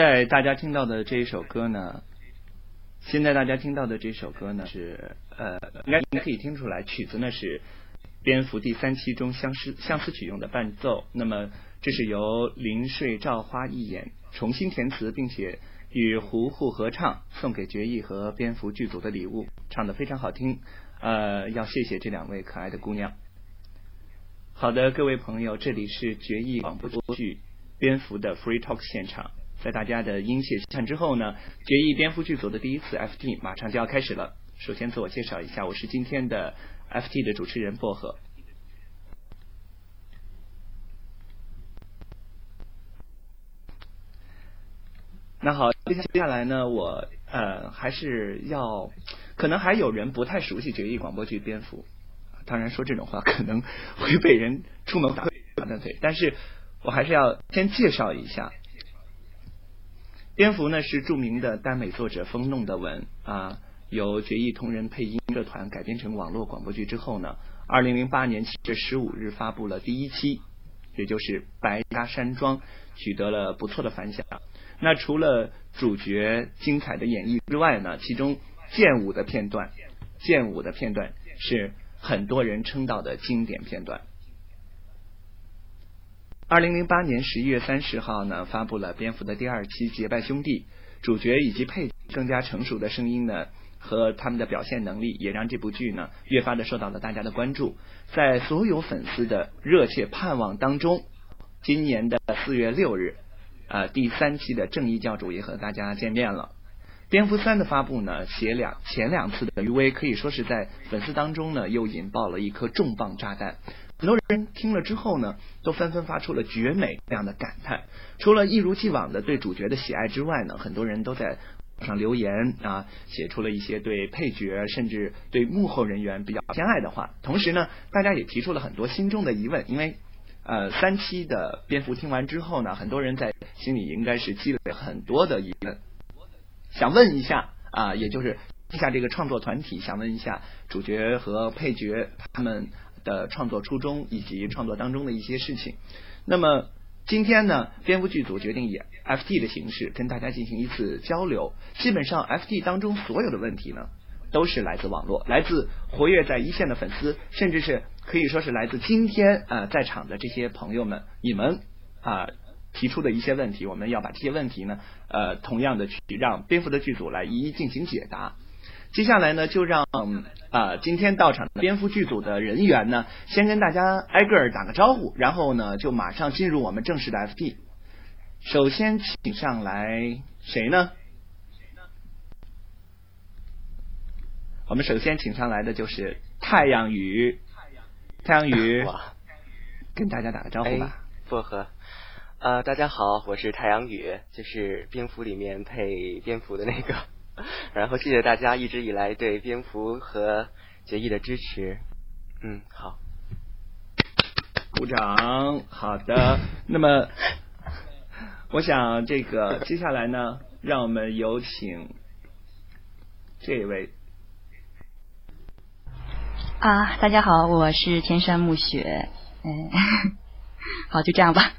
在大家听到的这一首歌呢，现在大家听到的这首歌呢是呃，应该应该可以听出来，曲子呢是蝙蝠第三期中相思相思曲用的伴奏。那么这是由林睡照花一眼重新填词，并且与胡胡合唱，送给决意和蝙蝠剧组的礼物，唱的非常好听。呃，要谢谢这两位可爱的姑娘。好的，各位朋友，这里是决意广播剧蝙蝠的 Free Talk 现场。在大家的殷切期盼之后呢，决议蝙蝠剧组的第一次 FT 马上就要开始了。首先自我介绍一下，我是今天的 FT 的主持人薄荷。那好，接下来呢，我呃还是要，可能还有人不太熟悉决议广播剧蝙蝠，当然说这种话可能会被人出门打断腿，但是我还是要先介绍一下。蝙蝠呢是著名的耽美作者风弄的文啊，由绝艺同人配音乐团改编成网络广播剧之后呢，二零零八年七月十五日发布了第一期，也就是《白鸭山庄》，取得了不错的反响。那除了主角精彩的演绎之外呢，其中剑舞的片段，剑舞的片段是很多人称道的经典片段。二零零八年十一月三十号呢，发布了蝙蝠的第二期《结拜兄弟》，主角以及配更加成熟的声音呢，和他们的表现能力，也让这部剧呢越发的受到了大家的关注。在所有粉丝的热切盼望当中，今年的四月六日，啊，第三期的正义教主也和大家见面了。蝙蝠三的发布呢，前两前两次的余威，可以说是在粉丝当中呢，又引爆了一颗重磅炸弹。很多人听了之后呢，都纷纷发出了绝美这样的感叹。除了一如既往的对主角的喜爱之外呢，很多人都在上留言啊，写出了一些对配角甚至对幕后人员比较偏爱的话。同时呢，大家也提出了很多心中的疑问，因为呃三期的蝙蝠听完之后呢，很多人在心里应该是积累很多的疑问，想问一下啊，也就是一下这个创作团体，想问一下主角和配角他们。的创作初衷以及创作当中的一些事情。那么今天呢，蝙蝠剧组决定以 FT 的形式跟大家进行一次交流。基本上 FT 当中所有的问题呢，都是来自网络，来自活跃在一线的粉丝，甚至是可以说是来自今天啊在场的这些朋友们，你们啊提出的一些问题，我们要把这些问题呢，呃，同样的去让蝙蝠的剧组来一一进行解答。接下来呢，就让啊今天到场的蝙蝠剧组的人员呢，先跟大家挨个儿打个招呼，然后呢，就马上进入我们正式的 FP。首先请上来谁呢？我们首先请上来的就是太阳雨。太阳雨，跟大家打个招呼吧。薄荷，呃，大家好，我是太阳雨，就是蝙蝠里面配蝙蝠的那个。然后谢谢大家一直以来对蝙蝠和决议的支持，嗯，好，鼓掌，好的。那么，我想这个接下来呢，让我们有请这位啊，大家好，我是千山暮雪，嗯，好，就这样吧。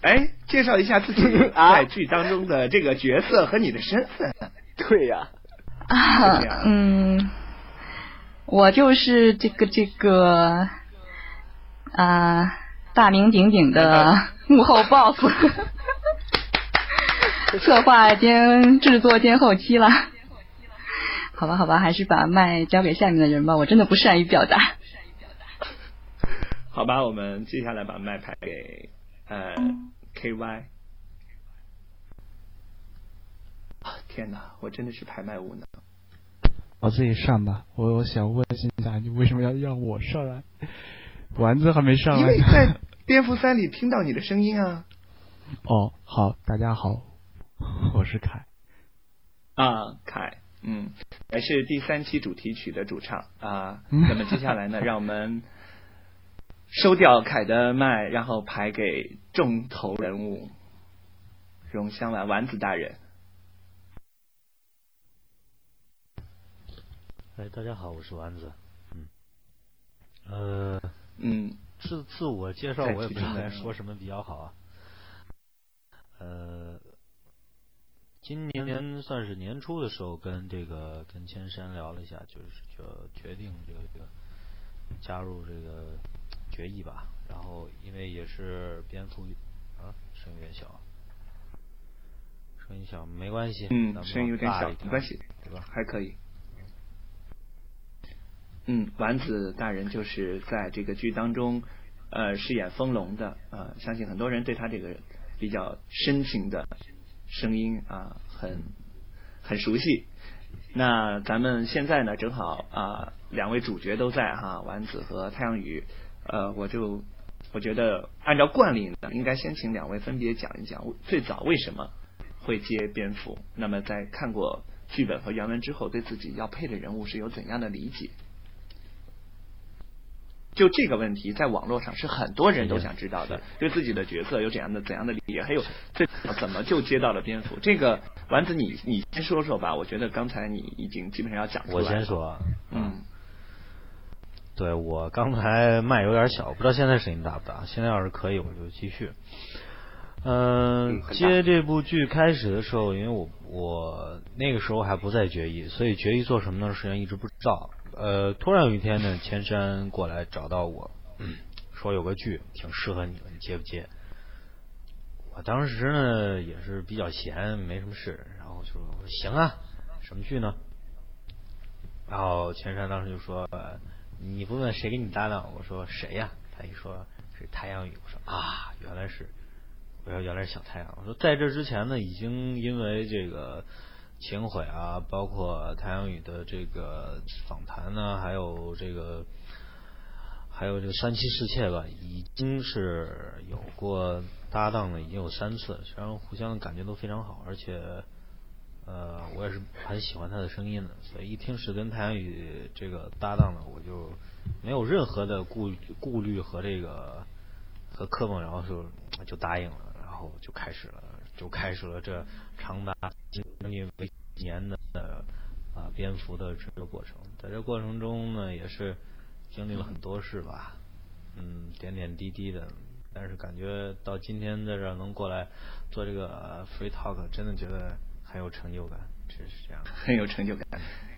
哎，介绍一下自己 在剧当中的这个角色和你的身份。对呀。啊，嗯，我就是这个这个啊，大名鼎鼎的 幕后 boss，策划兼制作兼后期了。好吧，好吧，还是把麦交给下面的人吧，我真的不善于表达。好吧，我们接下来把麦排给呃。K Y，天哪，我真的是拍卖无能。我自己上吧，我我想问一下，你为什么要让我上来？丸子还没上来。因为在蝙蝠三里听到你的声音啊。哦，好，大家好，我是凯。啊，凯，嗯，还是第三期主题曲的主唱啊。那么接下来呢，让我们收掉凯的麦，然后排给重头人物荣香丸丸子大人。哎，大家好，我是丸子。嗯，呃，嗯，自自我介绍，我也不知道该说什么比较好啊。呃。今年算是年初的时候，跟这个跟千山聊了一下，就是就决定这个这个加入这个决议吧。然后因为也是蝙蝠啊，声音有点小，声音小没关系，嗯，声音有点小没关系，对吧？还可以。嗯，丸子大人就是在这个剧当中呃饰演风龙的呃，相信很多人对他这个比较深情的。声音啊，很很熟悉。那咱们现在呢，正好啊，两位主角都在哈，丸子和太阳雨。呃，我就我觉得按照惯例呢，应该先请两位分别讲一讲最早为什么会接蝙蝠。那么在看过剧本和原文之后，对自己要配的人物是有怎样的理解？就这个问题，在网络上是很多人都想知道的，对自己的角色有怎样的怎样的理解，还有这怎么就接到了蝙蝠？这个丸子，你你先说说吧。我觉得刚才你已经基本上要讲出来了。我先说，嗯，对我刚才麦有点小，不知道现在声音大不大。现在要是可以，我就继续。嗯，接这部剧开始的时候，因为我我那个时候还不在决议，所以决议做什么呢？实际上一直不知道。呃，突然有一天呢，千山过来找到我，说有个剧挺适合你的，你接不接？我当时呢也是比较闲，没什么事，然后就说行啊，什么剧呢？然后千山当时就说，你不问谁给你搭档？我说谁呀？他一说是太阳雨，我说啊，原来是，我说原来是小太阳。我说在这之前呢，已经因为这个。情怀啊，包括太阳雨的这个访谈呢，还有这个，还有这个三妻四妾吧，已经是有过搭档的，已经有三次，虽然互相的感觉都非常好，而且，呃，我也是很喜欢他的声音的，所以一听是跟太阳雨这个搭档的，我就没有任何的顾顾虑和这个和磕碰，然后就就答应了，然后就开始了。就开始了这长达将近为年的啊蝙蝠的制作过程，在这过程中呢，也是经历了很多事吧，嗯，点点滴滴的，但是感觉到今天在这能过来做这个 free talk，真的觉得很有成就感，确实是这样，很有成就感。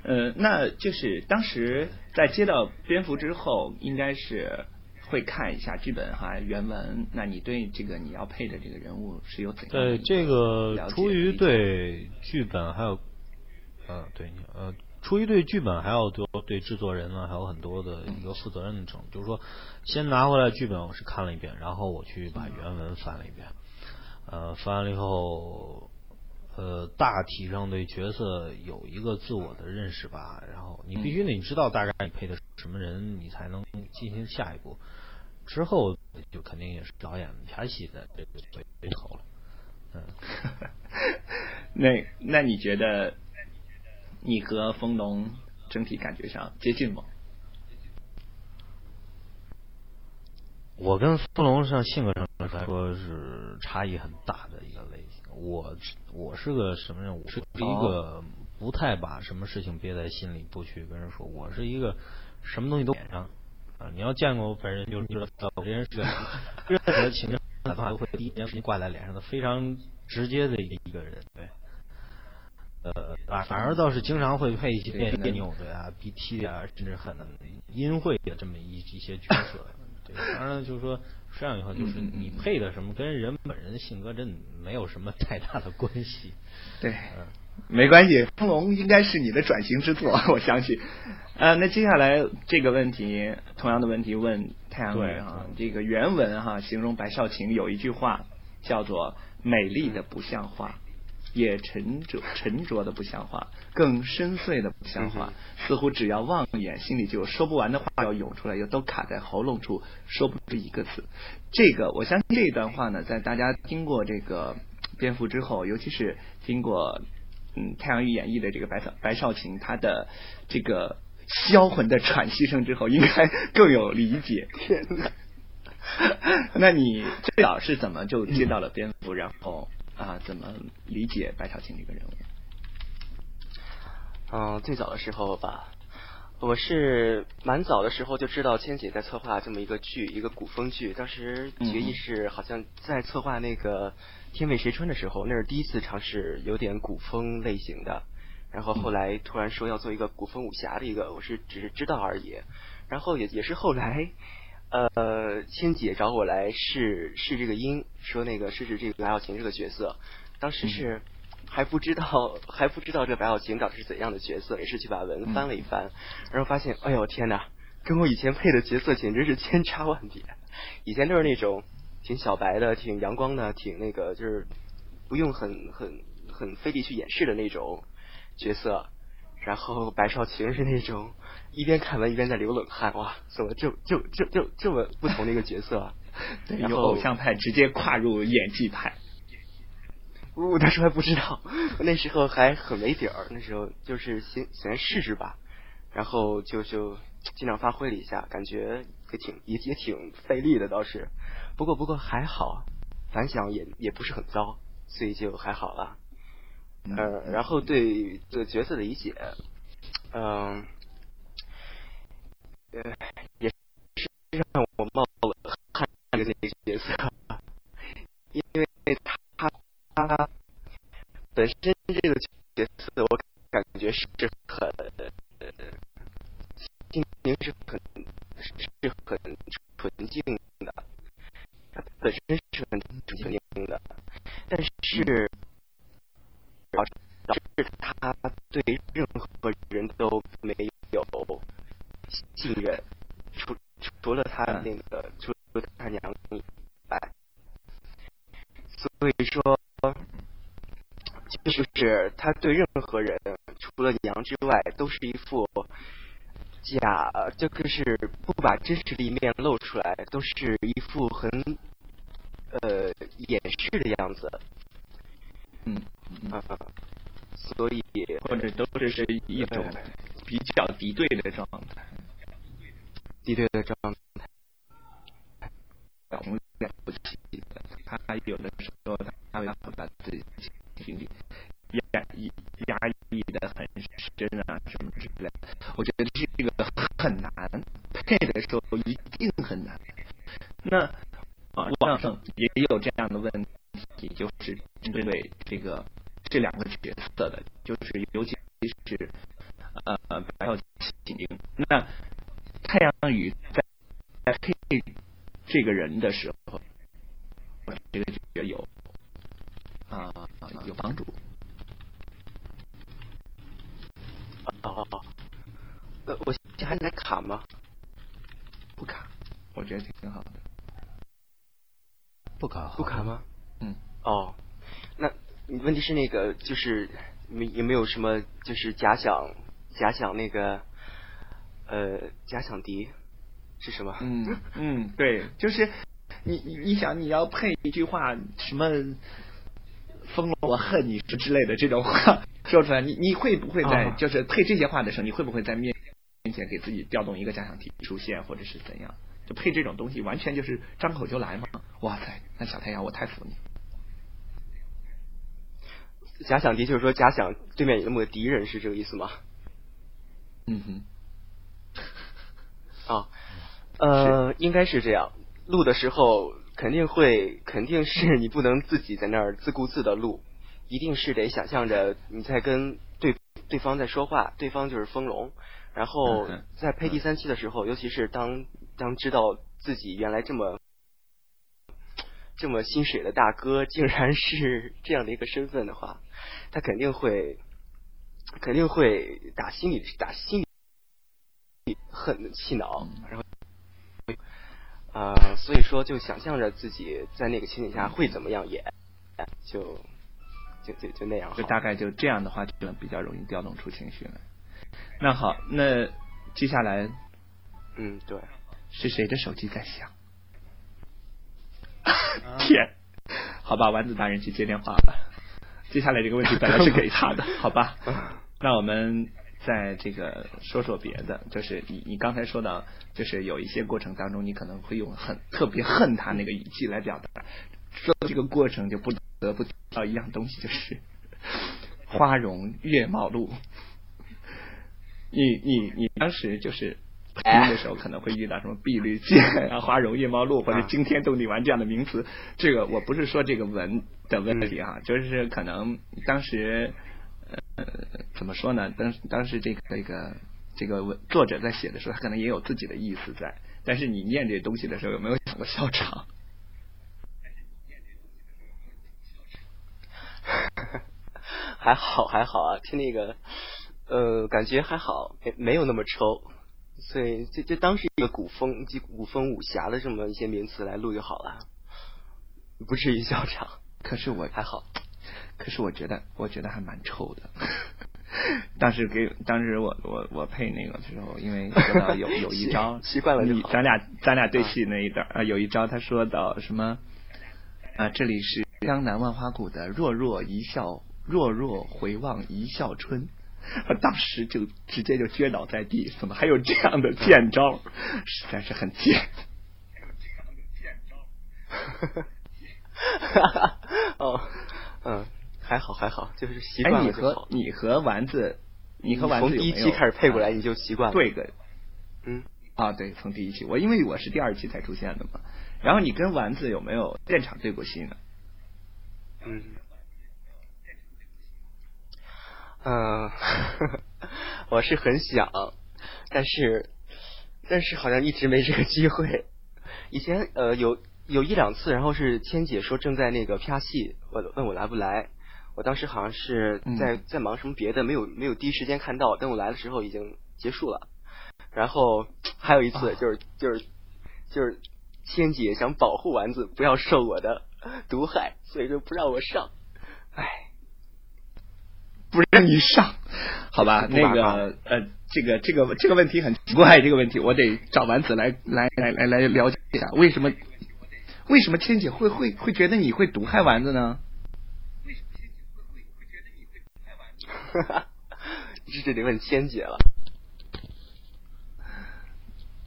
呃，那就是当时在接到蝙蝠之后，应该是。会看一下剧本哈原文，那你对这个你要配的这个人物是有怎样的对这个出于对剧本还有呃对呃出于对剧本还有对对制作人呢还有很多的一个负责任的程度，就是说先拿回来剧本我是看了一遍，然后我去把原文翻了一遍，呃翻完了以后呃大体上对角色有一个自我的认识吧，然后你必须得知道大概你配的什么人，你才能进行下一步。之后就肯定也是导演拍戏的这个对头了，嗯，那那你觉得你和风龙整体感觉上接近吗？我跟风龙上性格上来说是差异很大的一个。我我是个什么人？我是一个不太把什么事情憋在心里，不去跟人说。我是一个什么东西都脸上。啊，你要见过我本人，就知道我这人是个任何情绪的话都会第一件事情挂在脸上的，非常直接的一个人。对，呃，反而倒是经常会配一些别别扭的啊、鼻涕啊，甚至很阴晦的这么一一些角色。对，当然就是说这样的话，就是你配的什么，跟人本人的性格真没有什么太大的关系。对。没关系，成龙应该是你的转型之作，我相信。呃，那接下来这个问题，同样的问题问太阳女啊，这个原文哈，形容白少晴有一句话叫做“美丽的不像话，也沉着沉着的不像话，更深邃的不像话”，似乎只要望一眼，心里就有说不完的话要涌出来，又都卡在喉咙处，说不出一个字。这个我相信这一段话呢，在大家听过这个蝙蝠之后，尤其是听过。嗯太阳与演绎的这个白少白少琴，他的这个销魂的喘息声之后，应该更有理解。天哪！那你最早是怎么就接到了蝙蝠，然后啊怎么理解白小琴这个人物？嗯，最早的时候吧，我是蛮早的时候就知道千姐在策划这么一个剧，一个古风剧。当时决议是好像在策划那个《天为谁穿》的时候，那是第一次尝试有点古风类型的。然后后来突然说要做一个古风武侠的一个，我是只是知道而已。然后也也是后来。呃，青姐找我来试试这个音，说那个试试这个白小琴这个角色。当时是还不知道 还不知道这白小琴到底是怎样的角色，也是去把文翻了一翻，然后发现，哎呦天哪，跟我以前配的角色简直是千差万别。以前都是那种挺小白的、挺阳光的、挺那个，就是不用很很很费力去掩饰的那种角色。然后白少琴是那种一边看完一边在流冷汗，哇，怎么就就就就这么不同的一个角色啊？对，由偶像派直接跨入演技派。我那时候还不知道，那时候还很没底儿，那时候就是先先试试吧，然后就就尽量发挥了一下，感觉也挺也也挺费力的倒是，不过不过还好，反响也也不是很糟，所以就还好了。呃，然后对这个角色的理解，嗯，呃，也是让我冒了汗的那个角色，因为他他本身这个角色我感觉是很心灵是很是很纯净的，他本身是很纯净的，但是。导致他对任何人都没有信任，除除了他那个，除了他娘以外，所以说，就是他对任何人，除了娘之外，都是一副假，这个是不把真实的一面露出来，都是一副很呃掩饰的样子。嗯啊。所以，或者都是是一种比较敌对的状态，敌对的状态，我们了不起的。他有的时候，他会把自己心里压抑、压抑的很深啊，什么之类的。我觉得这个很难，配的时候一定很难。那啊，网上也有这样的问题，就是针对这个。这两个角色的，就是尤其是呃白少请那太阳雨在在配这个人的时候，这个角有啊有帮助。哦，那我这还在卡吗？不卡，我觉得挺好的。不卡？不卡吗？嗯。哦，那。问题是那个就是没有没有什么就是假想假想那个呃假想敌是什么？嗯 嗯对，就是你你你想你要配一句话什么疯了我恨你之类的这种话说出来，你你会不会在就是配这些话的时候，你会不会在面面前给自己调动一个假想敌出现，或者是怎样？就配这种东西，完全就是张口就来嘛！哇塞，那小太阳我太服你。假想敌就是说假想对面有那么个敌人是这个意思吗？嗯哼。啊，呃，应该是这样。录的时候肯定会，肯定是 你不能自己在那儿自顾自的录，一定是得想象着你在跟对对方在说话，对方就是风龙。然后在配第三期的时候，尤其是当当知道自己原来这么。这么心水的大哥，竟然是这样的一个身份的话，他肯定会，肯定会打心里打心里恨气恼，然后呃，所以说就想象着自己在那个情景下会怎么样演，就就就就那样，就大概就这样的话，就比较容易调动出情绪来。那好，那接下来，嗯，对，是谁的手机在响？天，好吧，丸子大人去接电话吧。接下来这个问题本来是给他的，好吧？那我们在这个说说别的，就是你你刚才说到，就是有一些过程当中，你可能会用很特别恨他那个语气来表达。说这个过程就不得不提到一样东西，就是花容月貌录。你你你当时就是听的时候可能会遇到什么碧绿剑啊、花容月貌录或者惊天动地丸这样的名词。这个我不是说这个文的问题啊，就是可能当时呃怎么说呢？当当时这个这个这个文作者在写的时候，他可能也有自己的意思在。但是你念这东西的时候，有没有想过笑场？还好还好啊，听那个呃，感觉还好，没没有那么抽，所以就就当是一个古风及古风武侠的这么一些名词来录就好了，不至于笑场。可是我还好，可是我觉得我觉得还蛮臭的。当时给当时我我我配那个的时候，因为说到有有一招 习惯了，咱俩咱俩对戏那一段啊，有一招他说到什么啊，这里是江南万花谷的弱弱一笑。弱弱回望一笑春，当时就直接就撅倒在地，怎么还有这样的贱招？实在是很贱。哈哈，哦，嗯，还好还好，就是习惯了。你和你和丸子，你和丸子从第一期开始配过来，你就习惯了。对的，嗯，啊，对，从第一期，我因为我是第二期才出现的嘛。然后你跟丸子有没有现场对过戏呢？嗯。嗯，我是很想，但是但是好像一直没这个机会。以前呃有有一两次，然后是千姐说正在那个拍戏，我问我来不来。我当时好像是在在忙什么别的，没有没有第一时间看到。等我来的时候已经结束了。然后还有一次就是就是就是千姐想保护丸子不要受我的毒害，所以就不让我上。唉。不让你上，好吧？那个呃，这个这个这个问题很奇怪，这个问题我得找丸子来来来来来了解一下，为什么为什么千姐会会会觉得你会毒害丸子呢？为什么千姐会会会觉得你会毒害丸子？哈哈，这得问千姐了。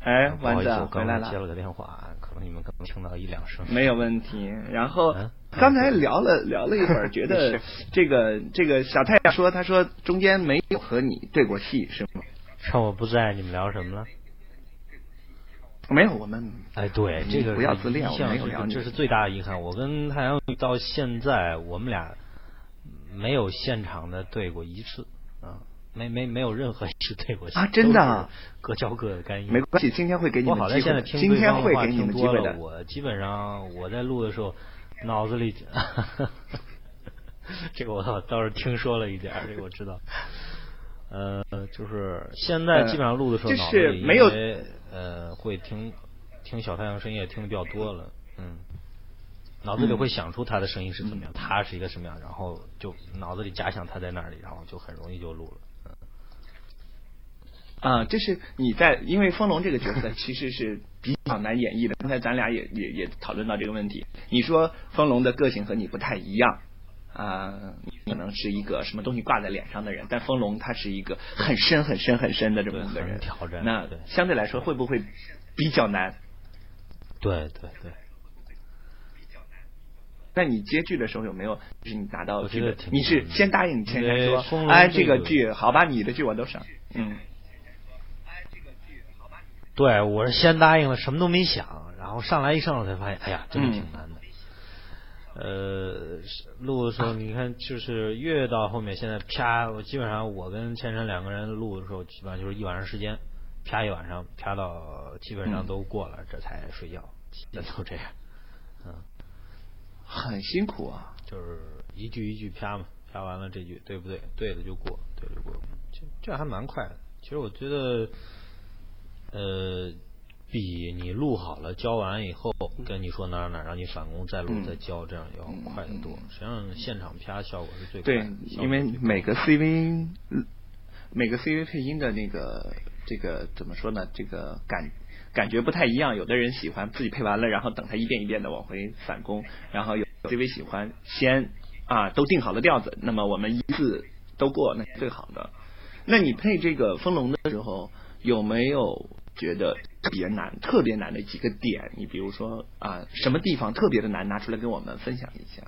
哎，丸子回来了，接了个电话，可能你们可能听到一两声。没有问题，然后。刚才聊了 聊了一会儿，觉得这个这个小太阳说，他说中间没有和你对过戏，是吗？趁我不在，你们聊什么了？没有，我们哎，对，这个不要自恋，我没有聊，这是最大的遗憾。我跟太阳到现在，我们俩没有现场的对过一次啊，没没没有任何一次对过啊，真的，各教各的干。没关系，今天会给你们机会，今天会给你们机会的。我基本上我在录的时候。脑子里，这个我倒是听说了一点，这个我知道。呃，就是现在基本上录的时候，脑子里没有呃会听听小太阳声音也听的比较多了，嗯，脑子里会想出他的声音是怎么样，他是一个什么样，然后就脑子里假想他在那里，然后就很容易就录了。啊，这是你在，因为风龙这个角色其实是比较难演绎的。刚才咱俩也也也讨论到这个问题。你说风龙的个性和你不太一样啊，可能是一个什么东西挂在脸上的人，但风龙他是一个很深很深很深的这么一个人。挑战。那相对来说会不会比较难？对对对。那你接剧的时候有没有就是你拿到这个？你是先答应前台说，哎，这个剧好吧，你的剧我都上，嗯。对，我是先答应了，什么都没想，然后上来一上来才发现，哎呀，真的挺难的。呃，录的时候，你看，就是越到后面，现在啪，我基本上我跟千晨两个人录的时候，基本上就是一晚上时间，啪一晚上，啪到基本上都过了，这才睡觉，基本都这样。嗯，很辛苦啊，就是一句一句啪嘛，啪完了这句对不对？对的就过，对就过，这这还蛮快的。其实我觉得。呃，比你录好了交完以后跟你说哪哪让你返工再录再交这样要快得多。实际上现场啪效果是最快。对，因为每个 CV 每个 CV 配音的那个这个怎么说呢？这个感感觉不太一样。有的人喜欢自己配完了，然后等他一遍一遍的往回返工；然后有 CV 喜欢先啊都定好了调子，那么我们一次都过那是最好的。那你配这个风龙的时候有没有觉得特别难、特别难的几个点？你比如说啊，什么地方特别的难，拿出来跟我们分享一下。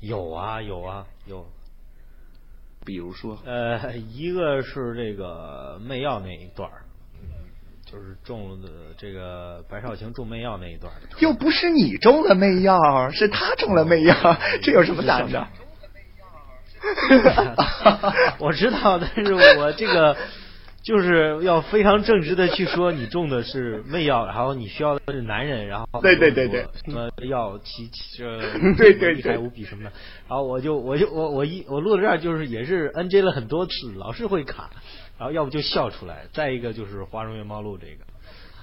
有啊，有啊，有。比如说，呃，一个是这个媚药那一段就是中的这个白少卿中媚药那一段又不是你中了媚药，是他中了媚药，这有什么难的？我知道，但是我这个。就是要非常正直的去说，你中的是媚药，然后你需要的是男人，然后对对对对，什么药其其这 对对厉害无比什么的，然后我就我就我我一我录到这儿就是也是 N J 了很多次，老是会卡，然后要不就笑出来，再一个就是《花容月貌录》这个。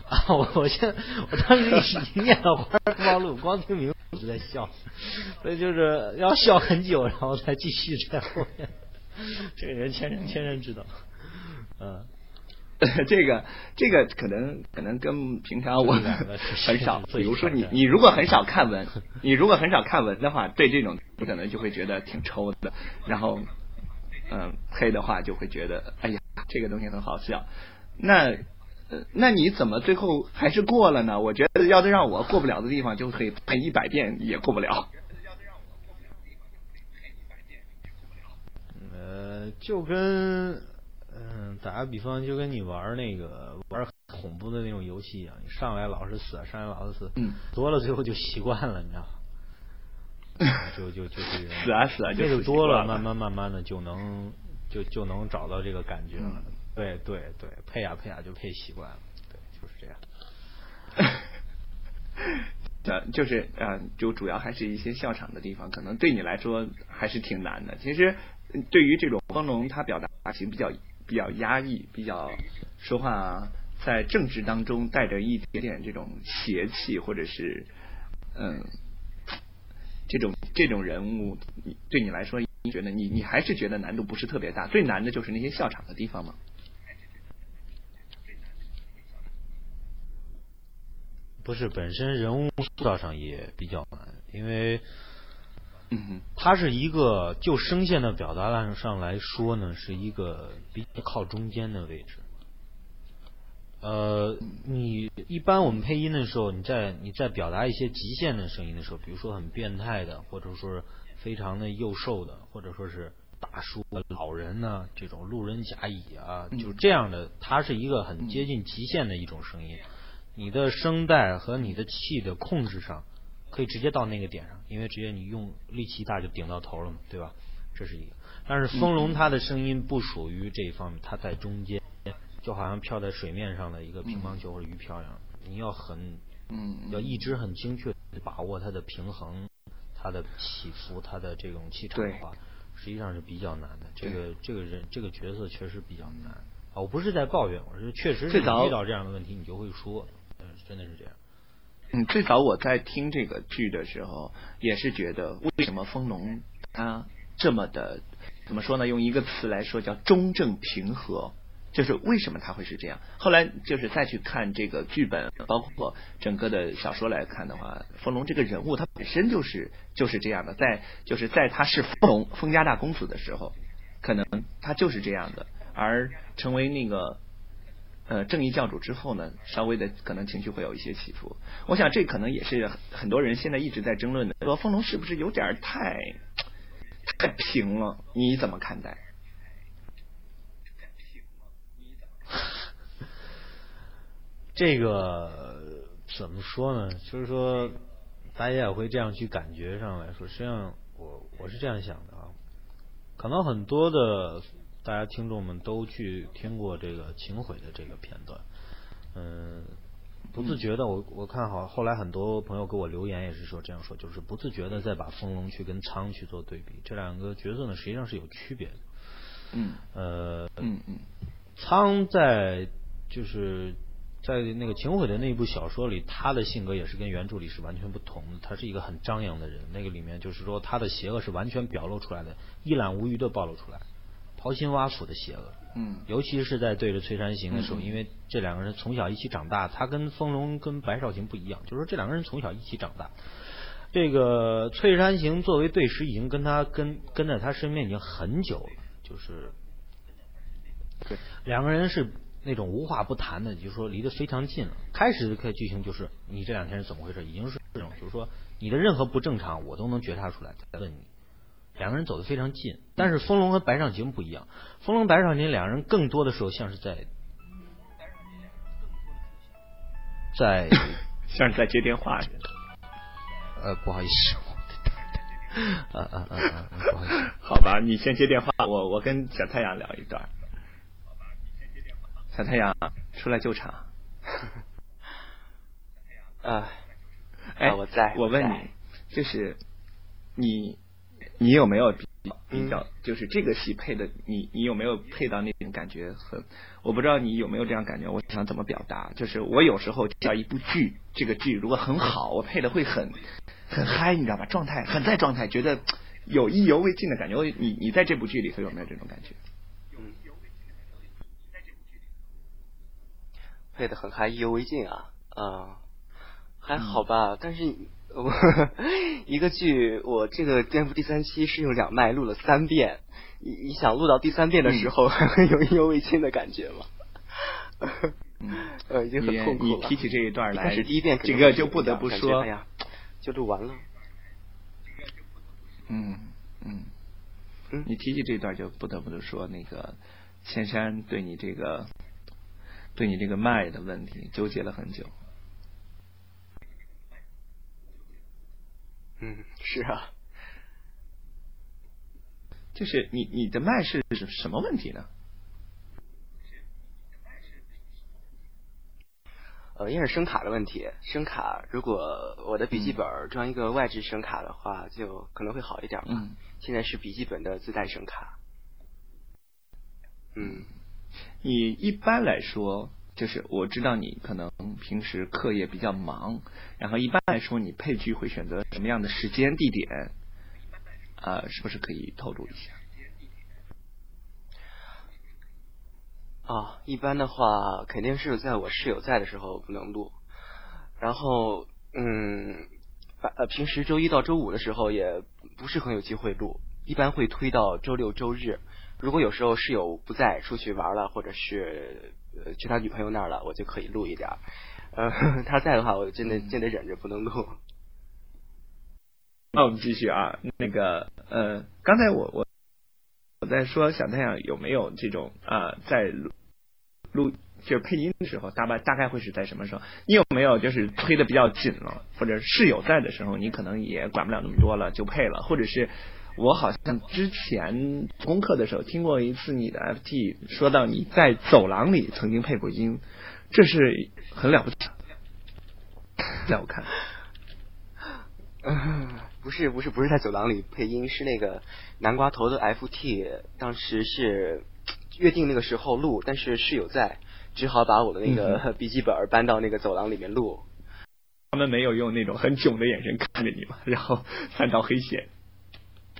啊，我我现我当时一念到《花容月貌录》，光听名字就在笑，所以就是要笑很久，然后才继续在后面，这个人千人千人知道，嗯。这个这个可能可能跟平常我很少，比如说你你如果很少看文，你如果很少看文的话，对这种可能就会觉得挺抽的，然后嗯黑的话就会觉得哎呀这个东西很好笑。那那你怎么最后还是过了呢？我觉得要是让我过不了的地方，就可以配一百遍也过不了。呃，就跟。嗯，打个比方，就跟你玩那个玩恐怖的那种游戏一样，你上来老是死，上来老是死，多了最后就习惯了，你知道吗？就就就这个死啊死啊，就是多了，慢慢慢慢的就能就就能找到这个感觉了。对对对，配啊配啊就配习惯了，对，就是这样。呃，就是呃，就主要还是一些笑场的地方，可能对你来说还是挺难的。其实对于这种光荣，他表达型比较。比较压抑，比较说话在政治当中带着一点点这种邪气，或者是嗯，这种这种人物，对你来说，你觉得你你还是觉得难度不是特别大？最难的就是那些笑场的地方吗？不是，本身人物塑造上也比较难，因为。嗯，它是一个就声线的表达上来说呢，是一个比较靠中间的位置。呃，你一般我们配音的时候，你在你在表达一些极限的声音的时候，比如说很变态的，或者说非常的幼瘦的，或者说是大叔、老人呢，这种路人甲乙啊，就是这样的，它是一个很接近极限的一种声音。你的声带和你的气的控制上。可以直接到那个点上，因为直接你用力气大就顶到头了嘛，对吧？这是一个。但是风龙它的声音不属于这一方面，它在中间，就好像漂在水面上的一个乒乓球或者鱼漂一样。你要很，嗯，要一直很精确的把握它的平衡、它的起伏、它的这种气场的话，实际上是比较难的。这个这个人这个角色确实比较难。啊，我不是在抱怨，我是确实是遇到这样的问题，你就会说，嗯，真的是这样。嗯，最早我在听这个剧的时候，也是觉得为什么风龙他这么的怎么说呢？用一个词来说叫中正平和，就是为什么他会是这样？后来就是再去看这个剧本，包括整个的小说来看的话，风龙这个人物他本身就是就是这样的，在就是在他是风龙封家大公子的时候，可能他就是这样的，而成为那个。呃，正义教主之后呢，稍微的可能情绪会有一些起伏。我想这可能也是很多人现在一直在争论的，说风龙是不是有点太太平了？你怎么看待？这个怎么说呢？就是说，大家也会这样去感觉上来说，实际上我我是这样想的啊，可能很多的。大家听众们都去听过这个情毁的这个片段，嗯，不自觉的，我我看好后来很多朋友给我留言也是说这样说，就是不自觉的在把风龙去跟苍去做对比，这两个角色呢实际上是有区别的，嗯，呃，嗯嗯，苍在就是在那个秦桧的那部小说里，他的性格也是跟原著里是完全不同的，他是一个很张扬的人，那个里面就是说他的邪恶是完全表露出来的，一览无余的暴露出来。刨心挖腹的邪恶，嗯，尤其是在对着崔山行的时候，因为这两个人从小一起长大，他跟风龙跟白少行不一样，就是说这两个人从小一起长大，这个翠山行作为对师，已经跟他跟跟在他身边已经很久了，就是对。两个人是那种无话不谈的，就是说离得非常近了。开始的剧情就是你这两天是怎么回事，已经是这种，就是说你的任何不正常，我都能觉察出来，再问你。两个人走得非常近，但是风龙和白尚行不一样，风龙白尚行两人更多的时候像是在在像是在接电话似的。呃，不好意思，啊啊啊啊，不好意思。好吧，你先接电话，我我跟小太阳聊一段。小太阳出来救场。啊，哎，我在。我问你，就是你。你有没有比比较，就是这个戏配的，你你有没有配到那种感觉很？我不知道你有没有这样感觉，我想怎么表达？就是我有时候叫一部剧，这个剧如果很好，我配的会很很嗨，你知道吧？状态很在状态，觉得有意犹未尽的感觉。我你你在这部剧里头有没有这种感觉？嗯，配的很嗨，意犹未尽啊啊，还好吧，但是。我 一个剧，我这个颠覆第三期是用两麦录了三遍，你你想录到第三遍的时候，还会有意犹未尽的感觉吗？呃，已经很痛苦了。你提起这一段来，是第一遍，这个就不得不说，哎呀，就录完了。嗯嗯嗯，你提起这段就不得不说那个千山对你这个对你这个麦的问题纠结了很久。嗯，是啊，就是你你的麦是什么问题呢？呃，应该是声卡的问题。声卡，如果我的笔记本装一个外置声卡的话，就可能会好一点吧。嗯，现在是笔记本的自带声卡。嗯，你一般来说。就是我知道你可能平时课业比较忙，然后一般来说你配剧会选择什么样的时间地点？啊，是不是可以透露一下？啊，一般的话肯定是在我室友在的时候不能录，然后嗯，呃平时周一到周五的时候也不是很有机会录，一般会推到周六周日。如果有时候室友不在，出去玩了，或者是。呃，去他女朋友那儿了，我就可以录一点。呃，他在的话，我真的真得忍着不能录。那我们继续啊，那个呃，刚才我我我在说小太阳有没有这种啊，在录录就是配音的时候，大概大概会是在什么时候？你有没有就是推的比较紧了，或者室友在的时候，你可能也管不了那么多了，就配了，或者是？我好像之前功课的时候听过一次你的 FT，说到你在走廊里曾经配过音，这是很了不起。在我看，不是不是不是在走廊里配音，是那个南瓜头的 FT，当时是约定那个时候录，但是室友在，只好把我的那个 笔记本搬到那个走廊里面录。他们没有用那种很囧的眼神看着你嘛，然后翻到黑线。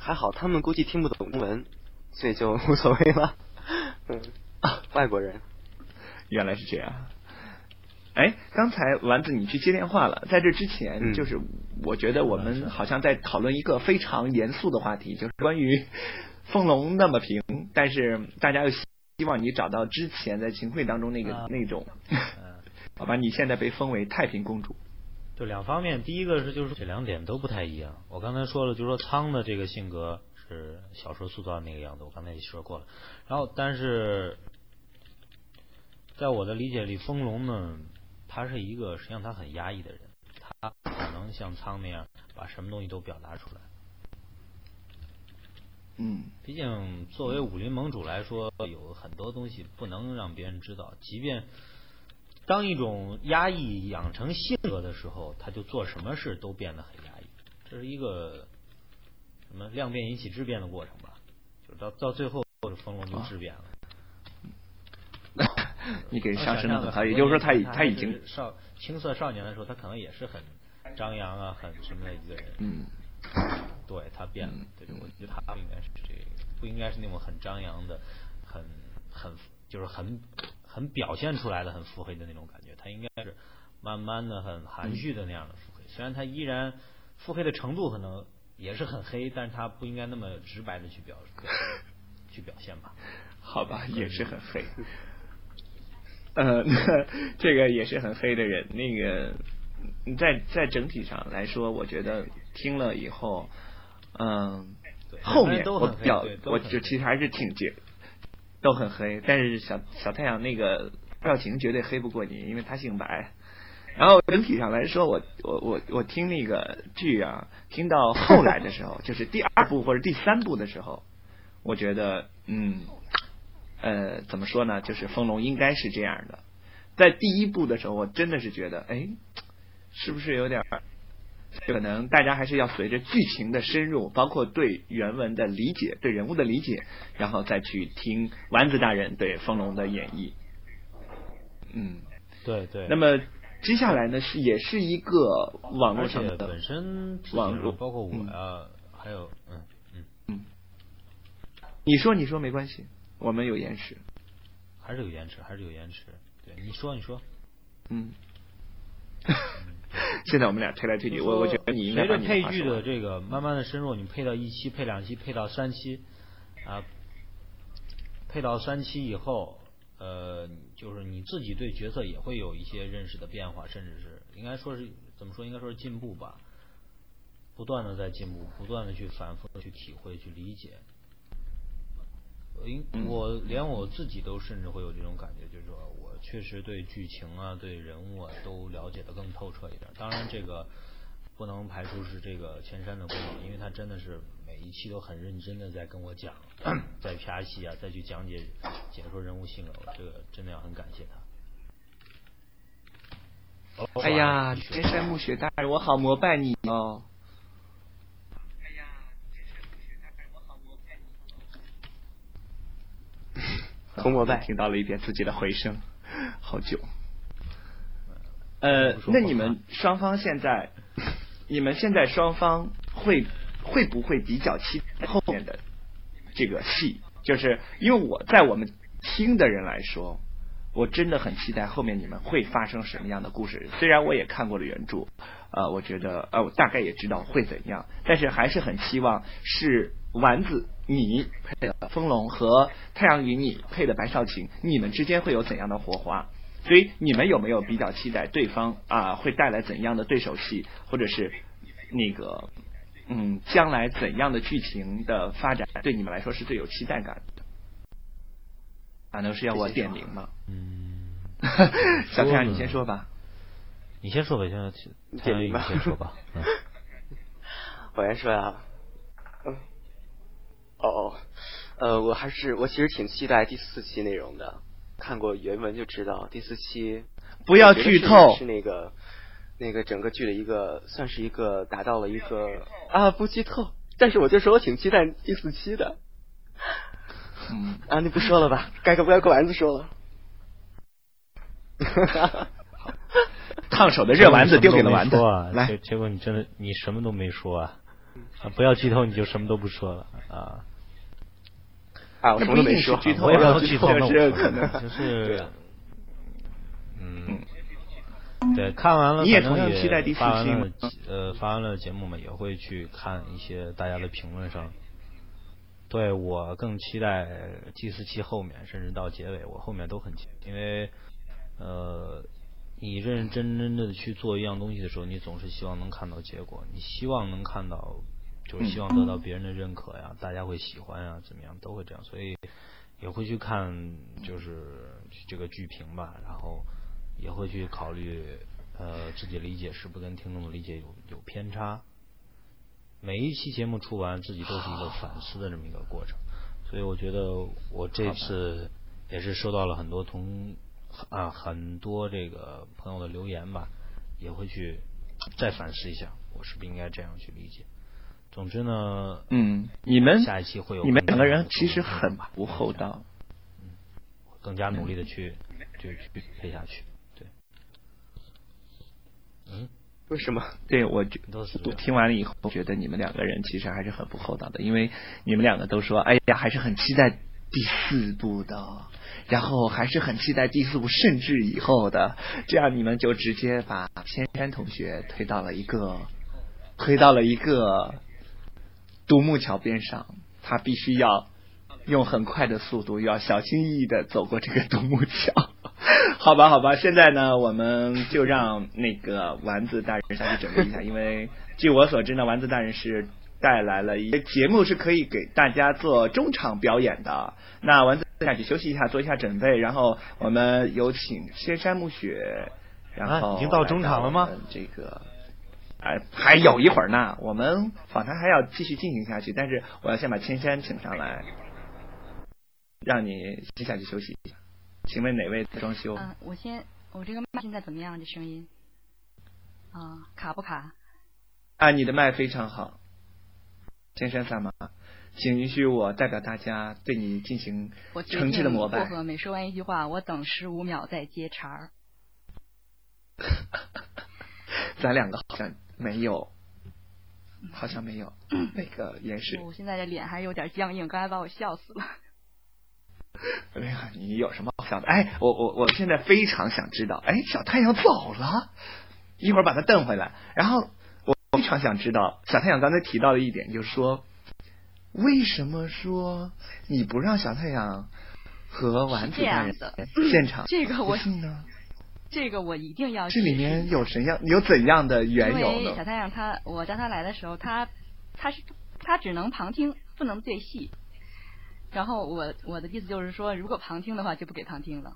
还好，他们估计听不懂中文，所以就无所谓了。嗯，啊外国人，原来是这样。哎，刚才丸子你去接电话了，在这之前，就是我觉得我们好像在讨论一个非常严肃的话题，就是关于 凤龙那么平，但是大家又希望你找到之前在秦桧当中那个那种。好吧，你现在被封为太平公主。就两方面，第一个是就是这两点都不太一样。我刚才说了，就是说苍的这个性格是小说塑造的那个样子，我刚才也说过了。然后，但是在我的理解里，风龙呢，他是一个实际上他很压抑的人，他不可能像苍那样把什么东西都表达出来。嗯，毕竟作为武林盟主来说，有很多东西不能让别人知道，即便。当一种压抑养成性格的时候，他就做什么事都变得很压抑。这是一个什么量变引起质变的过程吧？就到到最后，风龙就质变了。你给上升了他，也就是说，他已他已经少青涩少年的时候，他可能也是很张扬啊，很什么的一个人。嗯，对他变了。对，我觉得他不应该是这个，不应该是那种很张扬的，很很就是很。很表现出来的很腹黑的那种感觉，他应该是慢慢的、很含蓄的那样的腹黑。虽然他依然腹黑的程度可能也是很黑，但是他不应该那么直白的去表 去表现吧？好吧，也是很黑。呃，那这个也是很黑的人，那个在在整体上来说，我觉得听了以后，嗯，后面我表我就其实还是挺觉都很黑，但是小小太阳那个赵晴绝对黑不过你，因为他姓白。然后整体上来说，我我我我听那个剧啊，听到后来的时候，就是第二部或者第三部的时候，我觉得嗯。呃，怎么说呢？就是风龙应该是这样的，在第一部的时候，我真的是觉得，哎，是不是有点可能？大家还是要随着剧情的深入，包括对原文的理解、对人物的理解，然后再去听丸子大人对风龙的演绎。嗯，对对。那么接下来呢，是也是一个网络上的本身网络，包括我啊，还有嗯嗯嗯，你说你说没关系。我们有延迟，还是有延迟，还是有延迟。对，你说，你说，嗯，现在我们俩推来推去，我我觉得你应该随着配剧的这个慢慢的深入，你配到一期、配两期、配到三期啊，配到三期以后，呃，就是你自己对角色也会有一些认识的变化，甚至是应该说是怎么说？应该说是进步吧，不断的在进步，不断的去反复的去体会、去理解。因我连我自己都甚至会有这种感觉，就是说我确实对剧情啊、对人物啊都了解的更透彻一点。当然，这个不能排除是这个千山的功劳，因为他真的是每一期都很认真的在跟我讲，在拍戏啊，再去讲解、解说人物性格，这个真的要很感谢他。哎呀，千山暮雪大人，我好膜拜你哦。同膜拜 听到了一点自己的回声，好久。呃，那你们双方现在，你们现在双方会会不会比较期待后面的这个戏？就是因为我在我们听的人来说，我真的很期待后面你们会发生什么样的故事。虽然我也看过了原著，呃，我觉得呃，我大概也知道会怎样，但是还是很希望是。丸子，你配的风龙和太阳与你配的白少晴，你们之间会有怎样的火花？所以你们有没有比较期待对方啊会带来怎样的对手戏，或者是那个嗯将来怎样的剧情的发展，对你们来说是最有期待感的？难道是要我点名吗？嗯，小太阳你先说吧。你先说吧，先点名吧。先说吧。我先说呀。哦哦，呃，我还是我其实挺期待第四期内容的，看过原文就知道第四期不要剧透是那个那个整个剧的一个算是一个达到了一个啊不剧透，但是我就说我挺期待第四期的，嗯啊你不说了吧，该不该给丸子说了，烫手的热丸子丢给了丸子，来，结果你真的你什么都没说啊，不要剧透你就什么都不说了啊。啊，我什么都没说，我也要剧透，就是可能就是，嗯，对，看完了，你也同样期待第四期吗？呃，发完了节目嘛，也会去看一些大家的评论上。对我更期待第四期后面，甚至到结尾，我后面都很期，因为呃，你认认真真的去做一样东西的时候，你总是希望能看到结果，你希望能看到。就是希望得到别人的认可呀，大家会喜欢呀，怎么样都会这样，所以也会去看就是这个剧评吧，然后也会去考虑呃自己理解是不是跟听众的理解有有偏差。每一期节目出完，自己都是一个反思的这么一个过程，所以我觉得我这次也是收到了很多同啊很多这个朋友的留言吧，也会去再反思一下，我是不是应该这样去理解。总之呢，嗯，你们下一期会有你们两个人其实很不厚道，嗯，更加努力的去就去配下去，对，嗯，为什么？对我觉我听完了以后，觉得你们两个人其实还是很不厚道的，因为你们两个都说，哎呀，还是很期待第四部的，然后还是很期待第四部，甚至以后的，这样你们就直接把千山同学推到了一个。推到了一个独木桥边上，他必须要用很快的速度，要小心翼翼的走过这个独木桥。好吧，好吧，现在呢，我们就让那个丸子大人下去准备一下，因为据我所知呢，丸子大人是带来了一个节目，是可以给大家做中场表演的。那丸子下去休息一下，做一下准备，然后我们有请千山暮雪，然后已经到中场了吗？这个，哎，还有一会儿呢，我们访谈还要继续进行下去，但是我要先把千山请上来，让你先下去休息一下。请问哪位装修？嗯，我先，我这个麦现在怎么样？这声音啊，卡不卡？啊，你的麦非常好，千山萨玛，请允许我代表大家对你进行诚挚的膜拜。薄荷每说完一句话，我等十五秒再接茬儿。咱两个好像没有，好像没有那个延时。我现在的脸还有点僵硬，刚才把我笑死了。哎呀，你有什么好笑的？哎，我我我现在非常想知道，哎，小太阳走了，一会儿把他瞪回来。然后我非常想知道，小太阳刚才提到的一点，就是说，为什么说你不让小太阳和丸子大人现场？这个我呢？这个我一定要。这里面有什样有怎样的缘由呢？小太阳他，我叫他来的时候，他他是他只能旁听，不能对戏。然后我我的意思就是说，如果旁听的话，就不给旁听了。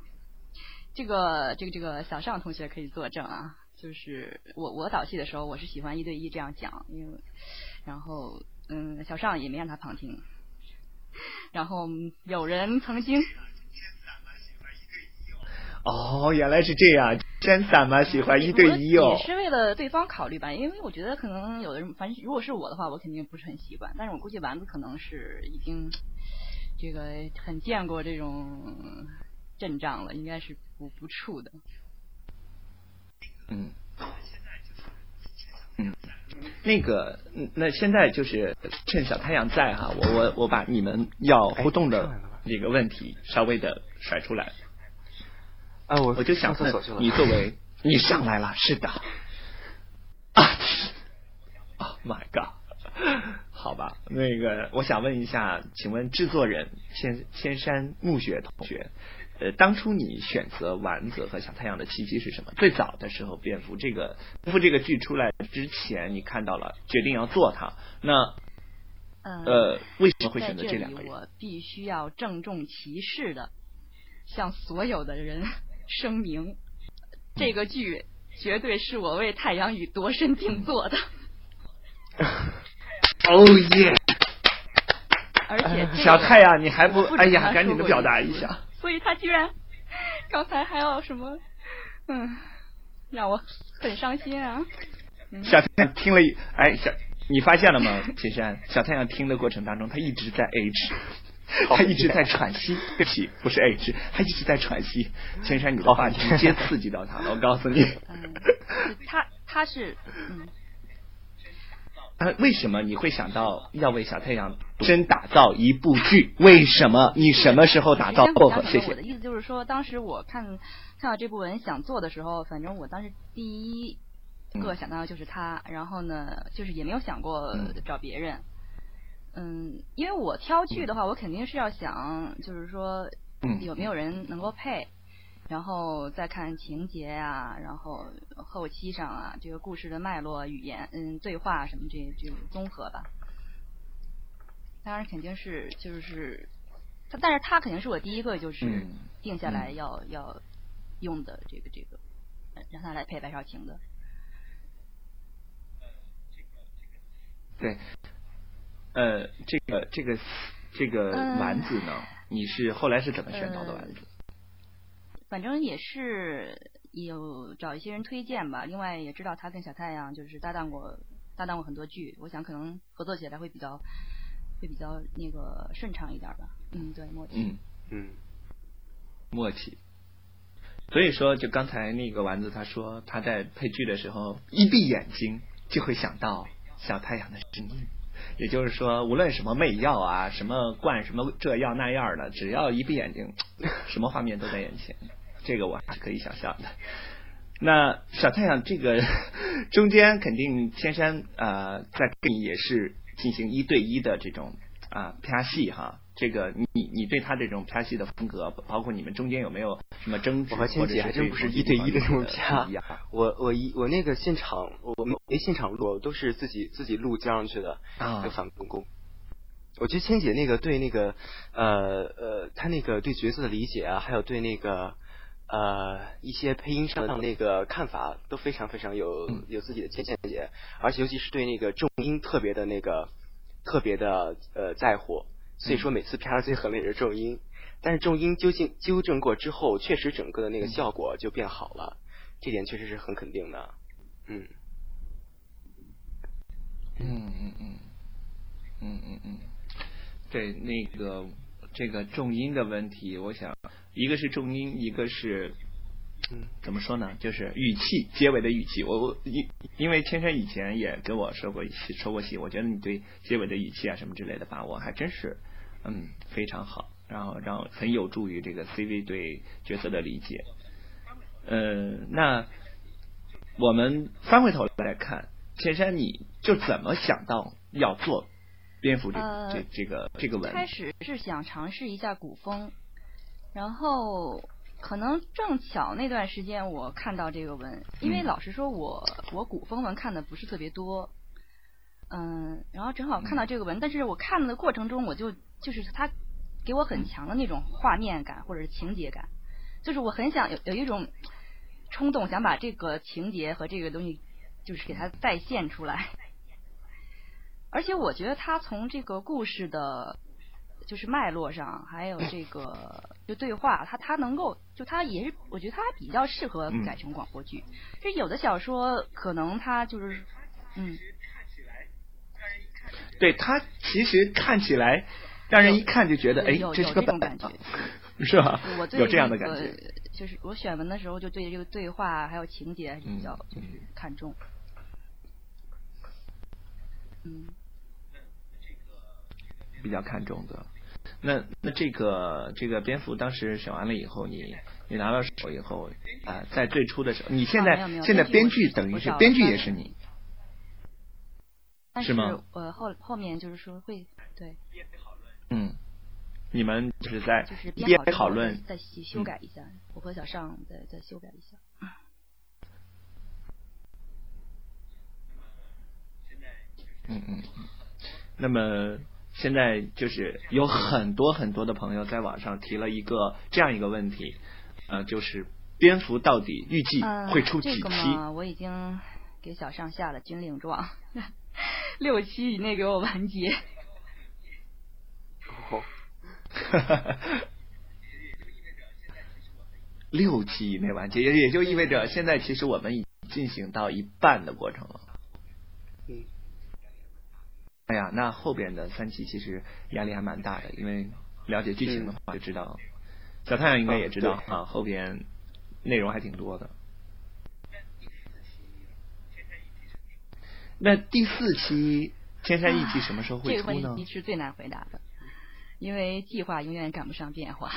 这个这个这个小尚同学可以作证啊，就是我我导戏的时候，我是喜欢一对一这样讲，因为然后嗯，小尚也没让他旁听。然后有人曾经哦，原来是这样，真散吗？喜欢一对一哦，也是为了对方考虑吧，因为我觉得可能有的人，反正如果是我的话，我肯定不是很习惯，但是我估计丸子可能是已经。这个很见过这种阵仗了，应该是不不怵的。嗯，嗯，那个，那现在就是趁小太阳在哈，我我我把你们要互动的这个问题稍微的甩出来。啊，我我就想问，你作为你上来了，是的。啊，Oh my God！好吧，那个我想问一下，请问制作人千千山暮雪同学，呃，当初你选择丸子和小太阳的契机是什么？最早的时候，蝙蝠这个蝙蝠这个剧出来之前，你看到了，决定要做它，那呃，为什么会选择这两个人？我必须要郑重其事的向所有的人声明，这个剧绝对是我为太阳雨夺身定做的。哦耶！而且小太阳，你还不哎呀，赶紧的表达一下。所以他居然刚才还要什么？嗯，让我很伤心啊。小太阳听了，哎，小你发现了吗？铁山，小太阳听的过程当中，他一直在 H，他一直在喘息。对不起，不是 H，他一直在喘息。千山，你的话直接刺激到他了，我告诉你。嗯，他他是嗯。啊，为什么你会想到要为小太阳真打造一部剧？为什么？你什么时候打造？谢谢。我的意思就是说，当时我看看到这部文想做的时候，反正我当时第一个想到的就是他，然后呢，就是也没有想过找别人。嗯，因为我挑剧的话，我肯定是要想，就是说有没有人能够配。然后再看情节啊，然后后期上啊，这个故事的脉络、语言、嗯，对话什么这这种综合吧。当然肯定是就是他，但是他肯定是我第一个就是定下来要要用的这个这个，让他来配白少晴的。对，呃，这个这个这个丸子呢，你是后来是怎么选到的丸子？反正也是有找一些人推荐吧，另外也知道他跟小太阳就是搭档过搭档过很多剧，我想可能合作起来会比较会比较那个顺畅一点吧。嗯，对，默契。嗯嗯，默契。所以说，就刚才那个丸子他说他在配剧的时候一闭眼睛就会想到小太阳的声音，也就是说，无论什么媚药啊，什么灌什么这药那样的，只要一闭眼睛，什么画面都在眼前。这个我还是可以想象的。那小太阳这个中间肯定千山呃，在跟也是进行一对一的这种啊拍戏哈。这个你你对他这种拍戏的风格，包括你们中间有没有什么争执？我和千姐还真不是一对一的这种拍。我我一我那个现场，我没现场录，都是自己自己录交上去的啊，就反公公。我觉得千姐那个对那个呃呃，她那个对角色的理解啊，还有对那个呃一些配音上的那个看法，都非常非常有有自己的见解，而且尤其是对那个重音特别的那个特别的呃在乎。所以说每次啪最狠的也是重音，但是重音究竟纠正过之后，确实整个的那个效果就变好了，这点确实是很肯定的。嗯，嗯嗯嗯，嗯嗯嗯，对那个这个重音的问题，我想一个是重音，一个是。嗯，怎么说呢？就是语气，结尾的语气。我我因因为千山以前也跟我说过说过戏，我觉得你对结尾的语气啊什么之类的把握还真是嗯非常好，然后让很有助于这个 CV 对角色的理解。嗯，那我们翻回头来看，千山你就怎么想到要做蝙蝠这这这个这个文？开始是想尝试一下古风，然后。可能正巧那段时间我看到这个文，因为老实说，我我古风文看的不是特别多，嗯，然后正好看到这个文，但是我看的过程中，我就就是他给我很强的那种画面感或者是情节感，就是我很想有有一种冲动，想把这个情节和这个东西就是给它再现出来，而且我觉得他从这个故事的。就是脉络上，还有这个就对话，他他能够就他也是，我觉得他比较适合改成广播剧。就有的小说可能他就是嗯，对他其实看起来让人一看就觉得哎，这是个本感觉，是吧？我有这样的感觉。就是我选文的时候，就对这个对话还有情节比较就是看重。嗯，比较看重的。那那这个这个蝙蝠当时选完了以后，你你拿到手以后啊，在最初的时候，你现在现在编剧等于是编剧也是你，是吗？呃后后面就是说会对，嗯，你们就是在就是编讨论再修改一下，我和小尚再再修改一下。嗯嗯嗯，那么。现在就是有很多很多的朋友在网上提了一个这样一个问题，呃，就是蝙蝠到底预计会出几期？这个嘛，我已经给小尚下了军令状，六期以内给我完结。哦，六期以内完结，也也就意味着现在其实我们已进行到一半的过程了。嗯。哎呀，那后边的三期其实压力还蛮大的，因为了解剧情的话就知道，小太阳应该也知道啊，后边内容还挺多的。那第四期《天山一期什么时候会出呢？这个问题是最难回答的，因为计划永远赶不上变化，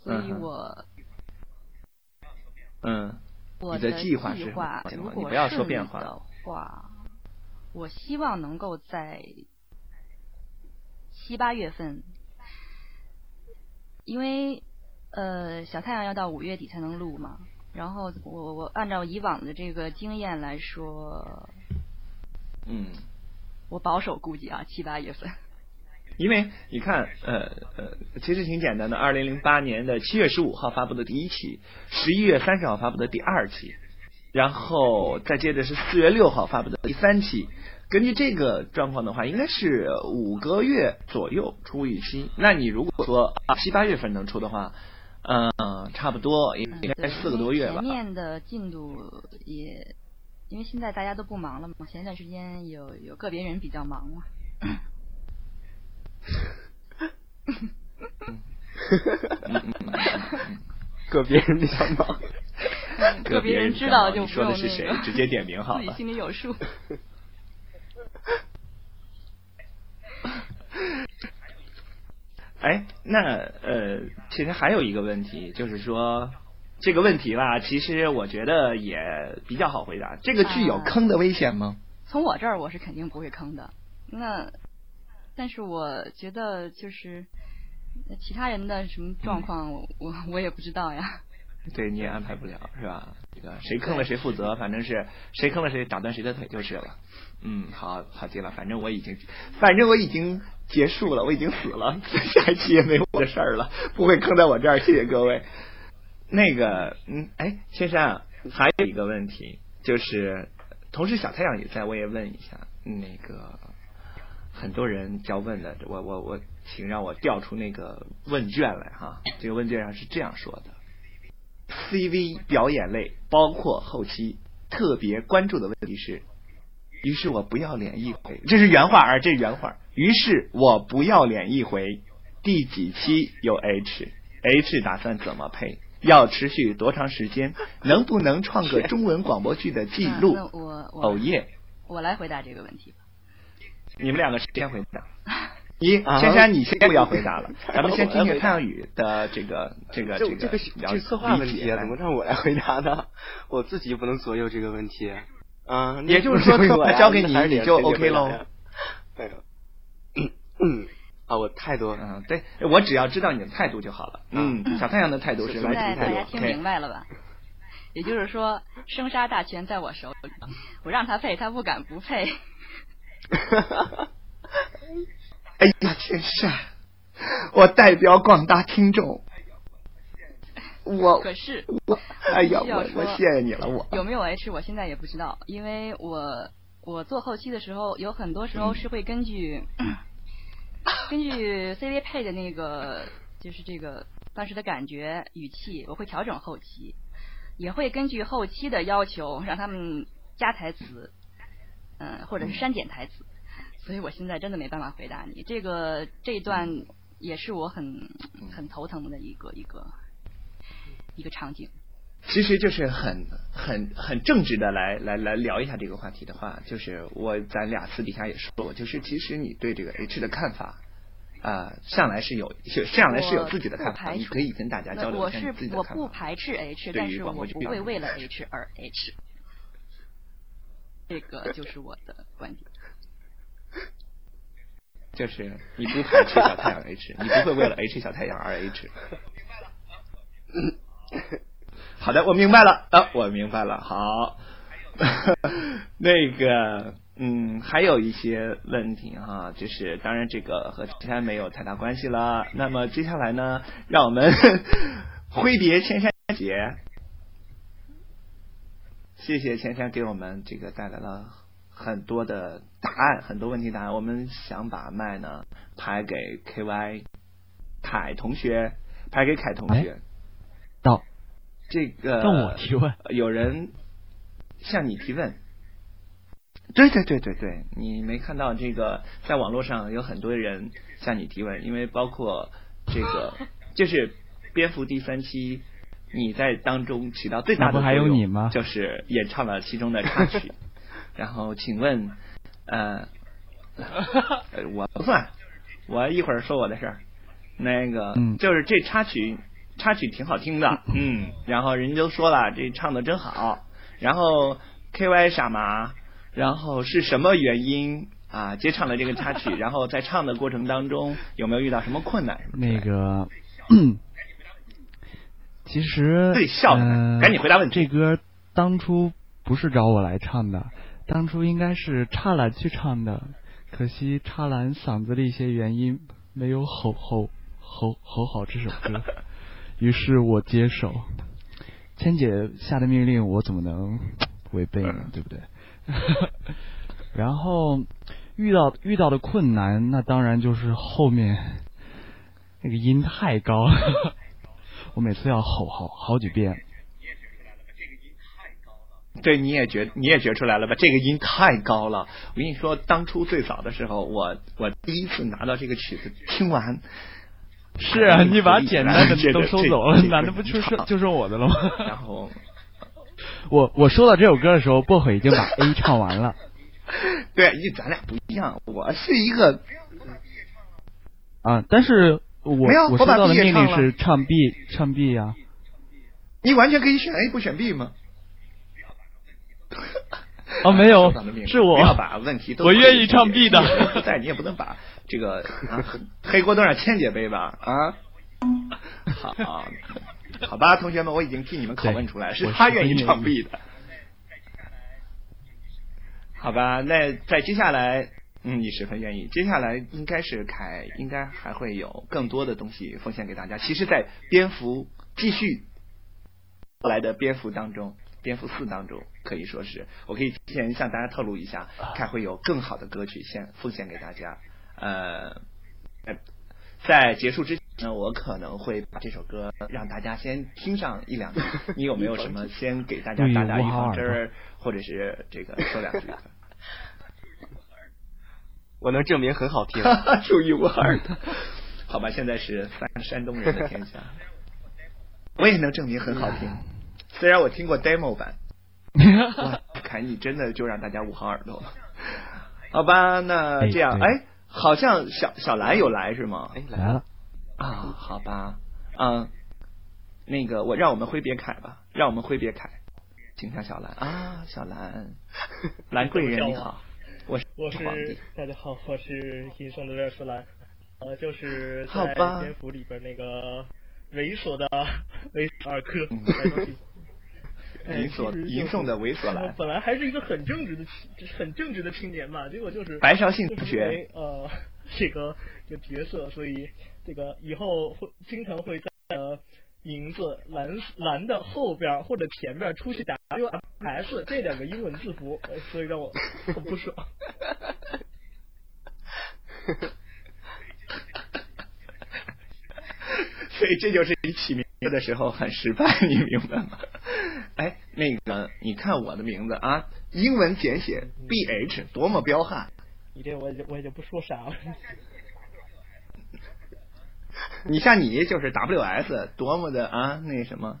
所以我嗯，我的计划是如果说变化。的话。我希望能够在七八月份，因为呃小太阳要到五月底才能录嘛，然后我我按照以往的这个经验来说，嗯，我保守估计啊七八月份，因为你看呃呃其实挺简单的，二零零八年的七月十五号发布的第一期，十一月三十号发布的第二期。然后再接着是四月六号发布的第三期，根据这个状况的话，应该是五个月左右出一期。那你如果说七八月份能出的话，嗯，差不多应该四个多月吧。前面的进度也，因为现在大家都不忙了嘛，前一段时间有有个别人比较忙嘛。个别人比较忙。个别人知道就说的是谁，直接点名好了。自己心里有数。哎，那呃，其实还有一个问题，就是说，这个问题吧，其实我觉得也比较好回答。这个剧有坑的危险吗？从我这儿我是肯定不会坑的。那，但是我觉得就是其他人的什么状况，我我也不知道呀。对，你也安排不了，是吧？这个谁坑了谁负责，反正是谁坑了谁打断谁的腿就是了。嗯，好好极了，反正我已经，反正我已经结束了，我已经死了，下一期也没我的事儿了，不会坑在我这儿。谢谢各位。那个，嗯，哎，先生，还有一个问题，就是同时小太阳也在，我也问一下，那个很多人要问的，我我我，请让我调出那个问卷来哈。这个问卷上是这样说的。CV 表演类包括后期特别关注的问题是，于是我不要脸一回，这是原话啊，这是原话。于是我不要脸一回，第几期有 H？H 打算怎么配？要持续多长时间？能不能创个中文广播剧的记录？我哦耶！我来回答这个问题吧。你们两个先回答。一，珊珊，你先不要回答了，咱们先听听太阳雨的这个这个这个这个这策划问题，怎么让我来回答呢？我自己不能左右这个问题。啊，也就是说，交给你你就 OK 喽。哎呦，嗯 啊，我态度，嗯，对我只要知道你的态度就好了。嗯，小太阳的态度是现在大家听明白了吧？也就是说，生杀大权在我手里，我让他配，他不敢不配。哈哈哈。哎呀，真是，我代表广大听众，我可是我哎呀，我我谢谢你了，我有没有 H，我现在也不知道，因为我我做后期的时候，有很多时候是会根据 根据 CV 配的那个，就是这个当时的感觉语气，我会调整后期，也会根据后期的要求让他们加台词，嗯，或者是删减台词。所以我现在真的没办法回答你，这个这一段也是我很很头疼的一个一个一个场景。其实就是很很很正直的来来来聊一下这个话题的话，就是我咱俩私底下也说过，就是其实你对这个 H 的看法啊，向来是有向来是有自己的看法，你可以跟大家交流一下自己的看法。我是我不排斥 H，但是我不会为了 H 而 H，这个就是我的观点。就是你不排斥小太阳 H，你不会为了 H 小太阳而 H。好的，我明白了啊，我明白了。好，那个嗯，还有一些问题哈，就是当然这个和千山没有太大关系了。那么接下来呢，让我们 挥别千山姐，谢谢千山给我们这个带来了。很多的答案，很多问题答案，我们想把麦呢排给 K Y 凯同学，排给凯同学。到这个向我提问，有人向你提问。对对对对对，你没看到这个，在网络上有很多人向你提问，因为包括这个 就是蝙蝠第三期，你在当中起到最大的作用，就是演唱了其中的插曲。然后，请问，呃，我不算，我一会儿说我的事儿。那个，就是这插曲，插曲挺好听的，嗯。然后人都说了，这唱的真好。然后 K Y 傻麻，然后是什么原因啊接唱了这个插曲？然后在唱的过程当中有没有遇到什么困难？那个，其实对笑，赶紧回答问题。这歌当初不是找我来唱的。当初应该是叉兰去唱的，可惜叉兰嗓子的一些原因没有吼吼吼吼好这首歌，于是我接手。千姐下的命令，我怎么能违背呢？对不对？然后遇到遇到的困难，那当然就是后面那个音太高，我每次要吼好好几遍。对，你也觉你也觉出来了吧？这个音太高了。我跟你说，当初最早的时候，我我第一次拿到这个曲子，听完是啊，你把简单的都收走了，难道不就是就剩我的了吗？然后 我我收到这首歌的时候，薄荷已经把 A 唱完了。对，因为咱俩不一样，我是一个啊，但是我我收到的命令是唱 B 唱 B 呀。你完全可以选 A 不选 B 吗？哦，没有，是我。不要把问题都。我愿意唱 B 的。在你也不能把这个啊黑锅都让千姐背吧啊。好，好吧，同学们，我已经替你们拷问出来，是他愿意唱 B 的。好吧，那在接下来，嗯，你十分愿意。接下来应该是凯，应该还会有更多的东西奉献给大家。其实，在蝙蝠继续来的蝙蝠当中，蝙蝠四当中，可以说是我可以提前向大家透露一下，看会有更好的歌曲献奉献给大家。呃，在结束之前呢，我可能会把这首歌让大家先听上一两句。你有没有什么先给大家打打预防针儿？或者是这个说两句，我能证明很好听，独一无二的。好吧，现在是山山东人的天下，我也能证明很好听。虽然我听过 demo 版，哇，凯你真的就让大家捂好耳朵了。好吧，那这样，哎，好像小小兰有来是吗？哎，来了啊，好吧，嗯，那个我让我们挥别凯吧，让我们挥别凯。请上小兰啊，小兰，兰贵人你好，我是我是大家好，我是新生的热斯兰，呃，就是在蝙蝠里边那个猥琐的猥尔克，淫琐淫送的猥琐男，本来还是一个很正直的很正直的青年嘛，结果就是白绍兴同学，呃，这个这个角色，所以这个以后会经常会在呃。名字蓝蓝的后边或者前面出现 W S 这两个英文字符，所以让我很不爽。所以这就是你起名字的时候很失败，你明白吗？哎，那个你看我的名字啊，英文简写 B H，多么彪悍！你这我我也就不说啥了。你像你就是 W S 多么的啊那什么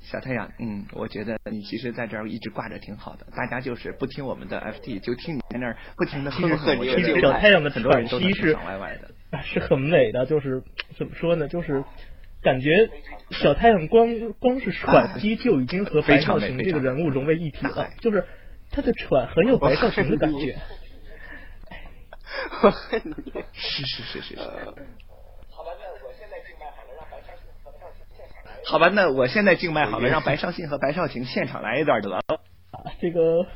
小太阳，嗯，我觉得你其实在这儿一直挂着挺好的，大家就是不听我们的 F T，就听你在那儿不停的哼哼。其实小太阳的喘息是是很美的，就是怎么说呢，就是感觉小太阳光光是 喘息就已经和白少晴这个人物融为一体了，就是他的喘很有白少晴的感觉。我恨你！是是是是。好吧，那我现在静脉好了，让白少信和白少晴现场来。好吧，那我现在静脉好了，让白少信和白少晴现场来一段得了。这个。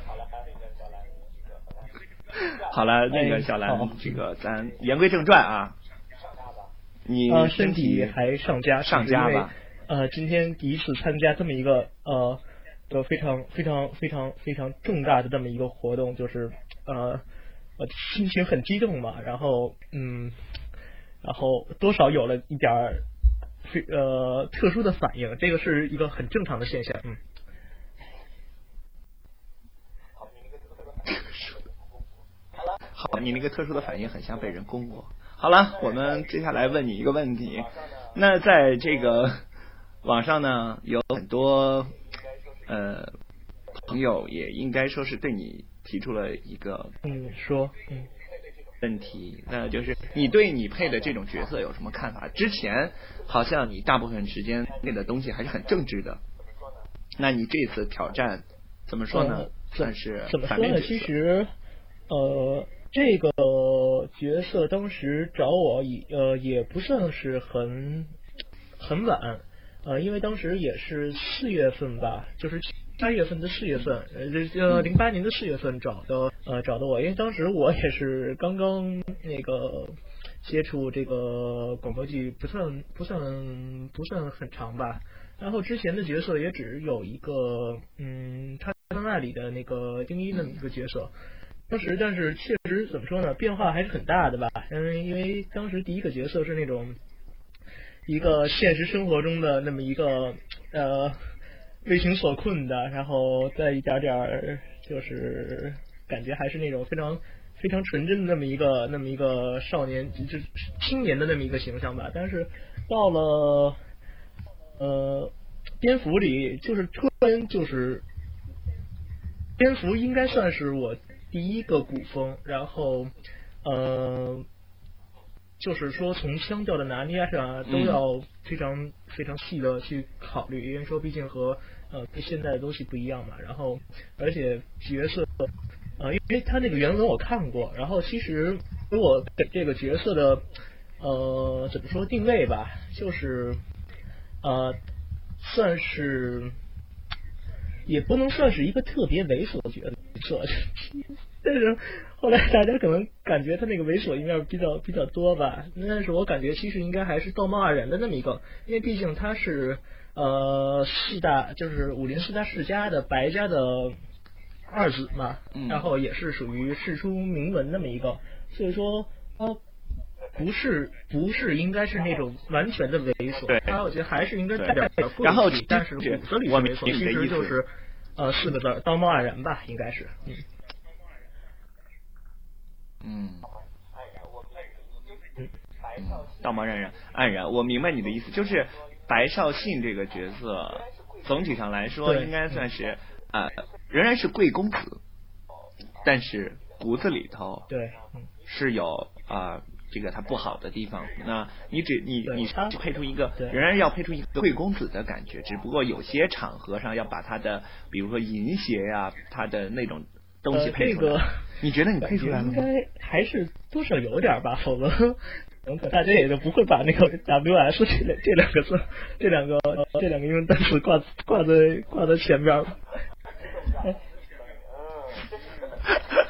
好了，那个小兰，这个咱言归正传啊。你身体还上佳？上佳吧。呃，今天第一次参加这么一个呃，的非常非常非常非常重大的这么一个活动，就是呃。我心情很激动嘛，然后嗯，然后多少有了一点儿非呃特殊的反应，这个是一个很正常的现象，嗯。好，你那个特殊的反应很像被人攻过。好了，我们接下来问你一个问题，那在这个网上呢，有很多呃朋友也应该说是对你。提出了一个嗯说嗯问题，那就是你对你配的这种角色有什么看法？之前好像你大部分时间配的东西还是很正直的，那你这次挑战怎么说呢？算是怎么说呢？其实呃，这个角色当时找我也呃也不算是很很晚呃，因为当时也是四月份吧，就是。三月份的四月份，呃，这呃零八年的四月份找的，呃，找的我，因为当时我也是刚刚那个接触这个广播剧，不算不算不算很长吧。然后之前的角色也只有一个，嗯，他那里的那个丁一的一个角色。当时但是确实怎么说呢，变化还是很大的吧。嗯，因为当时第一个角色是那种一个现实生活中的那么一个呃。为情所困的，然后再一点点儿，就是感觉还是那种非常非常纯真的那么一个那么一个少年，就是青年的那么一个形象吧。但是到了呃蝙蝠里，就是突然就是蝙蝠应该算是我第一个古风，然后呃就是说从腔调的拿捏上都要非常非常细的去考虑，因为说毕竟和呃跟现在的东西不一样嘛。然后而且角色呃，因为他那个原文我看过，然后其实给我给这个角色的呃怎么说定位吧，就是呃算是也不能算是一个特别猥琐的角色。但是后来大家可能感觉他那个猥琐一面比较比较多吧，但是我感觉其实应该还是道貌岸然的那么一个，因为毕竟他是呃四大就是武林四大世家的白家的二子嘛，然后也是属于世出名门那么一个，所以说他不是不是应该是那种完全的猥琐，他我觉得还是应该带点然后但是骨子里是猥琐，其实就是呃四个字道貌岸然吧，应该是嗯。嗯，道貌岸然，岸然。我明白你的意思，就是白绍信这个角色，总体上来说应该算是啊，仍然是贵公子，但是骨子里头对是有啊这个他不好的地方。那你只你你配出一个，仍然要配出一个贵公子的感觉，只不过有些场合上要把他的，比如说银鞋呀，他的那种。东西配出来，你觉得你配出来了吗？应该还是多少有点吧，否则大家也就不会把那个 W S 这两这两个字，这两个 这两个英文单词挂挂在挂在前边了。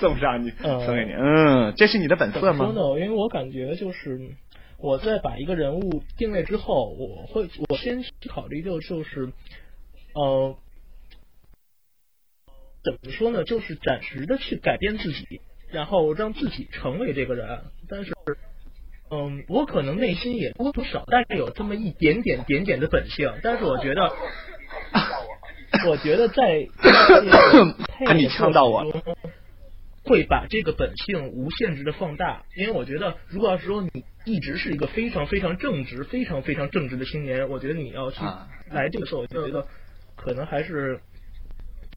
送上你，送给你，嗯，这是你的本色吗？说呢？因为我感觉就是我在把一个人物定位之后，我会我先考虑就就是呃。怎么说呢？就是暂时的去改变自己，然后让自己成为这个人。但是，嗯，我可能内心也多多少但是有这么一点点点点的本性。但是我觉得，我觉得在 配你呛到我，会把这个本性无限制的放大。因为我觉得，如果要是说你一直是一个非常非常正直、非常非常正直的青年，我觉得你要去来这个时候，我就觉得可能还是。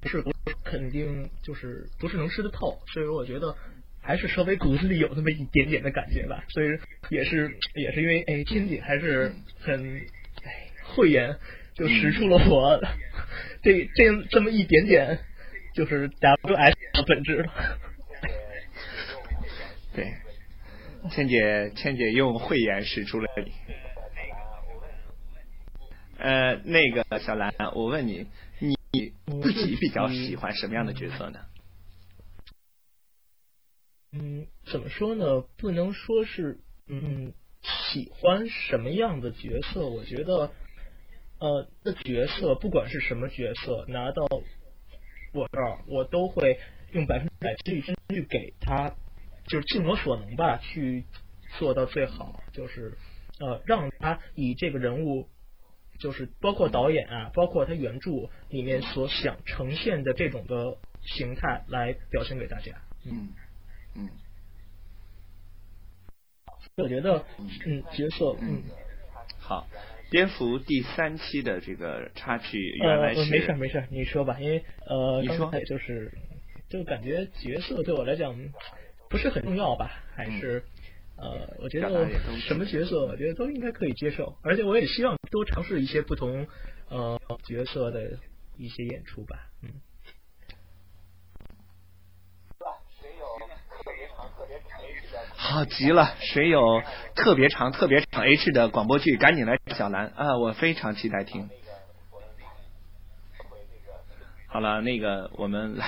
不是，不肯定就是不是能吃得透，所以说我觉得还是稍微骨子里有那么一点点的感觉吧。所以也是也是因为哎，天姐还是很哎慧眼，就识出了我 这这这么一点点就是 W S 的本质了。对，倩姐倩姐用慧眼识出了你。呃，那个小兰，我问你。你自己比较喜欢什么样的角色呢？嗯，怎么说呢？不能说是嗯喜欢什么样的角色。我觉得呃，那角色不管是什么角色，拿到我这儿，我都会用百分之百的心去给他，就是尽我所能吧，去做到最好，就是呃让他以这个人物。就是包括导演啊，包括他原著里面所想呈现的这种的形态来表现给大家。嗯嗯，我觉得嗯角色嗯好，蝙蝠第三期的这个插曲原来是没事没事，你说吧，因为呃你说就是就感觉角色对我来讲不是很重要吧，还是。呃，我觉得什么角色，我觉得都应该可以接受，而且我也希望多尝试一些不同呃角色的一些演出吧。嗯。好极了，谁有特别长、特别长 H 的广播剧，赶紧来小兰啊！我非常期待听。好了，那个我们来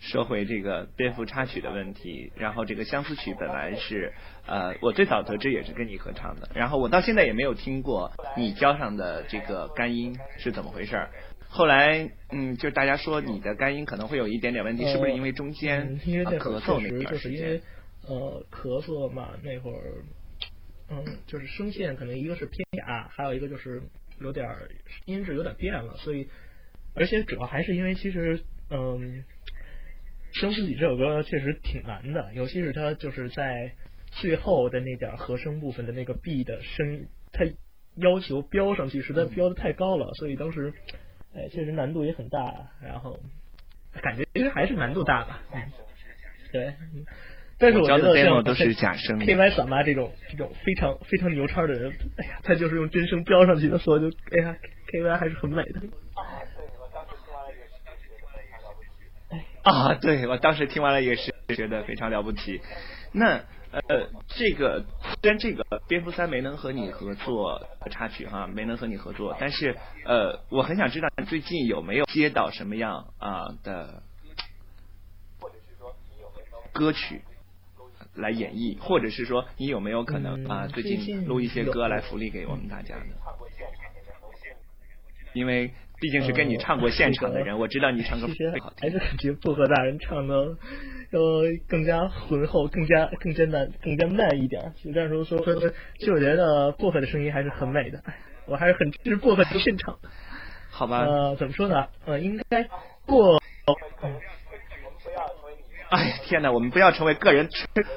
说回这个 蝙蝠插曲的问题。然后这个相思曲本来是呃，我最早得知也是跟你合唱的。然后我到现在也没有听过你交上的这个干音是怎么回事儿。后来嗯，就是大家说你的干音可能会有一点点问题，是不是因为中间咳嗽那段时间？呃，咳嗽嘛，那会儿嗯，就是声线可能一个是偏哑，还有一个就是有点音质有点变了，所以。而且主要还是因为，其实，嗯，《生自己》这首歌确实挺难的，尤其是它就是在最后的那点和声部分的那个 B 的声，它要求飙上去实在飙的太高了，所以当时，哎，确实难度也很大。然后感觉其实还是难度大吧，嗯，对，但是我觉得都是假声。K Y 嗓妈这种这种非常非常牛叉的人，哎呀，他就是用真声飙上去的，所以就哎呀，K Y 还是很美的。啊，对我当时听完了也是觉得非常了不起。那呃，这个虽然这个蝙蝠三没能和你合作插曲哈，没能和你合作，但是呃，我很想知道你最近有没有接到什么样啊的歌曲来演绎，或者是说你有没有可能啊最近录一些歌来福利给我们大家呢？因为。毕竟是跟你唱过现场的人，我知道你唱歌好听还是感觉薄荷大人唱的呃更加浑厚，更加更加难，更加慢一点。实但是说说，其实我觉得薄荷的声音还是很美的，我还是很支持薄荷的现场。好吧。呃，怎么说呢？呃，应该过。哎天哪！我们不要成为个人，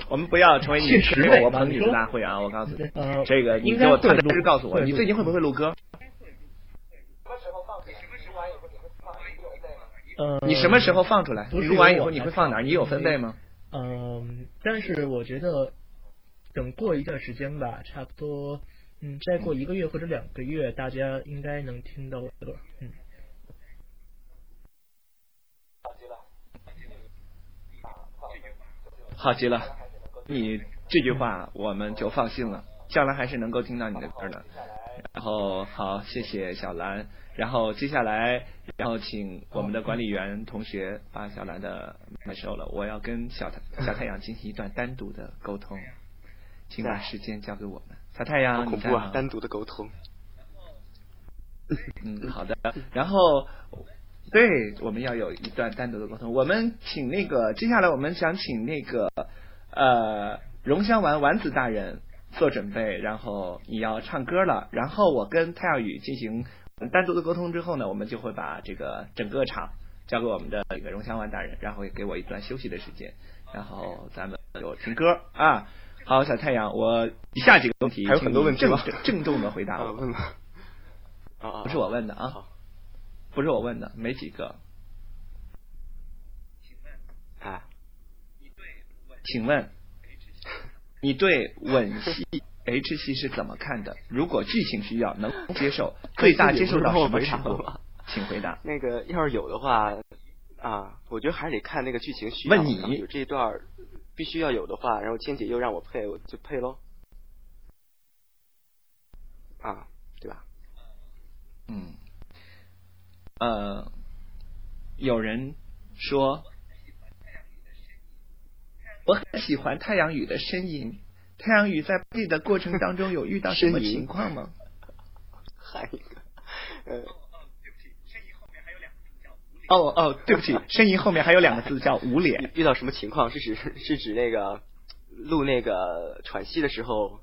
我们不要成为你我捧你的大会啊！我告诉你，这个你给我踏踏实告诉我，你最近会不会录歌？呃，你什么时候放出来？录完以后你会放哪？你有分贝吗？嗯，但是我觉得等过一段时间吧，差不多，嗯，再过一个月或者两个月，大家应该能听到我的歌。嗯。好极了，你这句话我们就放心了，将来还是能够听到你的歌的。然后好，谢谢小兰。然后接下来，然后请我们的管理员同学把小兰的麦收了。我要跟小太小太阳进行一段单独的沟通，请把时间交给我们。小太阳，恐怖啊！单独的沟通。嗯，好的。然后，对，我们要有一段单独的沟通。我们请那个，接下来我们想请那个呃，荣香丸丸子大人做准备，然后你要唱歌了。然后我跟太阳雨进行。单独的沟通之后呢，我们就会把这个整个场交给我们的这个荣香丸大人，然后也给我一段休息的时间，然后咱们就听歌啊。好，小太阳，我以下几个问题还有很多问题吗？郑重的回答我。问了啊。不是我问的啊，不是我问的，没几个。请问啊，请问你对吻戏？H 戏是怎么看的？如果剧情需要，能接受，最大接受到什么程度？请回答。那个要是有的话啊，我觉得还是得看那个剧情需要。问你有这段必须要有的话，然后千姐又让我配，我就配喽。啊，对吧？嗯，呃，有人说，我很喜欢太阳雨的呻吟。太阳雨在配的过程当中有遇到什么 情况吗？还一个，呃，哦哦，对不起，呻吟后面还有两个字叫捂脸。遇到什么情况？是指 是指那个录那个喘息的时候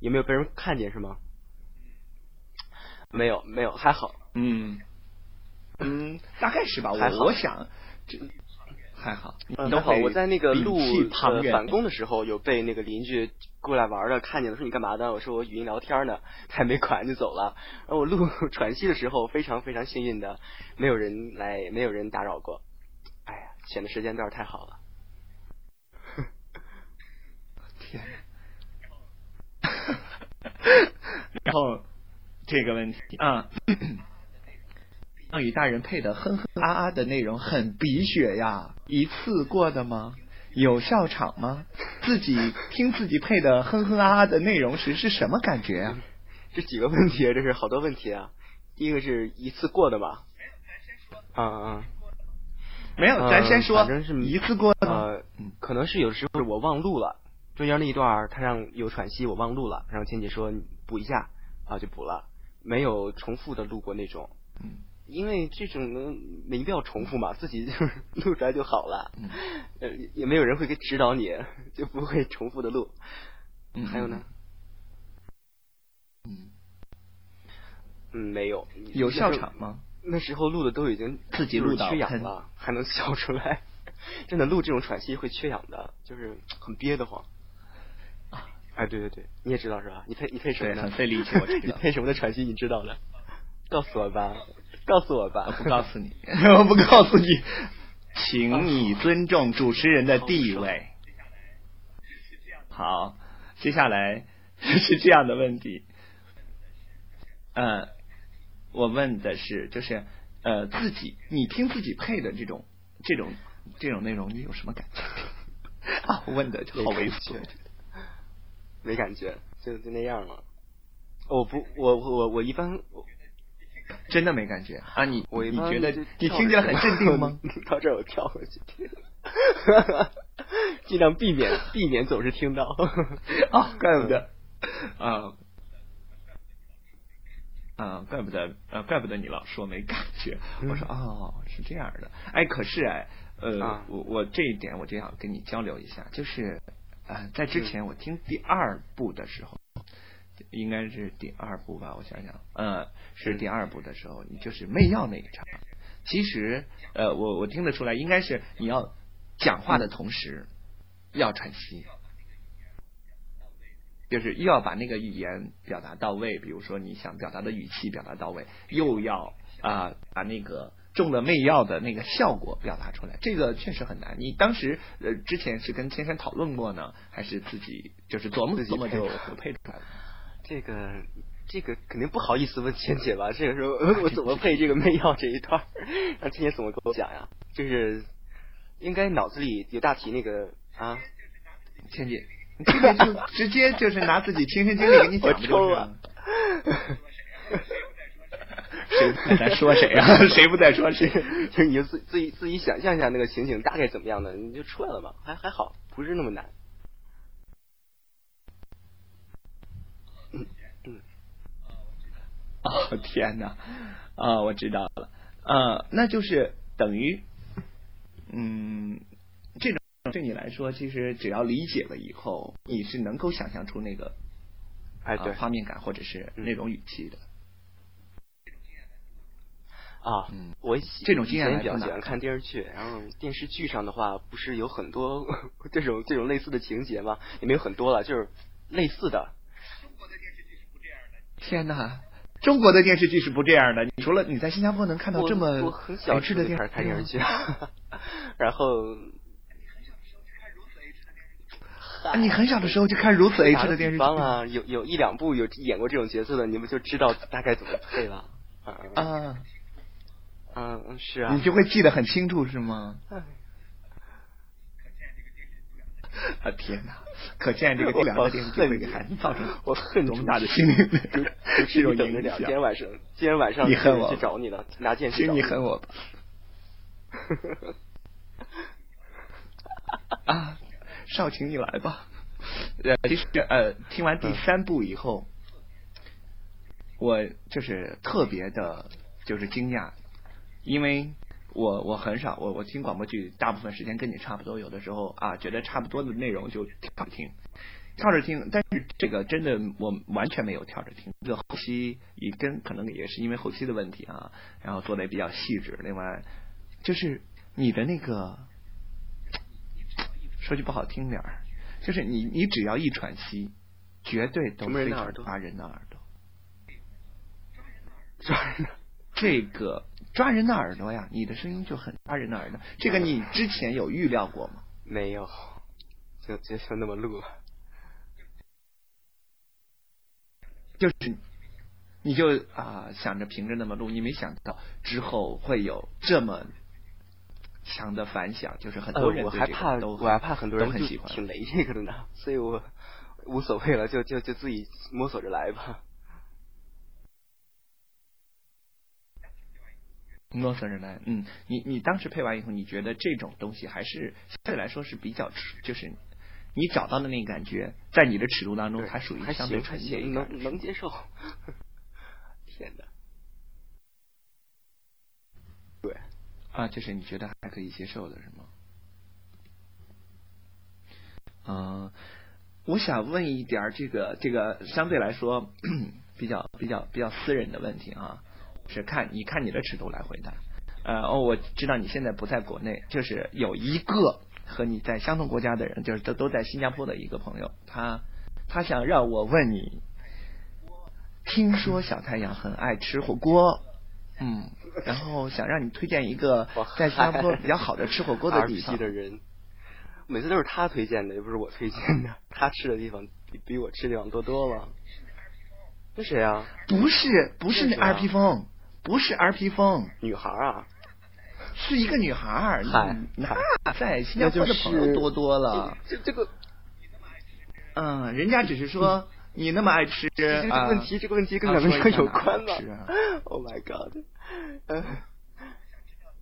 有没有被人看见是吗？没有没有，还好。嗯嗯，大概是吧。我我想这。还好，等会儿，我在那个录返工的时候，有被那个邻居过来玩的看见了，说你干嘛的？我说我语音聊天呢，他也没管就走了。然 后我录 喘息的时候，非常非常幸运的，没有人来，没有人打扰过。哎呀，选的时间倒是太好了。天，然后这个问题啊。让与大人配的哼哼啊啊的内容很鼻血呀，一次过的吗？有笑场吗？自己听自己配的哼哼啊啊的内容时是什么感觉啊？这几个问题，这是好多问题啊！第一个是一次过的吧？啊啊，没有，咱先说，反正是一次过的。可能是有时候我忘录了，中间那一段他让有喘息，我忘录了，然后倩姐说补一下啊，就补了，没有重复的录过那种。嗯。因为这种没必要重复嘛，自己就是 录出来就好了，呃，也没有人会给指导你，就不会重复的录。嗯还有呢？嗯，嗯，没有。有笑场吗？那时候录的都已经自己录缺氧了，还能笑出来？真的录这种喘息会缺氧的，就是很憋得慌。哎，对对对，你也知道是吧？你配你配什么的？很费力气，我知道。你配什么的喘息？你知道的？告诉我吧。告诉我吧，我不告诉你，我不告诉你，请你尊重主持人的地位。好，接下来是这样的问题。呃，我问的是，就是呃，自己你听自己配的这种这种这种内容，你有什么感觉？啊，问的就好猥琐，没感觉，就就那样了。我不，我我我一般 真的没感觉啊！你我你觉得你听起来很镇定吗？到这儿我跳回去听，尽量避免 避免总是听到。啊，怪不得啊啊，怪不得啊，怪不得你老说没感觉。我说哦，是这样的。哎，可是哎，呃，我我这一点我就想跟你交流一下，就是呃，在之前我听第二部的时候。应该是第二部吧，我想想，嗯，是第二部的时候，你就是媚药那一场。其实，呃，我我听得出来，应该是你要讲话的同时要喘息，就是又要把那个语言表达到位，比如说你想表达的语气表达到位，又要啊把那个中了媚药的那个效果表达出来，这个确实很难。你当时呃之前是跟千山讨论过呢，还是自己就是琢磨琢磨就配出来了？这个这个肯定不好意思问倩姐吧？这个时候 我怎么配这个 媚药这一段？让倩姐怎么跟我讲呀？就是应该脑子里有大题那个啊，倩姐，这个就 直接就是拿自己亲身经历给你讲不就是了？谁不在说谁啊？谁不在说谁？就你就自自己自己想象一下那个情景大概怎么样的，你就出来了嘛，还还好，不是那么难。哦天哪！啊，我知道了，啊，那就是等于，嗯，这种对你来说，其实只要理解了以后，你是能够想象出那个，哎，对，画面感或者是那种语气的。啊，嗯，我这种经验比较喜欢看电视剧，然后电视剧上的话，不是有很多 这种这种类似的情节吗？也没有很多了，就是类似的。中国的电视剧是不这样的。天哪！中国的电视剧是不这样的。你除了你在新加坡能看到这么小吃的电视看电视剧，然后你很小的时候就看如此 H 的电视剧啊？有有一两部有演过这种角色的，你们就知道大概怎么配了啊。嗯，是啊，你就会记得很清楚是吗？啊天哪！可见这个 这两个电视剧会给孩子造成我恨多么大的心理的 这种影响。今天晚上，今天晚上你恨我去找你了，拿剑去找你。恨我吧？啊，少晴，你来吧。呃，其实呃，听完第三部以后，我就是特别的，就是惊讶，因为。我我很少，我我听广播剧，大部分时间跟你差不多。有的时候啊，觉得差不多的内容就跳着听，跳着听。但是这个真的我完全没有跳着听。这个后期也跟可能也是因为后期的问题啊，然后做的也比较细致。另外，就是你的那个说句不好听点儿，就是你你只要一喘息，绝对都非常抓人的耳朵，抓人的 这个。抓人的耳朵呀！你的声音就很抓人的耳朵。这个你之前有预料过吗？没有，就就就那么录了。就是你就啊想着凭着那么录，你没想到之后会有这么强的反响，就是很多人我还怕，我还怕很多人很喜欢，挺雷这个的呢，所以我无所谓了，就就就自己摸索着来吧。陌生人来，嗯，你你当时配完以后，你觉得这种东西还是相对来说是比较，就是你找到的那个感觉，在你的尺度当中还属于相对纯洁一点，能能接受。天哪！对，啊，就是你觉得还可以接受的是吗？嗯，我想问一点这个这个相对来说 比较比较比较私人的问题啊。是看你看你的尺度来回答，呃哦，我知道你现在不在国内，就是有一个和你在相同国家的人，就是都都在新加坡的一个朋友，他他想让我问你，听说小太阳很爱吃火锅，嗯，然后想让你推荐一个在新加坡比较好的吃火锅的地方。的人，每次都是他推荐的，又不是我推荐的。他吃的地方比比我吃的地方多多了。那谁啊？不是，不是那那谁啊 RP 风，不是 RP 风，女孩啊？是一个女孩儿。嗨那在新加那就的朋友多多了。这这个嗯，人家只是说你那么爱吃其实这个啊问题，这个问题跟啊咱们这说有关吗啊？Oh my god！嗯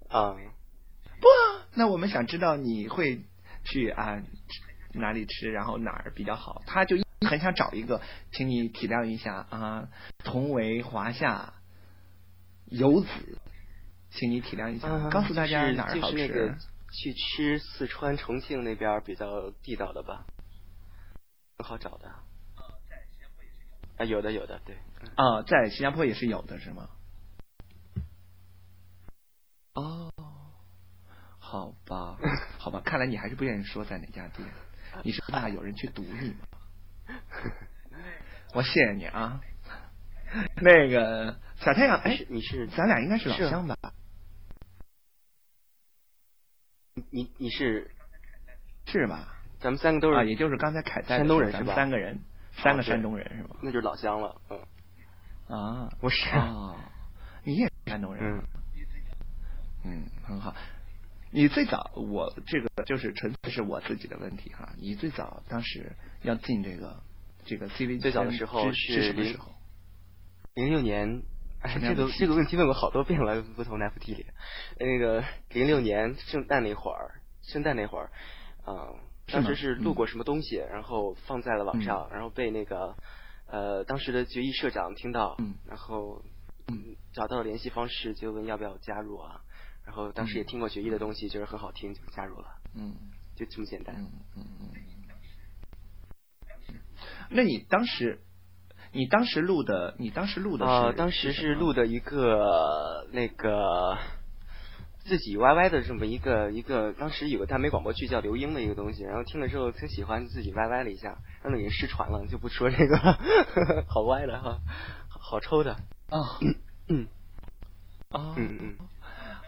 啊，不啊，那我们想知道你会去啊哪里吃，然后哪儿比较好。他就很想找一个，请你体谅一下啊，同为华夏游子，请你体谅一下，啊告诉大家哪儿好吃。就是那个去吃四川、重庆那边比较地道的吧，很好找的。啊，有的有的，对。嗯啊，在新加坡也是有的，是吗？哦，好吧，好吧，看来你还是不愿意说在哪家店，你是怕有人去堵你吗？我谢谢你啊。那个小太阳，哎你是，咱俩应该是老乡吧？你你是是吧？咱们三个都是啊，也就是刚才凯山东人是吧三个人，三个山东人是吧？那就是老乡了，嗯，啊，我是啊，你也是山东人嗯很好。你最早，我这个就是纯粹是我自己的问题哈。你最早当时要进这个这个 CV 最早的时候是什么时候？零六年，哎，这个这个问题问过好多遍了，不同 FT 里。那个零六年圣诞那会儿，圣诞那会儿，啊、当时是录过什么东西，然后放在了网上，嗯然后被那个呃当时的决议社长听到，嗯然后嗯找到了联系方式，就问要不要加入啊。然后当时也听过决议的东西，觉得很好听，就加入了，嗯就这么简单。嗯嗯嗯。那你当时，你当时录的，你当时录的是？呃、当时是录的。一个那个自己 YY 的这么一个一个，当时有个耽美广播剧叫《刘英》的一个东西，然后听了之后挺喜欢，自己 YY 了一下，让那个人失传了，就不说这个 好歪的哈，好好抽的，啊。嗯。啊。嗯嗯，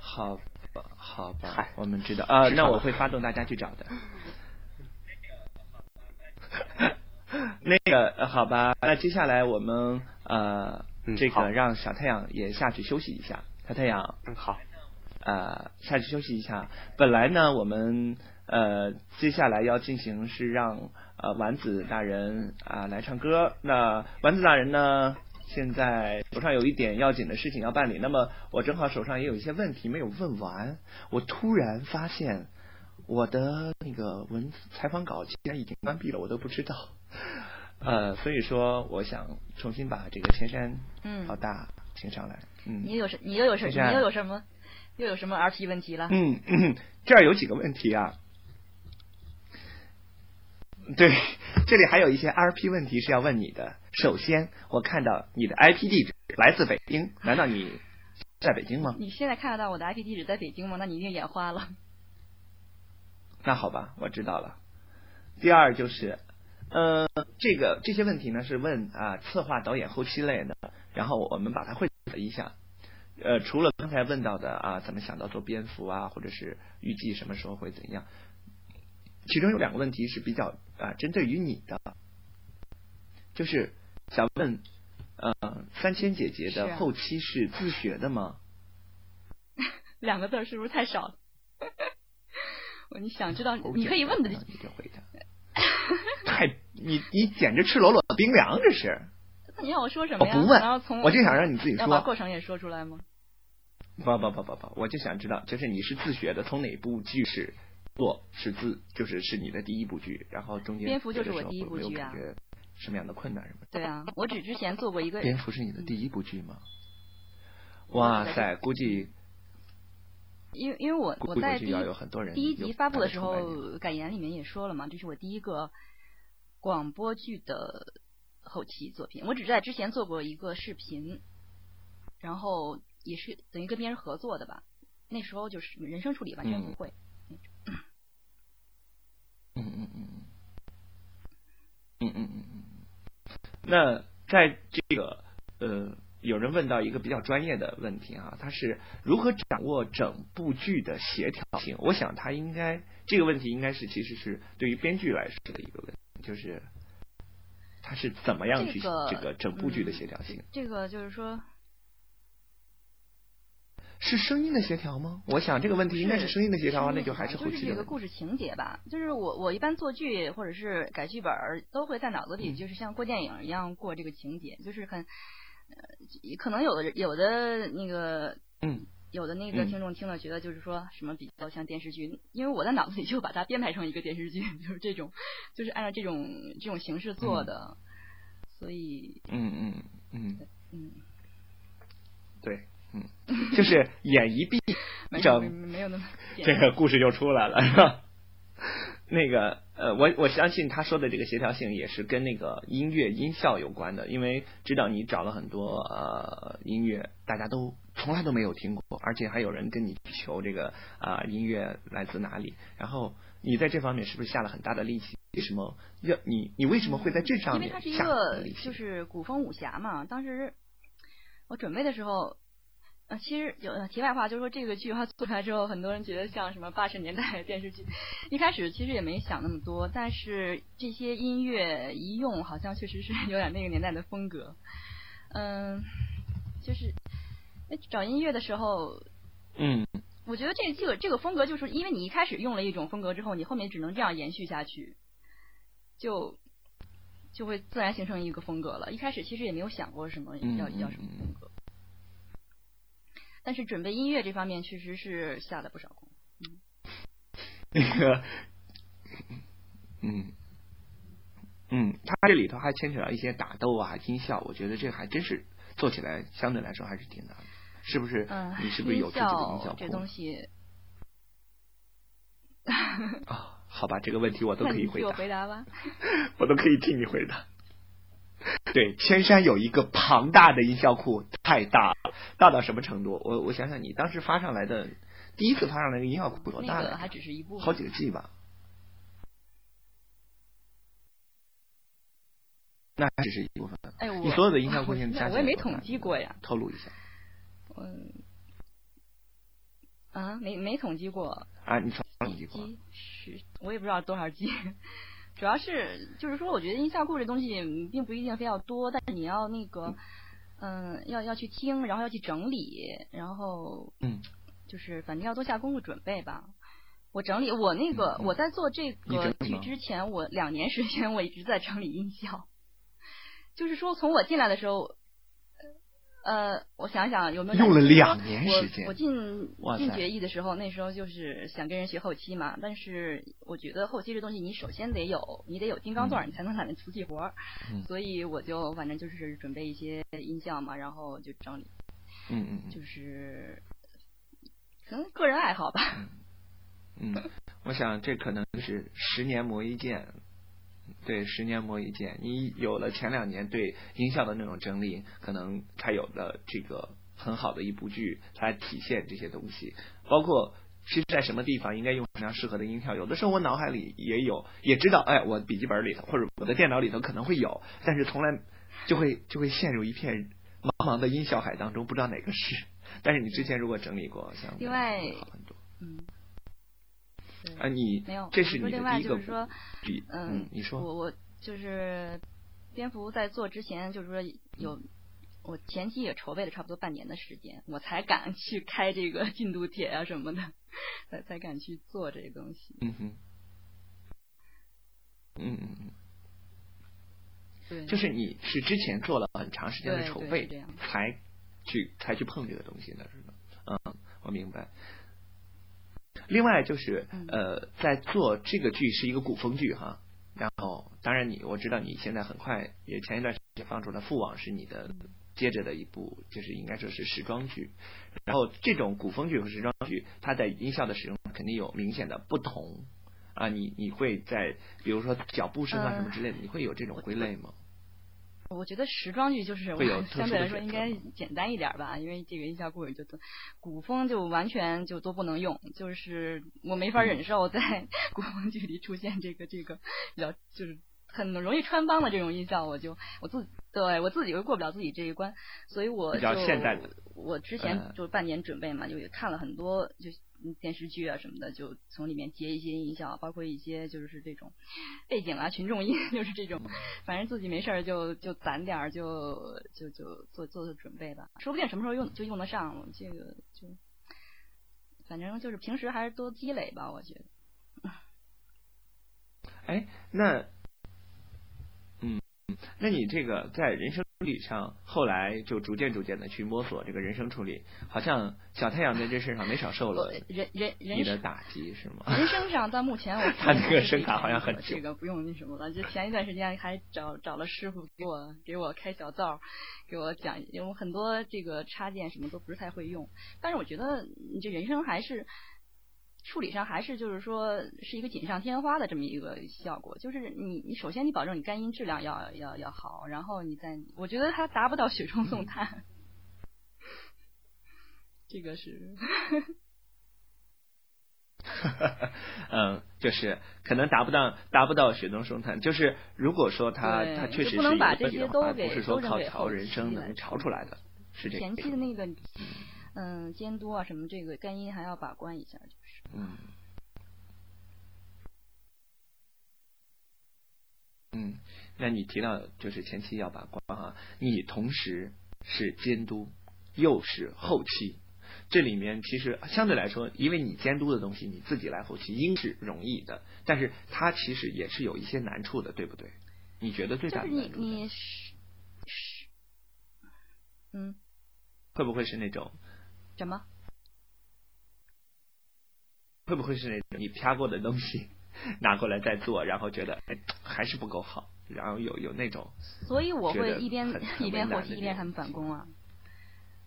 好吧，好吧，我们知道。啊，那我会发动大家去找的。那个呃好吧，那接下来我们呃，这个让小太阳也下去休息一下。小太阳，嗯好，呃，下去休息一下。本来呢，我们呃接下来要进行是让呃丸子大人啊、来唱歌。那丸子大人呢，现在手上有一点要紧的事情要办理，那么我正好手上也有一些问题没有问完，我突然发现我的那个文字采访稿竟然已经关闭了，我都不知道。呃，所以说我想重新把这个千山嗯老大请上来。嗯，你有什你又有什你接下来又有什么又有什么 RP 问题了？嗯嗯，这儿有几个问题啊。对，这里还有一些 RP 问题是要问你的。首先，我看到你的 IP 地址来自北京，难道你在北京吗？你现在看得到我的 IP 地址在北京吗？那你一定眼花了。那好吧，我知道了。第二就是，呃，这个这些问题呢是问啊策划、导演、后期类的，然后我们把它汇总了一下。呃，除了刚才问到的啊，怎么想到做蝙蝠啊，或者是预计什么时候会怎样，其中有两个问题是比较啊针对于你的，就是想问，呃，三千姐姐的后期是自学的吗？两个字儿是不是太少了？我你想知道，你可以问的你就回答。太，你你简直赤裸裸的冰凉，这是。那你要我说什么呀？我不问然后从我就想让你自己要把说过程也说出来吗？不不不不不，我就想知道，就是你是自学的，从哪部剧是做是自，就是是你的第一部剧，然后中间蝙蝠就是我第一部剧啊什么样的困难什么的？对啊，我只之前做过一个蝙蝠是你的第一部剧吗？我哇塞，估计因为因为我我在第一第一集发布的时候，感言里面也说了嘛，这是我第一个广播剧的后期作品。我只是在之前做过一个视频，然后也是等于跟别人合作的吧。那时候就是人声处理完全不嗯会。嗯嗯嗯嗯嗯嗯嗯嗯。那在这个呃有人问到一个比较专业的问题啊，他是如何掌握整部剧的协调性？我想他应该这个问题应该是其实是对于编剧来说的一个问题，就是他是怎么样去这个整部剧的协调性？这个就是说。是声音的协调吗？我想这个问题应该是声音的协调啊，那就还是后期的。这个故事情节吧，就是我我一般做剧或者是改剧本都会在脑子里，就是像过电影一样过这个情节，就是很呃，可能有的有的那个嗯，有的那个听众听了觉得就是说什么比较像电视剧，因为我在脑子里就把它编排成一个电视剧，就是这种，就是按照这种这种形式做的，所以嗯嗯嗯。嗯，对。嗯，就是眼一 闭，整没有那么这个故事就出来了，是吧？那个呃，我我相信他说的这个协调性也是跟那个音乐音效有关的，因为知道你找了很多呃音乐，大家都从来都没有听过，而且还有人跟你求这个啊音乐来自哪里，然后你在这方面是不是下了很大的力气？为什么要你你为什么会在这上面下力气？就是古风武侠嘛，当时我准备的时候。呃，其实有题外话，就是说这个剧它做出来之后，很多人觉得像什么八十年代电视剧。一开始其实也没想那么多，但是这些音乐一用，好像确实是有点那个年代的风格。嗯，就是找音乐的时候，嗯，我觉得这这个这个风格，就是因为你一开始用了一种风格之后，你后面只能这样延续下去，就就会自然形成一个风格了。一开始其实也没有想过什么要要什么风格。但是准备音乐这方面确实是下了不少功，嗯，那个，嗯，嗯，他这里头还牵扯到一些打斗啊、音效，我觉得这还真是做起来相对来说还是挺难的，是不是？嗯，你是不是有自己的音效这东西？啊，好吧，这个问题我都可以回答。我回答吧。我都可以替你回答。对，千山有一个庞大的音效库，太大了，大到什么程度？我我想想，你当时发上来的第一次发上来的音效库多大？那个还只是一部，好几个 G 吧？那只是一部分。哎，你所有的音效库现在加起来，我也没统计过呀。透露一下。嗯。啊，没没统计过。啊，你统计过？十，我也不知道多少 G。主要是就是说，我觉得音效库这东西并不一定非要多，但是你要那个，嗯，要要去听，然后要去整理，然后，嗯，就是反正要多下功夫准备吧。我整理我那个我在做这个剧之前，我两年时间我一直在整理音效，就是说从我进来的时候。呃，我想想有没有用了两年时间。我进进决议的时候，那时候就是想跟人学后期嘛。但是我觉得后期这东西，你首先得有，你得有金刚钻，你才能揽那瓷器活儿。所以我就反正就是准备一些音效嘛，然后就整理。嗯嗯。就是可能个人爱好吧。嗯，我想这可能是十年磨一剑。对，十年磨一剑。你有了前两年对音效的那种整理，可能才有了这个很好的一部剧来体现这些东西。包括其实在什么地方应该用什么样适合的音效，有的时候我脑海里也有，也知道，哎，我笔记本里头或者我的电脑里头可能会有，但是从来就会就会陷入一片茫茫的音效海当中，不知道哪个是。但是你之前如果整理过，像另外好很多，嗯。啊，你没有，这是你的第一个比嗯，你说我我就是蝙蝠在做之前，就是说有我前期也筹备了差不多半年的时间，我才敢 去开这个进度帖啊什么的，才才敢去做这个东西。嗯哼，嗯嗯嗯，对，就是你是之前做了很长时间的筹备，才去才去碰这个东西的是吧？嗯，我明白。另外就是呃，在做这个剧是一个古风剧哈，然后当然你我知道你现在很快也前一段时间放出了《父王》是你的接着的一部，就是应该说是时装剧，然后这种古风剧和时装剧，它在音效的使用肯定有明显的不同。啊，你你会在比如说脚步声啊什么之类的，你会有这种归类吗？我觉得时装剧就是相对来说应该简单一点吧，因为这个音效库就古风就完全就都不能用，就是我没法忍受在 古风剧里出现这个这个比较就是很容易穿帮的这种音效，我就我自对我自己又过不了自己这一关，所以我比较现代的。我之前就半年准备嘛，就也看了很多就电视剧啊什么的，就从里面接一些音效，包括一些就是这种背景啊、群众音，就是这种，反正自己没事儿就就攒点儿，就就就做做做准备吧，说不定什么时候用就用得上。这个就反正就是平时还是多积累吧，我觉得。哎，那。那你这个在人生处理上，后来就逐渐逐渐的去摸索这个人生处理，好像小太阳在这事上没少受了人人你的打击是吗？人生上到目前我 他那个声卡好像很这个不用那什么了，就前一段时间还找找了师傅给我给我开小灶，给我讲，因为很多这个插件什么都不是太会用，但是我觉得你这人生还是。处理上还是就是说是一个锦上添花的这么一个效果，就是你你首先你保证你干音质量要要要好，然后你再我觉得它达不到雪中送炭，这个是，嗯，就是可能达不到达不到雪中送炭，就是如果说他他确实是不能把这些都给不是说靠调人声能调出来的，是这前期的那个嗯。监督啊什么这个干音还要把关一下。嗯，嗯，那你提到就是前期要把关啊，你同时是监督又是后期，这里面其实相对来说，因为你监督的东西你自己来后期应是容易的，但是它其实也是有一些难处的，对不对？你觉得最大的难处？你你是是嗯，会不会是那种什么？会不会是那种你啪过的东西拿过来再做，然后觉得哎还是不够好，然后有有那种，所以我会一边一边后期一边他们返工啊。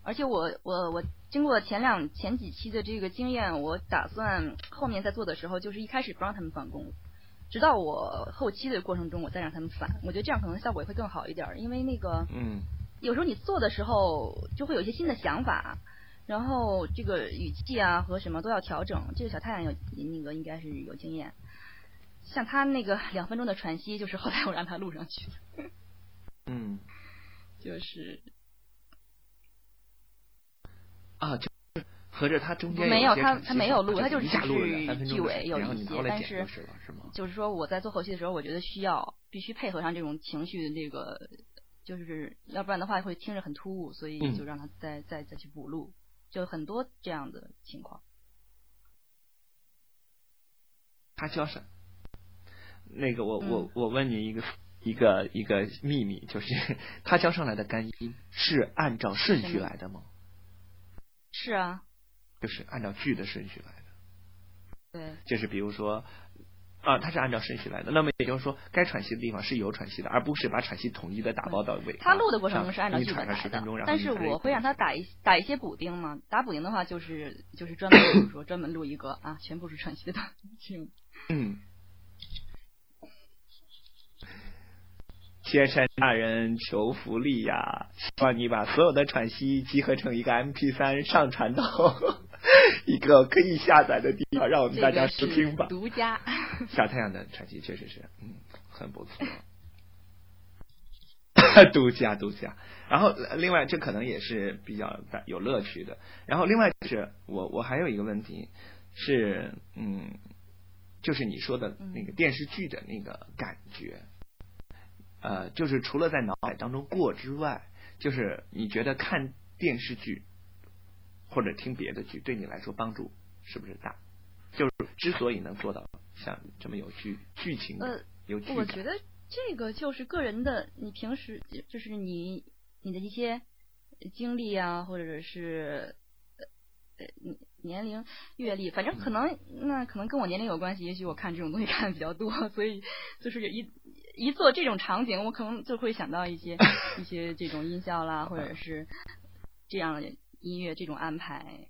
而且我我我经过前两前几期的这个经验，我打算后面在做的时候，就是一开始不让他们返工，直到我后期的过程中我再让他们返。我觉得这样可能效果也会更好一点，因为那个嗯，有时候你做的时候就会有一些新的想法。然后这个语气啊和什么都要调整。这个小太阳有那个应该是有经验，像他那个两分钟的喘息，就是后来我让他录上去的。嗯，就是啊，就是合着他中间没有他他没有录，他就是只是句尾有一些，但是就是说我在做后期的时候，我觉得需要必须配合上这种情绪的这个，就是要不然的话会听着很突兀，所以就让他再再再去补录。就很多这样的情况。他教上那个，我我我问你一个一个一个秘密，就是他交上来的干音是按照顺序来的吗？是啊。就是按照句的顺序来的。对。就是比如说。啊，它是按照顺序来的。那么也就是说，该喘息的地方是有喘息的，而不是把喘息统一的打包到位。他录的过程中是按照句子来的，但是我会让他打一打一些补丁嘛。打补丁的话，就是就是专门比如 说专门录一个啊，全部是喘息的嗯。天山大人求福利呀！希望你把所有的喘息集合成一个 MP 三，上传到 一个可以下载的地方，让我们大家收听吧。独家。小太阳的传奇确实是，嗯，很不错。独家，独家。然后，另外，这可能也是比较有乐趣的。然后，另外就是我，我还有一个问题是，嗯，就是你说的那个电视剧的那个感觉。呃，就是除了在脑海当中过之外，就是你觉得看电视剧或者听别的剧对你来说帮助是不是大？就是之所以能做到像这么有剧剧情的有剧我觉得这个就是个人的，你平时就是你你的一些经历啊，或者是呃年龄阅历，反正可能那可能跟我年龄有关系。也许我看这种东西 看的比较多，所以就是一。一做这种场景，我可能就会想到一些一些这种音效啦，或者是这样的音乐这种安排。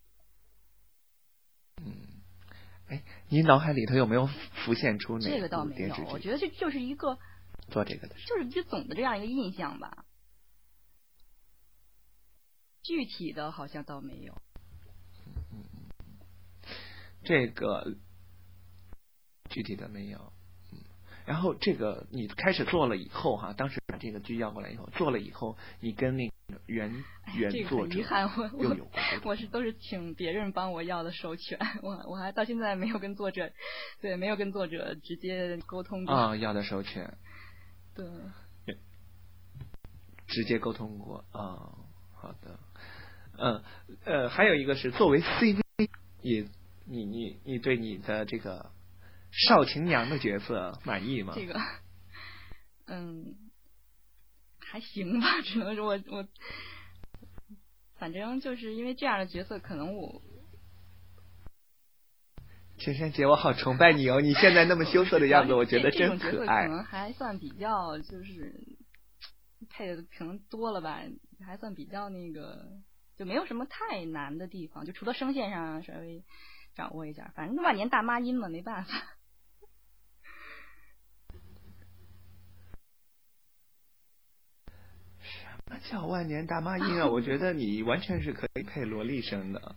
嗯，哎，你脑海里头有没有浮现出那这个倒没有，我觉得这就是一个做这个的，就是一个总的这样一个印象吧。具体的好像倒没有。嗯这个具体的没有。然后这个你开始做了以后哈，当时把这个剧要过来以后，做了以后，你跟那个原原作者遗憾，我 我是都是请别人帮我要的授权，我我还到现在没有跟作者，对，没有跟作者直接沟通过。啊，要的授权，对，直接沟通过啊，好的，嗯呃，还有一个是作为 CV，也你你你对你的这个。少情娘的角色满意吗？这个，嗯，还行吧，只能说我我，反正就是因为这样的角色，可能我，青山姐，我好崇拜你哦！你现在那么羞涩的样子，我觉得真可爱。可能还算比较就是配的可能多了吧，还算比较那个，就没有什么太难的地方，就除了声线上稍微掌握一下，反正万年大妈音嘛，没办法。叫万年大妈音啊！我觉得你完全是可以配萝莉声的，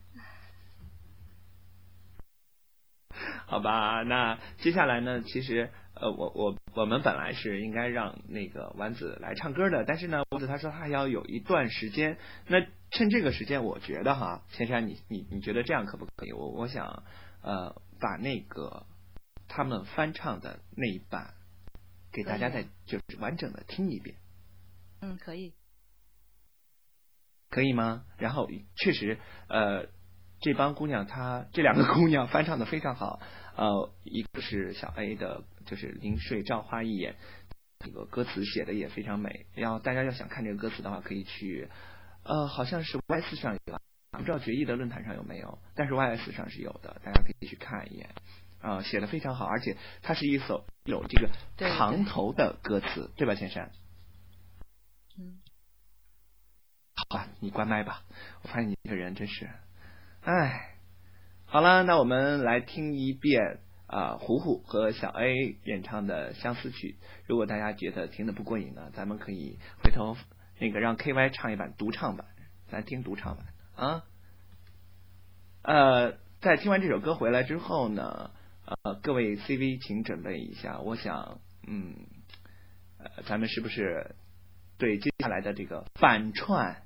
好吧？那接下来呢？其实呃，我我我们本来是应该让那个丸子来唱歌的，但是呢，丸子他说他要有一段时间。那趁这个时间，我觉得哈，千山，你你你觉得这样可不可以？我我想呃，把那个他们翻唱的那一版给大家再就是完整的听一遍。嗯，可以。可以吗？然后确实，呃，这帮姑娘，她这两个 姑娘翻唱的非常好。呃，一个是小 A 的，就是临睡照花一眼，这个歌词写的也非常美。然后大家要想看这个歌词的话，可以去，呃，好像是 Y 四上有，不知道决议的论坛上有没有，但是 Y S 上是有的，大家可以去看一眼。啊，写的非常好，而且它是一首有这个长头的歌词，对吧，先生？嗯。好，你关麦吧。我发现你这个人真是，哎，好了，那我们来听一遍啊，虎虎和小 A 演唱的《相思曲》。如果大家觉得听的不过瘾呢，咱们可以回头那个让 KY 唱一版独唱版，咱听独唱版啊。呃，在听完这首歌回来之后呢，呃，各位 CV 请准备一下，我想，嗯，咱们是不是对接下来的这个反串？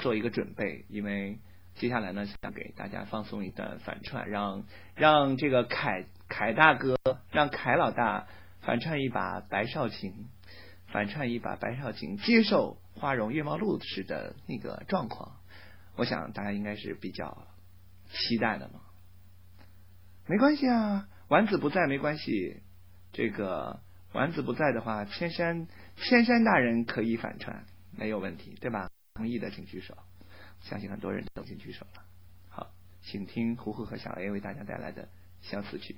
做一个准备，因为接下来呢，想给大家放送一段反串，让让这个凯凯大哥，让凯老大反串一把白少晴，反串一把白少晴接受花容月貌录时的那个状况，我想大家应该是比较期待的嘛。没关系啊，丸子不在没关系，这个丸子不在的话，千山千山大人可以反串，没有问题，对吧？同意的请举手，相信很多人都已经举手了。好，请听胡胡和小 A 为大家带来的相思曲。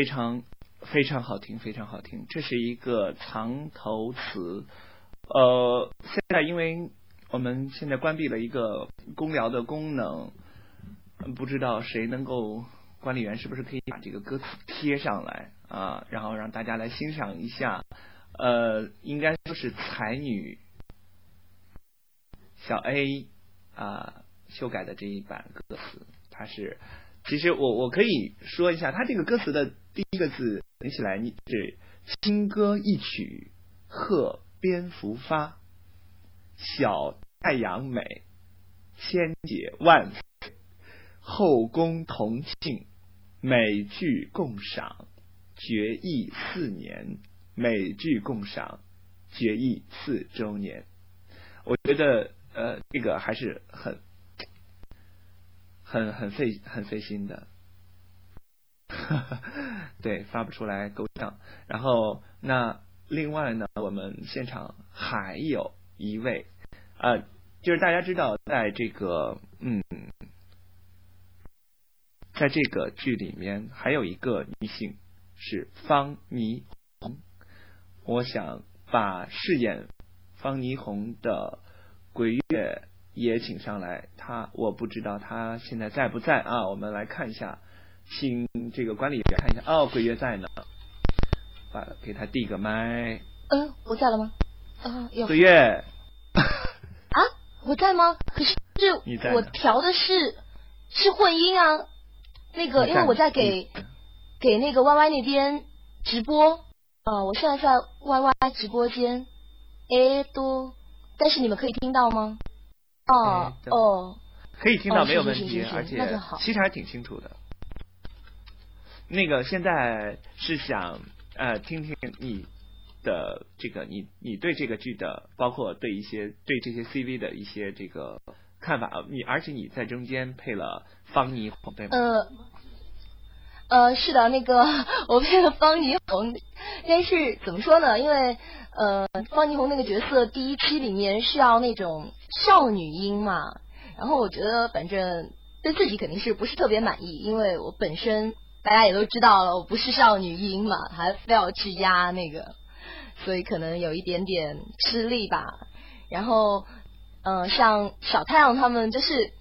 非常非常好听，非常好听。这是一个藏头词。呃，现在因为我们现在关闭了一个公聊的功能，不知道谁能够管理员是不是可以把这个歌词贴上来啊，然后让大家来欣赏一下。呃，应该说是才女小 A 啊修改的这一版歌词，它是。其实我我可以说一下，他这个歌词的第一个字连起来，你是轻歌一曲贺蝙蝠发，小太阳美，千姐万岁，后宫同庆，美剧共赏，决议四年，美剧共赏，决议四周年。我觉得呃，这个还是很。很很费很费心的，对，发不出来够呛。然后那另外呢，我们现场还有一位，呃，就是大家知道，在这个嗯，在这个剧里面还有一个女性是方霓虹，我想把饰演方霓虹的鬼月。也请上来，他我不知道他现在在不在啊？我们来看一下，请这个管理员看一下。哦，鬼月在呢，把给他递个麦。嗯，我在了吗？啊，有鬼月。啊，我在吗？可是我调的是是混音啊，那个因为我在给给那个 Y Y 那边直播啊，我现在在 Y Y 直播间，哎多，但是你们可以听到吗？哦哦，可以听到没有问题，而且其实还挺清楚的。那个现在是想呃听听你的这个你你对这个剧的，包括对一些对这些 CV 的一些这个看法。你而且你在中间配了方霓虹，对吗？呃呃，是的，那个 我配了方霓虹，但是怎么说呢？因为呃方霓虹那个角色第一期里面是要那种。少女音嘛，然后我觉得反正对自己肯定是不是特别满意，因为我本身大家也都知道了，我不是少女音嘛，还非要去压那个，所以可能有一点点吃力吧。然后，嗯，像小太阳他们就是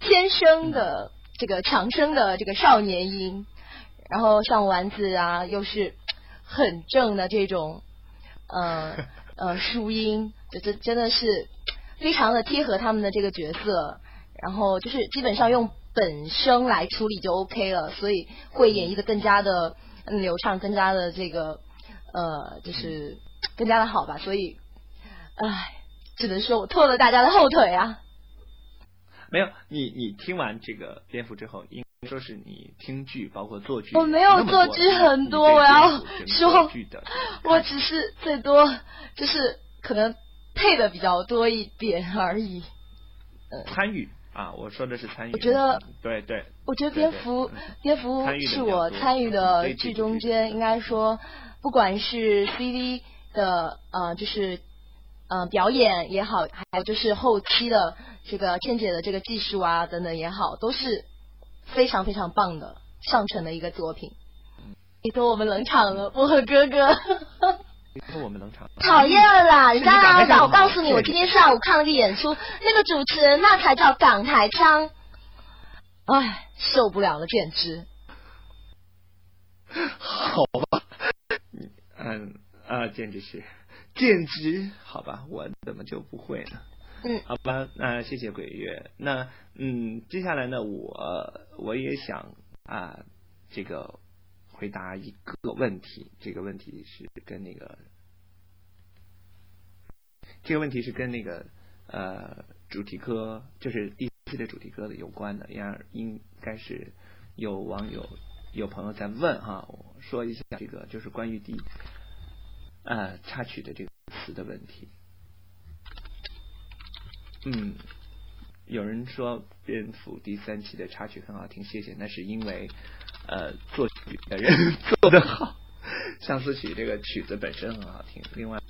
天生的这个强生的这个少年音，然后像丸子啊又是很正的这种，呃呃舒音，这这真的是。非常的贴合他们的这个角色，然后就是基本上用本声来处理就 OK 了，所以会演绎的更加的流畅，更加的这个呃，就是更加的好吧。所以，唉，只能说我拖了大家的后腿啊。没有，你你听完这个蝙蝠之后，应说是你听剧包括做剧，我没有做剧很多，我要说，我只是最多就是可能。配的比较多一点而已。参与啊，我说的是参与。我觉得对对。我觉得蝙蝠蝙蝠是我参与的剧中间，应该说不管是 CV 的呃，就是呃表演也好，还有就是后期的这个倩姐的这个技术啊等等也好，都是非常非常棒的上乘的一个作品。你说我们冷场了，我和哥哥。说我们冷场，讨厌啦！人家让我告诉你，我今天下午看了个演出，那个主持人那才叫港台腔，哎，受不了了，简直。好吧，嗯啊，简直是，简直好吧，我怎么就不会呢？嗯，好吧，那谢谢鬼月。那嗯，接下来呢，我我也想啊，这个回答一个问题。这个问题是跟那个，这个问题是跟那个呃主题歌，就是第四的主题歌的有关的。应应该是有网友有朋友在问哈，我说一下这个就是关于第呃插曲的这个词的问题。嗯，有人说蝙蝠第三期的插曲很好听，谢谢。那是因为呃作曲的人做的好，相思曲这个曲子本身很好听。另外，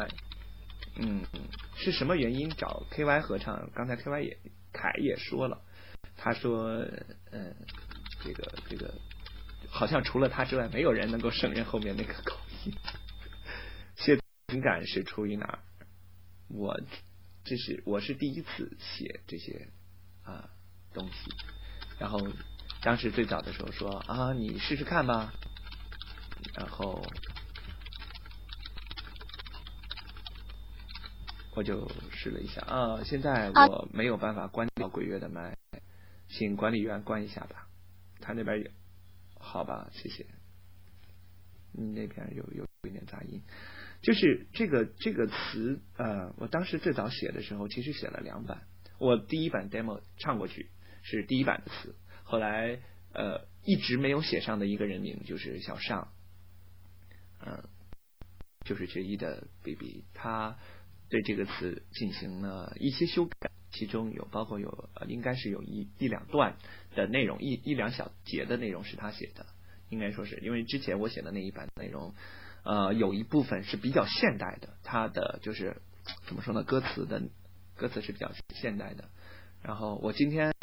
嗯，是什么原因找 K Y 合唱？刚才 K Y 也凯也说了，他说，嗯，这个这个好像除了他之外，没有人能够胜任后面那个口音。谢情感是出于哪儿？我。这是我是第一次写这些啊东西，然后当时最早的时候说啊你试试看吧，然后我就试了一下啊，现在我没有办法关掉鬼月的麦，请管理员关一下吧，他那边有好吧，谢谢，你那边有有一点杂音。就是这个这个词，呃，我当时最早写的时候，其实写了两版。我第一版 demo 唱过去是第一版的词，后来呃一直没有写上的一个人名就是小尚，嗯，就是决一的 baby，他对这个词进行了一些修改，其中有包括有呃应该是有一一两段的内容，一一两小节的内容是他写的，应该说是因为之前我写的那一版内容。呃，有一部分是比较现代的，它的就是怎么说呢？歌词的歌词是比较现代的。然后我今天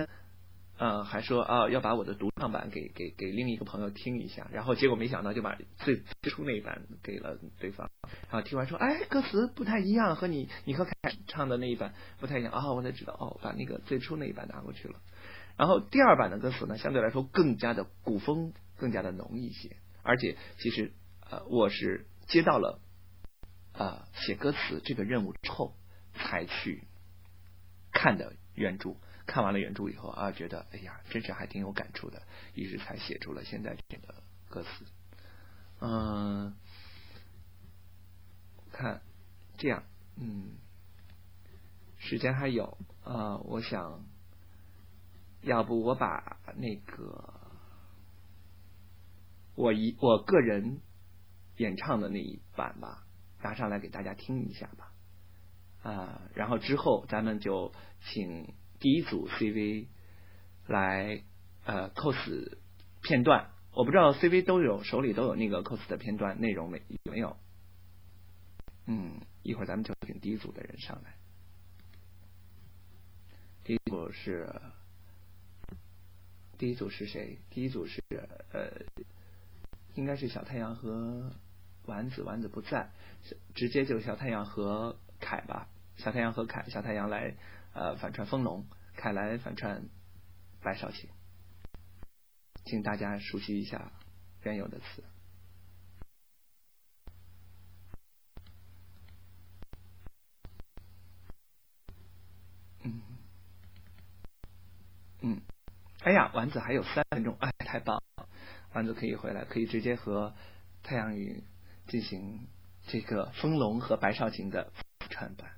呃还说啊要把我的独唱版给给给另一个朋友听一下，然后结果没想到就把最最初那一版给了对方。然后听完说，哎，歌词不太一样，和你你和凯唱的那一版不太一样啊，我才知道哦，把那个最初那一版拿过去了。然后第二版的歌词呢，相对来说更加的古风，更加的浓一些，而且其实。呃，我是接到了啊写歌词这个任务之后，才去看的原著。看完了原著以后啊，觉得哎呀，真是还挺有感触的，于是才写出了现在这个歌词。嗯，看这样，嗯，时间还有啊，我想要不我把那个我一我个人。演唱的那一版吧，拿上来给大家听一下吧，啊，然后之后咱们就请第一组 CV 来呃 cos 片段，我不知道 CV 都有手里都有那个 cos 的片段内容没有没有？嗯，一会儿咱们就请第一组的人上来，第一组是第一组是谁？第一组是呃，应该是小太阳和。丸子，丸子不在，直接就小太阳和凯吧。小太阳和凯，小太阳来呃反串风龙，凯来反串白少卿，请大家熟悉一下原有的词。嗯嗯，哎呀，丸子还有三分钟，哎，太棒了！丸子可以回来，可以直接和太阳与。进行这个丰龙和白少卿的串版。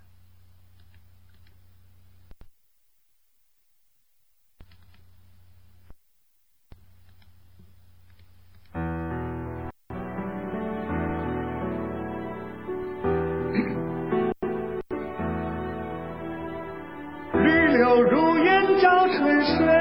绿柳如烟照春水，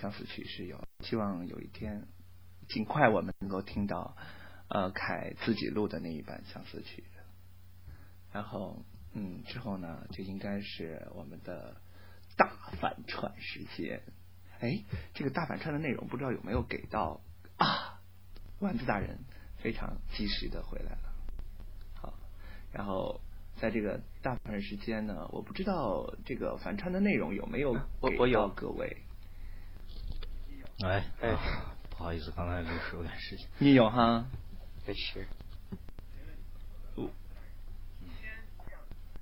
相思曲是有，希望有一天尽快我们能够听到呃凯自己录的那一版相思曲。然后嗯之后呢就应该是我们的大反串时间。哎，这个大反串的内容不知道有没有给到啊？丸子大人非常及时的回来了。好，然后。在这个大部分时间呢，我不知道这个反串的内容有没有我我有各位。哎哎、啊，不好意思，刚才临时有点事情。你有哈？没事。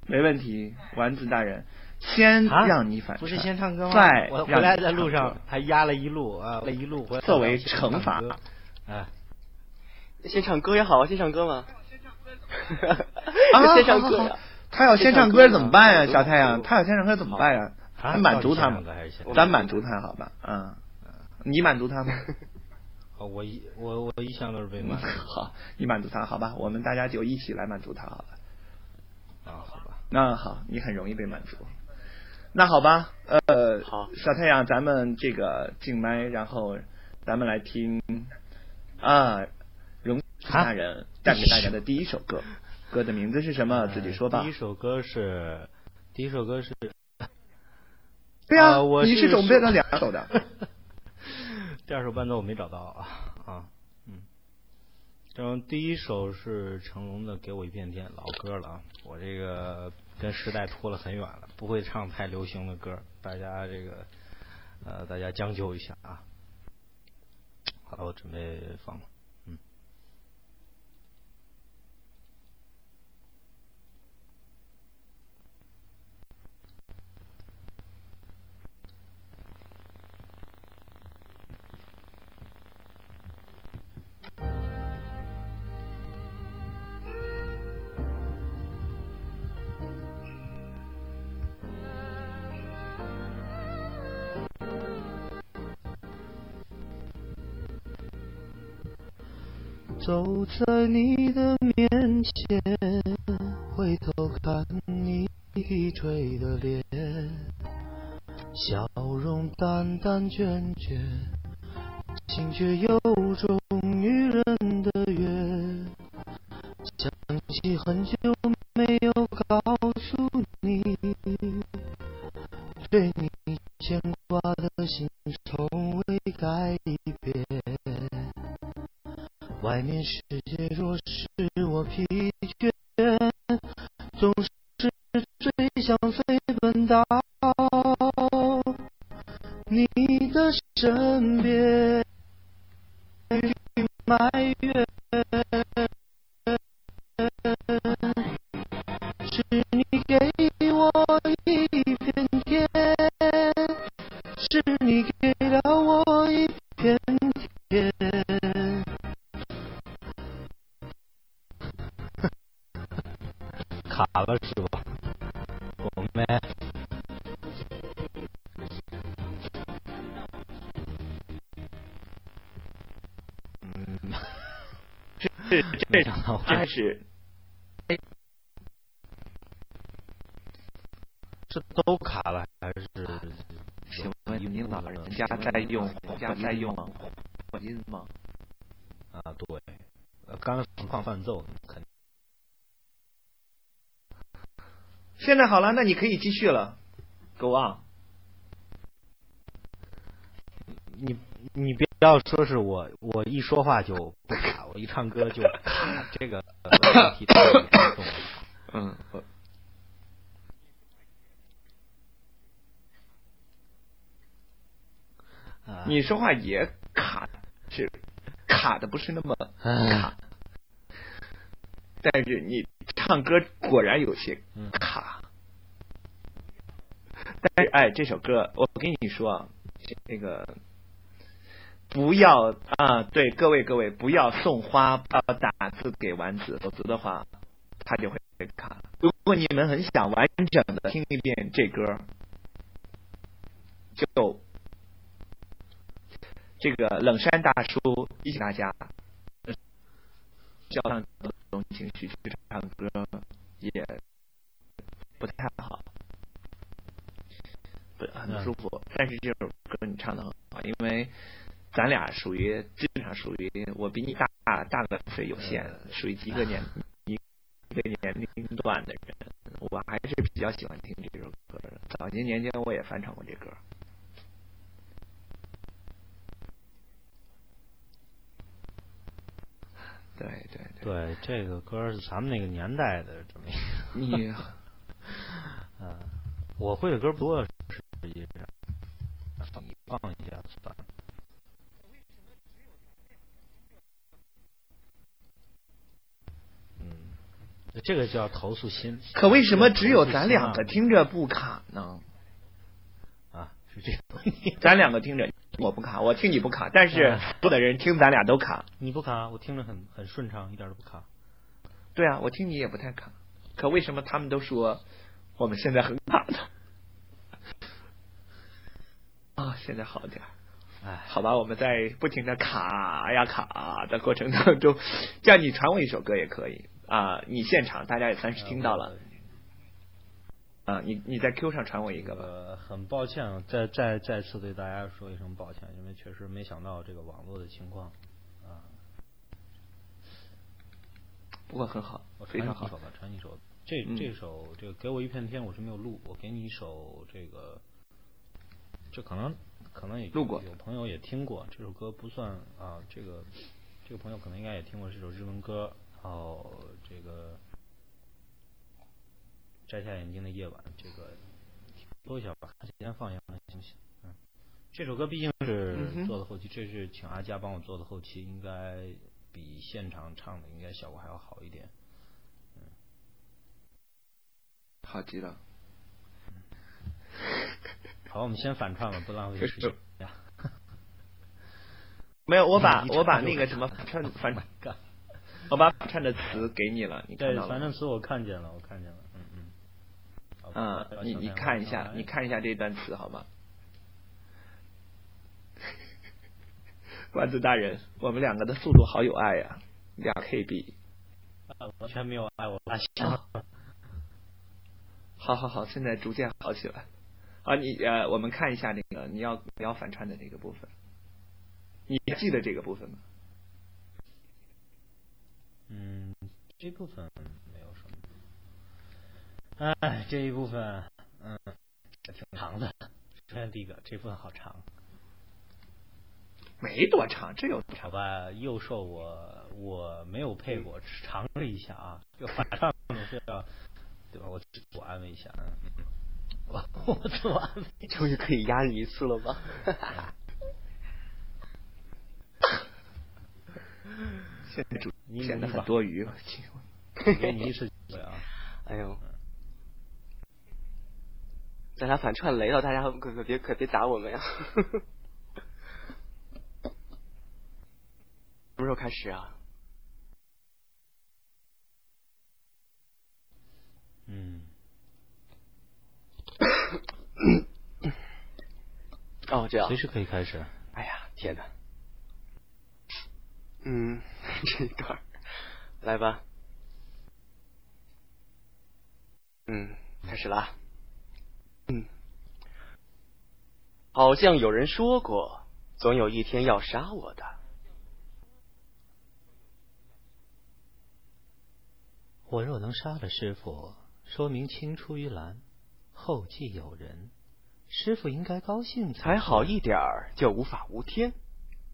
没问题，丸子大人，先让你反串，不是先唱歌吗？再我回来在路上还压了一路啊，一路回来。作为惩罚，哎，先唱歌也好啊，先唱歌嘛。啊，先唱歌呀！他要先唱歌怎么办呀，小太阳？他要先唱歌怎么办呀？咱满足他吗，咱满足他好吧？嗯，你满足他吗？啊，我一我我一向都是被满足。好，你满足他好吧？我们大家就一起来满足他好了。啊，好吧。那好，你很容易被满足。那好吧，呃，好，小太阳，咱们这个静麦，然后咱们来听啊，容大人带给大家的第一首歌，歌的名字是什么？自己说吧。第一首歌是，第一首歌是。对啊，我你是准备了两首的。第二首伴奏我没找到啊啊嗯，然后第一首是成龙的《给我一片天》，老歌了啊，我这个跟时代拖了很远了，不会唱太流行的歌，大家这个呃大家将就一下啊。好了，我准备放了。走在你的面前，回头看你低垂的脸，笑容淡淡倦倦，心却有种好了，那你可以继续了，Go on。你你不要说是我，我一说话就不卡，我一唱歌就卡，这个问题太严重了。嗯。你说话也卡，是卡的不是那么卡，但是你唱歌果然有些卡。但是哎，这首歌我跟你说，那个不要啊，对各位各位不要送花不要打字给丸子，否则的话他就会卡。如果你们很想完整的听一遍这歌，就。这个冷山大叔提醒大家，交上这种情绪去唱歌也不太好，不很舒服。但是这首歌你唱的很好，因为咱俩属于基本上属于我比你大大个岁有限，属于一个年 一个年龄段的人，我还是比较喜欢听这首歌的。早些年间我也翻唱过这歌。对对对，这个歌是咱们那个年代的这么一个。你，嗯，我会的歌不多，实际上，放一下算了。嗯，这个叫投诉心。可为什么只有咱两个听着不卡呢？啊，是这样。咱两个听着。我不卡，我听你不卡，但是不的人听咱俩都卡。你不卡，我听着很很顺畅，一点都不卡。对啊，我听你也不太卡。可为什么他们都说我们现在很卡呢？啊，现在好点儿。哎，好吧，我们在不停的卡呀卡的过程当中，叫你传我一首歌也可以啊。你现场大家也算是听到了。啊，你你在 Q 上传我一个吧。呃很抱歉，再再再次对大家说一声抱歉，因为确实没想到这个网络的情况啊。不过很好，我非常好。传一首，这这首这个给我一片天，我是没有录。我给你一首这个，这可能可能也录过，有朋友也听过这首歌，不算啊。这个这个朋友可能应该也听过这首日文歌，然后这个。摘下眼镜的夜晚，这个播一下吧，先放一下行不行？嗯，这首歌毕竟是做的后期，这是请阿佳帮我做的后期，应该比现场唱的应该效果还要好一点。嗯，好极了。好，我们先反串吧，不浪费时间。没有，我把 我把那个什么反串 反串，我把反串的词给你了，你看到了？对，反正词我看见了，我看见了。嗯，你你看一下，你看一下这段词好吗？丸子大人，我们两个的速度好有爱呀，两 KB。完全没有爱，我发现。好好好，现在逐渐好起来。啊，你呃，我们看一下那个你要你要反串的那个部分，你记得这个部分吗？嗯，这部分没有什么。哎，这一部分，嗯，挺长的。首先第一个，这部分好长，没多长，这有好吧？又说我我没有配过，尝了一下啊，就反上是要，对吧？我自我安慰一下，我我自我安慰，终于可以压你一次了吧？现在主显得很多余，给你一次机会啊！哎呦。咱俩反串雷了，大家可可别可别打我们呀！什么时候开始啊？哦，这样随时可以开始。哎呀，天哪！嗯，这一段来吧。嗯，开始啦。嗯，好像有人说过，总有一天要杀我的。我若能杀了师傅，说明青出于蓝，后继有人。师傅应该高兴才好一点儿，就无法无天。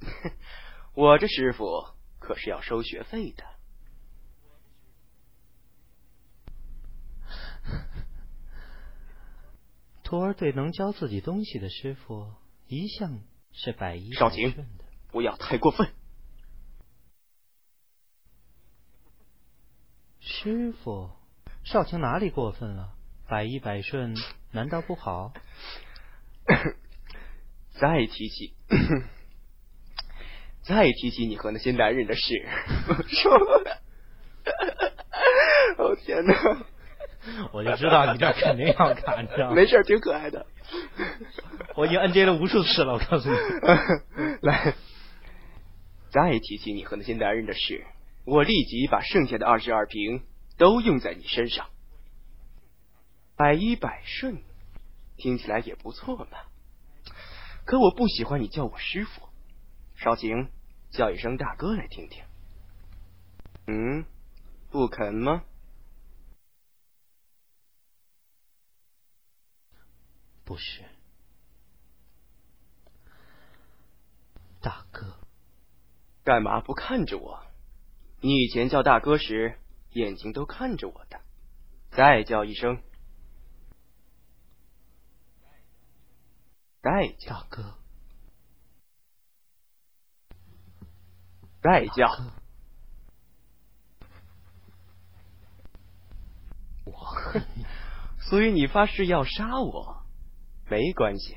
我这师傅可是要收学费的。徒儿对能教自己东西的师傅，一向是百依少晴，不要太过分。师傅，少晴哪里过分了？百依百顺难道不好？再提起，再提起你和那些男人的事，说，哦天哪！我就知道你这肯定要看，知道吗？没事，挺可爱的。我已经 N J 了无数次了，我告诉你。来，再提起你和那些男人的事，我立即把剩下的二十二瓶都用在你身上，百依百顺，听起来也不错嘛。可我不喜欢你叫我师傅，少晴，叫一声大哥来听听。嗯，不肯吗？不是，大哥，干嘛不看着我？你以前叫大哥时，眼睛都看着我的。再叫一声，再叫大哥，再叫，我恨你。所以你发誓要杀我？没关系，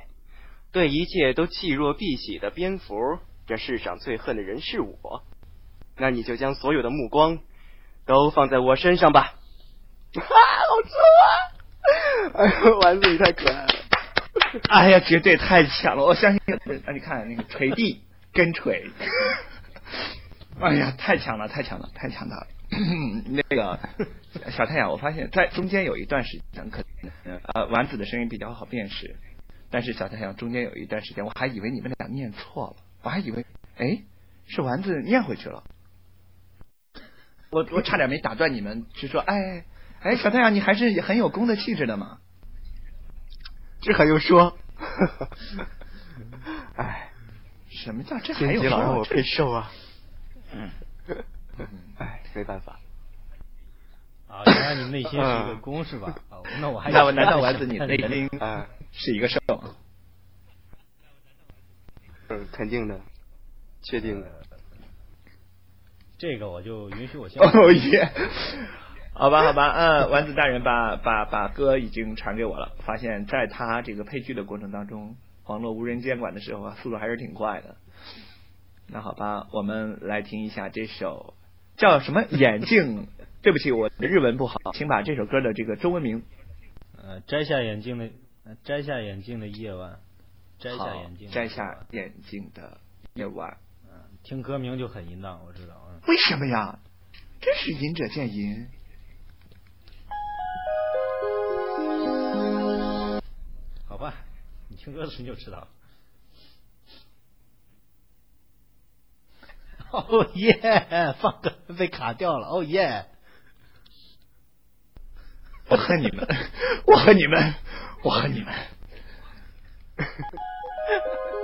对一切都弃若敝屣的蝙蝠，这世上最恨的人是我。那你就将所有的目光都放在我身上吧。啊，好臭啊！哎呦，丸子你太可爱了。哎呀，绝对太强了！我相信，啊，你看那个锤地 跟锤，哎呀，太强了，太强了，太强大了！那个小太阳，我发现在中间有一段时间，可呃丸子的声音比较好辨识，但是小太阳中间有一段时间，我还以为你们俩念错了，我还以为哎是丸子念回去了，我我差点没打断你们，就说哎哎小太阳，你还是很有公的气质的嘛。这还用说？哎，什么叫这还有老让我配瘦啊？嗯，哎，没办法。啊，原来你内心是一个公是吧？哦，那我还那我难道丸子你内心啊是一个瘦？嗯，肯定的，确定的。这个我就允许我先。哦耶！好吧，好吧，嗯，丸子大人把把把歌已经传给我了。发现在他这个配剧的过程当中，网络无人监管的时候啊，速度还是挺快的。那好吧，我们来听一下这首叫什么眼镜？对不起，我的日文不好，请把这首歌的这个中文名。呃，摘下眼镜的，摘下眼镜的夜晚，摘下眼镜，摘下眼镜的夜晚。嗯，听歌名就很淫荡，我知道。嗯，为什么呀？真是淫者见淫。你听歌词你就知道了。哦耶，放歌被卡掉了。哦耶，我恨你们，我恨你们，我恨你们。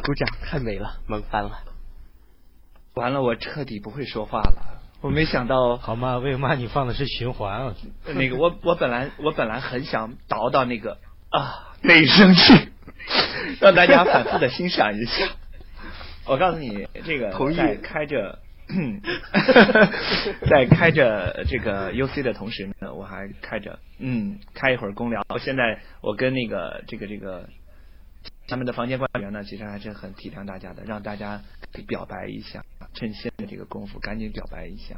鼓掌，太美了，萌翻了。完了，我彻底不会说话了。我没想到，好嘛，为嘛你放的是循环啊？那个我我本来我本来很想倒到那个啊那一声去，让大家反复的欣赏一下。我告诉你，这个同意在开着。在开着这个 UC 的同时呢，我还开着嗯开一会儿公聊。现在我跟那个这个这个他们的房间管理员呢，其实还是很体谅大家的，让大家可以表白一下，趁现在这个功夫赶紧表白一下，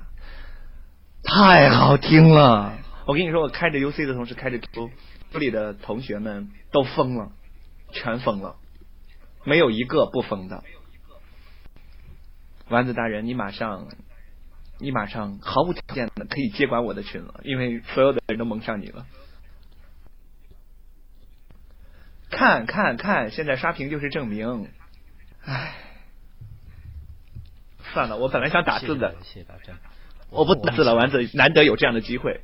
太好听了！我跟你说，我开着 UC 的同时，开着组组里的同学们都疯了，全疯了，没有一个不疯的。丸子大人，你马上，你马上毫无条件的可以接管我的群了，因为所有的人都蒙上你了。看看看，现在刷屏就是证明。唉，算了，我本来想打字的，谢谢大家。我不打字了，丸子，难得有这样的机会，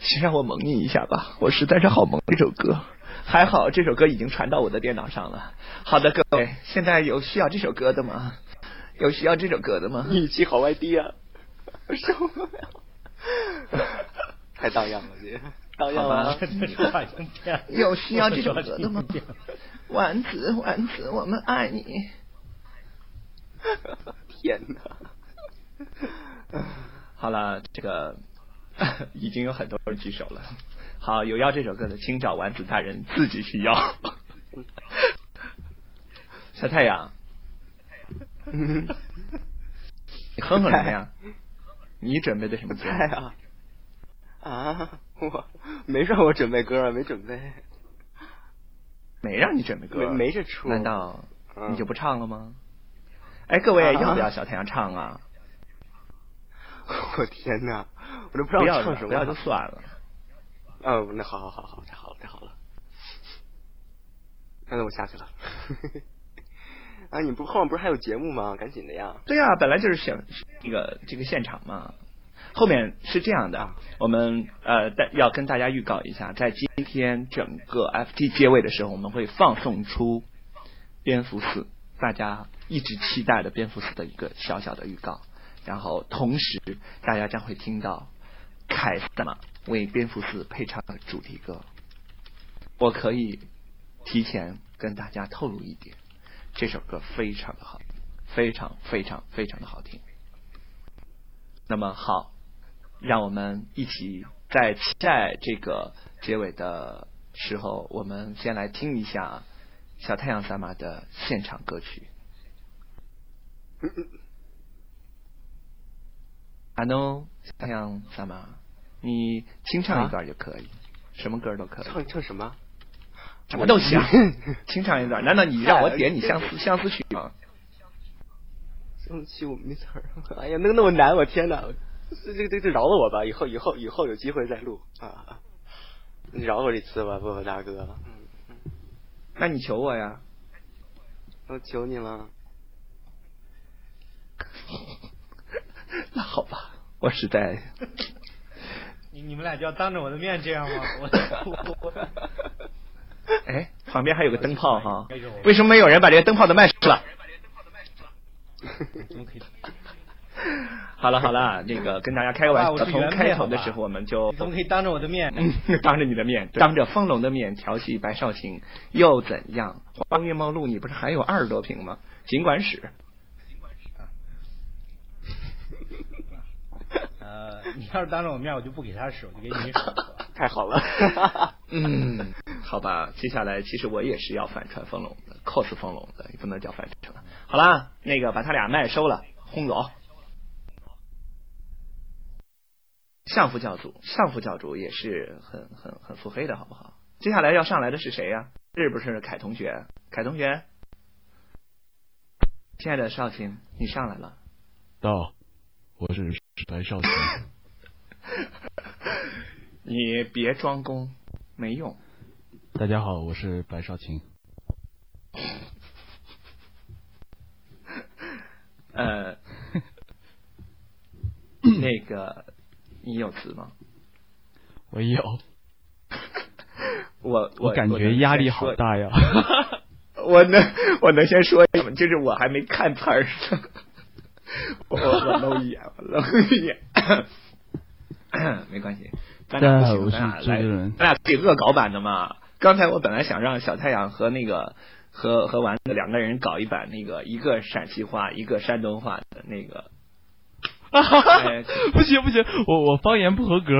先让我蒙你一下吧，我实在是好蒙这首歌。还好这首歌已经传到我的电脑上了。好的，各位，现在有需要这首歌的吗？有需要这首歌的吗？语气好外地啊，受不了，太荡漾了，这荡漾了。这说话已经变了。有需要这首歌的吗？丸子，丸子，我们爱你。天哪！好了，这个已经有很多人举手了。好，有要这首歌的，请找丸子大人自己去要。小太阳，你哼哼什么呀？你准备的什么歌？菜啊啊！我没让我准备歌啊，没准备，没让你准备歌，没没这出。难道嗯你就不唱了吗？哎，各位啊要不要小太阳唱啊？我天哪！我都不知道要唱什么，不要就算了。哦，那好好好好，太好了太好了。那我下去了。啊，你不后面不是还有节目吗？赶紧的呀！对啊，本来就是想那个这个现场嘛。后面是这样的，我们呃大要跟大家预告一下，在今天整个 FT 结尾的时候，我们会放送出蝙蝠四大家一直期待的蝙蝠四的一个小小的预告，然后同时大家将会听到凯撒玛为蝙蝠四配唱的主题歌。我可以提前跟大家透露一点，这首歌非常的好，非常非常非常的好听。那么好，让我们一起在期待这个结尾的时候，我们先来听一下小太阳萨玛的现场歌曲。阿诺，小太阳萨玛，你清唱一段就可以，什么歌都可以。唱唱什么？什么都行，清唱一段。难道你让我点你相思相思曲吗？相思曲我没词儿。哎呀，那个那么难，我天哪！这这这这饶了我吧，以后以后以后有机会再录啊！你饶我一次吧，波波大哥。嗯嗯。那你求我呀！我求你了。那好吧，我实在。你你们俩就要当着我的面这样吗？我我。哎，旁边还有个灯泡哈，为什么没有人把这个灯泡的麦收了？怎么可以？好 了好了，那个跟大家开个玩笑，从开头的时候我们就怎么可以当着我的面？当着你的面，当着风龙的面调戏白少卿又怎样？荒月梦露，你不是还有二十多瓶吗？尽管使。呃，你要是当着我面，我就不给他使，我就给你使。太好了。嗯，好吧，接下来其实我也是要反串风龙的，cos 风龙的，也不能叫反串。好啦，那个把他俩麦收了，轰走。上副教主，上副教主也是很很很腹黑的，好不好？接下来要上来的是谁呀？是不是凯同学？凯同学，亲爱的少卿，你上来了。到，我是白少卿。你别装功，没用。大家好，我是白少卿。呃，那个。你有词吗？我有。我我感觉压力好大呀。我能我能先说什么？就是我还没看词儿 呢。我我搂一眼，我搂一眼。没关系，咱俩不行，咱俩来，咱俩可以恶搞版的嘛。刚才我本来想让小太阳和那个和和丸子两个人搞一版那个一个陕西话一个山东话的那个。不行不行，我我方言不合格。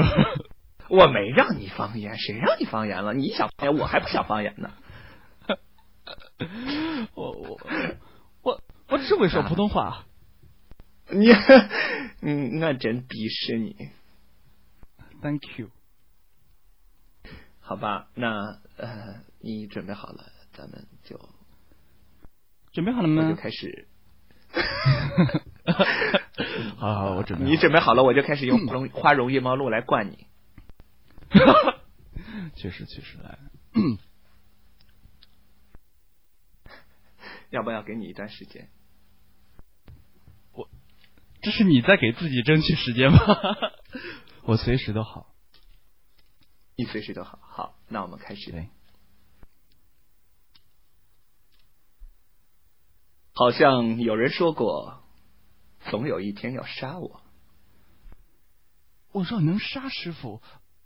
我没让你方言，谁让你方言了？你想方言，我还不想方言呢。我我我我只会说普通话。你嗯，那真鄙视你。Thank you。好吧，那呃，你准备好了，咱们就准备好了吗？就开始。好 好，我准备。你准备好了，我就开始用容花容夜猫露来灌你。确实，确实来。要不要给你一段时间？我，这是你在给自己争取时间吗？我随时都好。你随时都好。好，那我们开始。好像有人说过，总有一天要杀我。我若能杀师傅，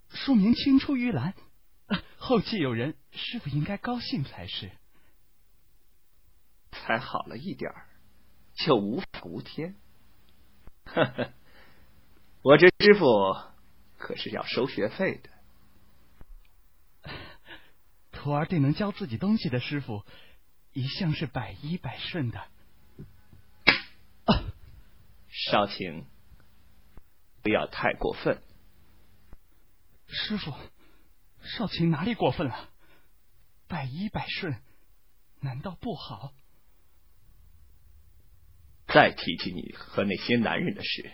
说明青出于蓝，后继有人，师傅应该高兴才是。才好了一点儿，就无法无天。呵呵，我这师傅可是要收学费的。徒儿对能教自己东西的师傅。一向是百依百顺的，少卿，不要太过分。师傅，少卿哪里过分了？百依百顺，难道不好？再提起你和那些男人的事，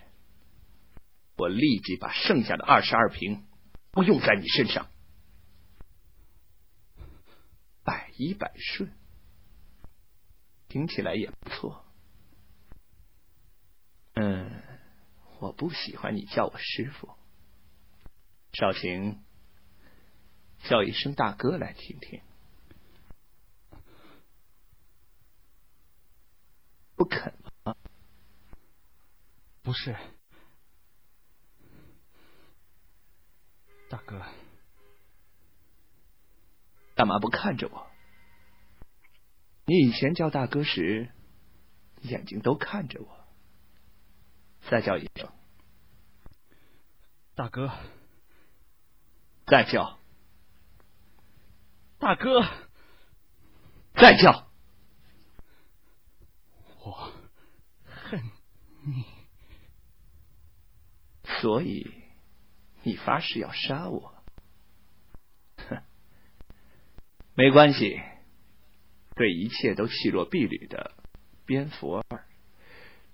我立即把剩下的二十二瓶都用在你身上。百依百顺。听起来也不错，嗯，我不喜欢你叫我师傅，少晴，叫一声大哥来听听，不肯吗？不是，大哥，干嘛不看着我？你以前叫大哥时，眼睛都看着我。再叫一声，大哥。再叫，大哥。再叫。我恨你。所以，你发誓要杀我？哼，没关系。对一切都弃若敝履的蝙蝠儿，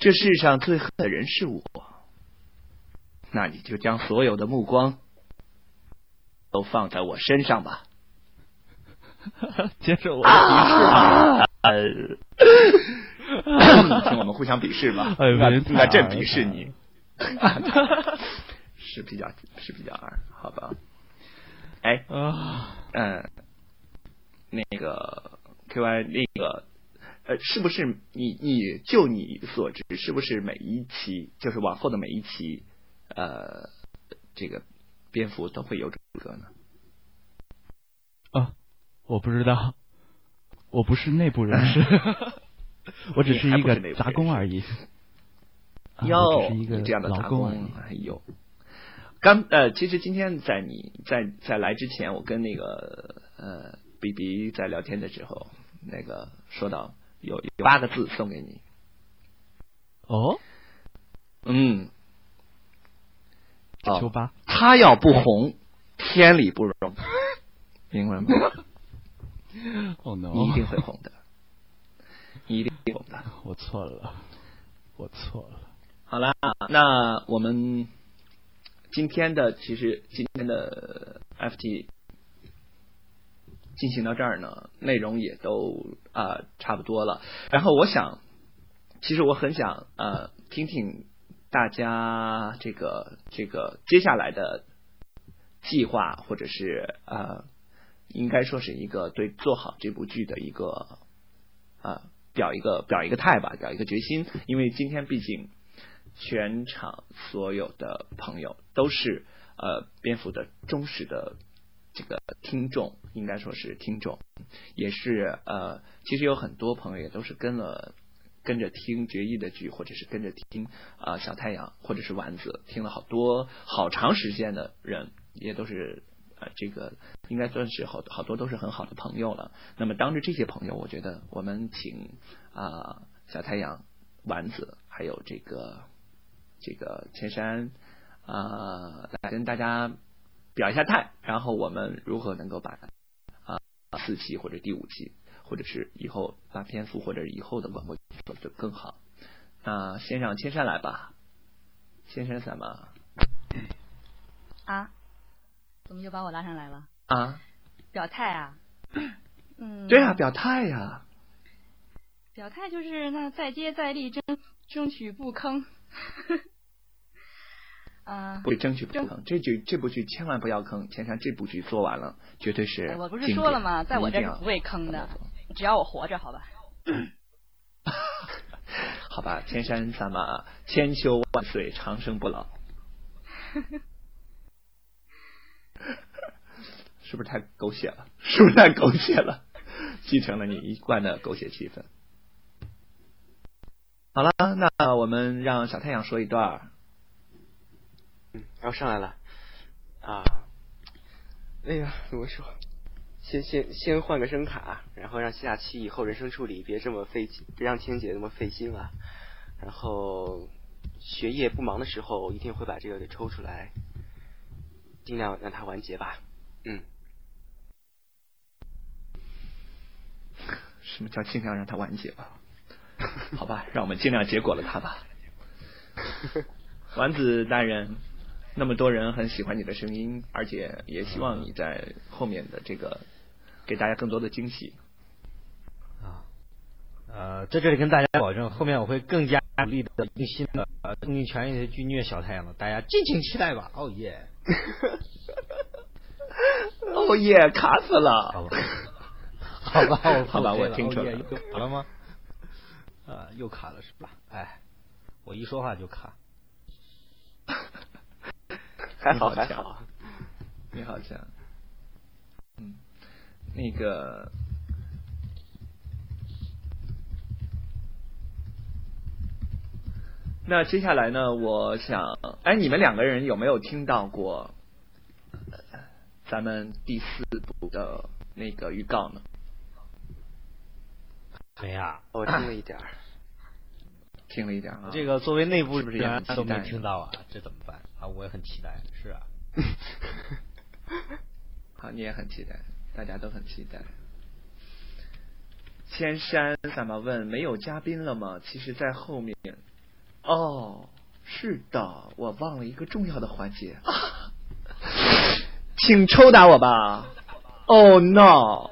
这世上最恨的人是我。那你就将所有的目光都放在我身上吧。接受我的鄙视吧。请我们互相鄙视吧。哎那别惨那朕鄙视你。是比较是比较二，好吧？哎，啊，嗯，那个 K Y 那个呃，是不是你你就你所知，是不是每一期就是往后的每一期呃，这个蝙蝠都会有这个呢？啊，我不知道，我不是内部人士，我只是一个杂工而已。啊哟是一个你这样的劳打工哎呦，刚呃，其实今天在你在在来之前，我跟那个呃 B B 在聊天的时候，那个说到有有八个字送给你，哦，嗯，哦秋八，他要不红，天理不容，明白吗？哦 no，你一定会红的，你一定会红的。我错了，我错了。好啦，那我们今天的其实今天的 FT 进行到这儿呢，内容也都啊、差不多了。然后我想，其实我很想呃听听大家这个这个接下来的计划，或者是呃应该说是一个对做好这部剧的一个啊、表一个表一个态吧，表一个决心。因为今天毕竟全场所有的朋友都是呃蝙蝠的忠实的这个听众，应该说是听众，也是呃，其实有很多朋友也都是跟了。跟着听决议的剧，或者是跟着听啊、小太阳，或者是丸子，听了好多好长时间的人，也都是呃这个应该算是好好多都是很好的朋友了。那么当着这些朋友，我觉得我们请啊、小太阳、丸子，还有这个这个千山啊、来跟大家表一下态，然后我们如何能够把啊、四期或者第五期，或者是以后把篇幅或者以后的广播做得更好。那先让千山来吧，千山怎么啊？怎么又把我拉上来了？啊？表态啊？嗯，对啊，表态呀、表态就是那再接再厉，争争取不坑。啊、不会争取不坑。这剧这部剧千万不要坑，千山这部剧做完了，绝对是哎我不是说了吗？在我这儿是不会坑的，只要我活着，好吧？好吧，千山萨玛千秋万岁，长生不老。是不是太狗血了？是不是太狗血了？继承了你一贯的狗血气氛。好了，那我们让小太阳说一段然后上来了啊，哎呀，怎么说？先先先换个声卡，然后让下期以后人声处理别这么费劲，别让青姐那么费心了。然后学业不忙的时候，一定会把这个给抽出来，尽量让它完结吧。嗯，什么叫尽量让它完结吧？好吧，让我们尽量结果了它吧。丸子大人，那么多人很喜欢你的声音，而且也希望你在后面的这个给大家更多的惊喜。啊，呃，在这里跟大家保证，后面我会更加努力的、用心的、呃，用尽全力的去虐小太阳的，大家敬请期待吧！哦耶！哦耶，卡死了！好吧，好吧，我 好吧我听出来了吗？啊，又卡了是吧？哎，我一说话就卡。还好还好。你好强，嗯，那个。那接下来呢？我想，哎，你们两个人有没有听到过呃咱们第四部的那个预告呢？没啊，我听了一点儿。听了一点啊。这个作为内部是不是也都没待听到啊？这怎么办啊？我也很期待，是啊。好，你也很期待，大家都很期待。千山怎么问没有嘉宾了吗？其实，在后面。哦，是的，我忘了一个重要的环节，请抽打我吧。Oh no，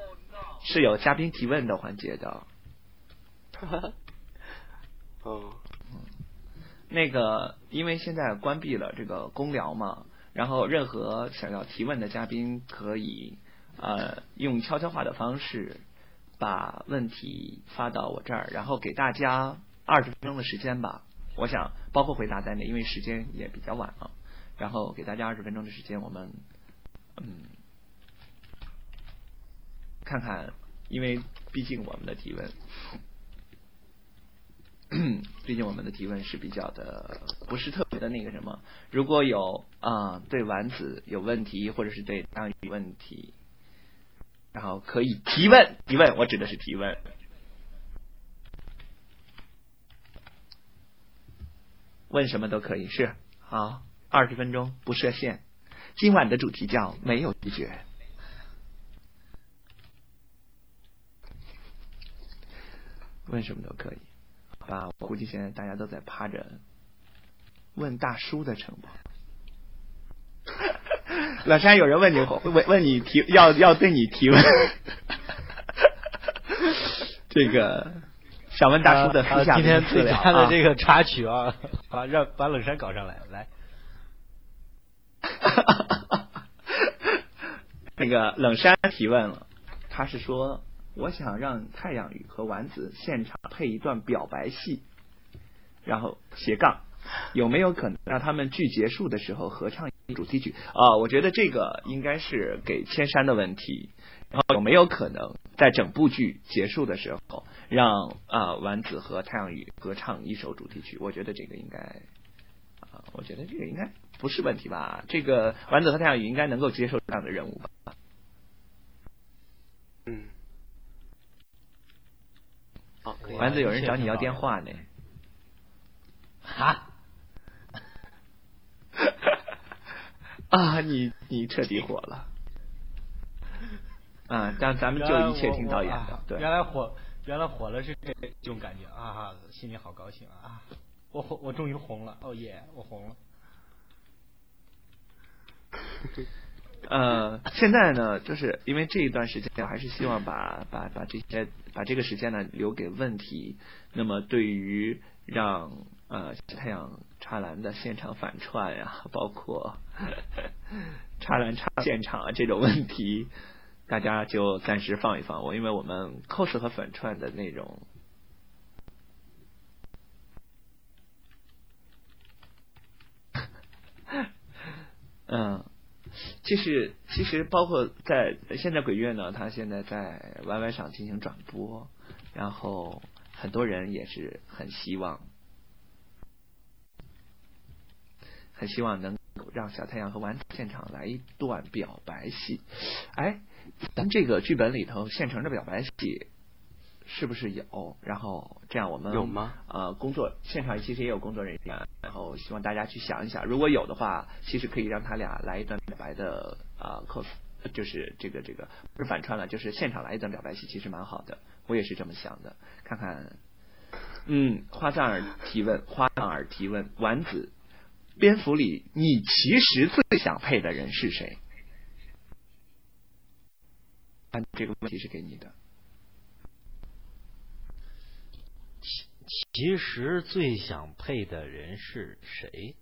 是有嘉宾提问的环节的。哦，那个，因为现在关闭了这个公聊嘛，然后任何想要提问的嘉宾可以呃用悄悄话的方式把问题发到我这儿，然后给大家二十分钟的时间吧。我想包括回答在内，因为时间也比较晚了，然后给大家二十分钟的时间，我们嗯看看，因为毕竟我们的提问。毕竟我们的提问是比较的不是特别的那个什么，如果有啊、对丸子有问题，或者是对大鱼有问题，然后可以提问提问，我指的是提问。问什么都可以，是好，二十分钟不设限。今晚的主题叫没有拒绝。问什么都可以，好吧？我估计现在大家都在趴着问大叔的城堡。老山，有人问你问问你提要要对你提问，这个想问大叔的私下啊今天最佳的这个插曲啊，把让把冷山搞上来，来。那个冷山提问了，他是说，我想让太阳雨和丸子现场配一段表白戏，然后斜杠，有没有可能让他们剧结束的时候合唱主题曲啊？我觉得这个应该是给千山的问题。然后有没有可能在整部剧结束的时候，让啊丸子和太阳雨合唱一首主题曲？我觉得这个应该啊，我觉得这个应该不是问题吧？这个丸子和太阳雨应该能够接受这样的任务吧？嗯。丸子有人找你要电话呢。哈？啊，你你彻底火了。啊，但咱们就一切听导演的，对。原来火，原来火了是这这种感觉啊，心里好高兴啊！我火，我终于红了，哦耶，我红了。呃，现在呢，就是因为这一段时间，我还是希望把把把这些把这个时间呢留给问题。那么，对于让呃太阳插篮的现场反串呀，包括插篮插现场啊这种问题，大家就暂时放一放我，因为我们 cos 和反串的内容。嗯，其实其实包括在现在鬼月呢，他现在在 YY 上进行转播，然后很多人也是很希望，很希望能够让小太阳和丸子现场来一段表白戏。哎，咱这个剧本里头现成的表白戏是不是有？然后这样我们有吗？呃，工作现场其实也有工作人员，然后希望大家去想一想，如果有的话，其实可以让他俩来一段表白的啊 cos，就是这个这个不是反串了，就是现场来一段表白戏，其实蛮好的，我也是这么想的。看看，嗯，花赞尔提问，花赞尔提问，丸子，蝙蝠里你其实最想配的人是谁？啊，这个问题是给你的。其实最想配的人是谁？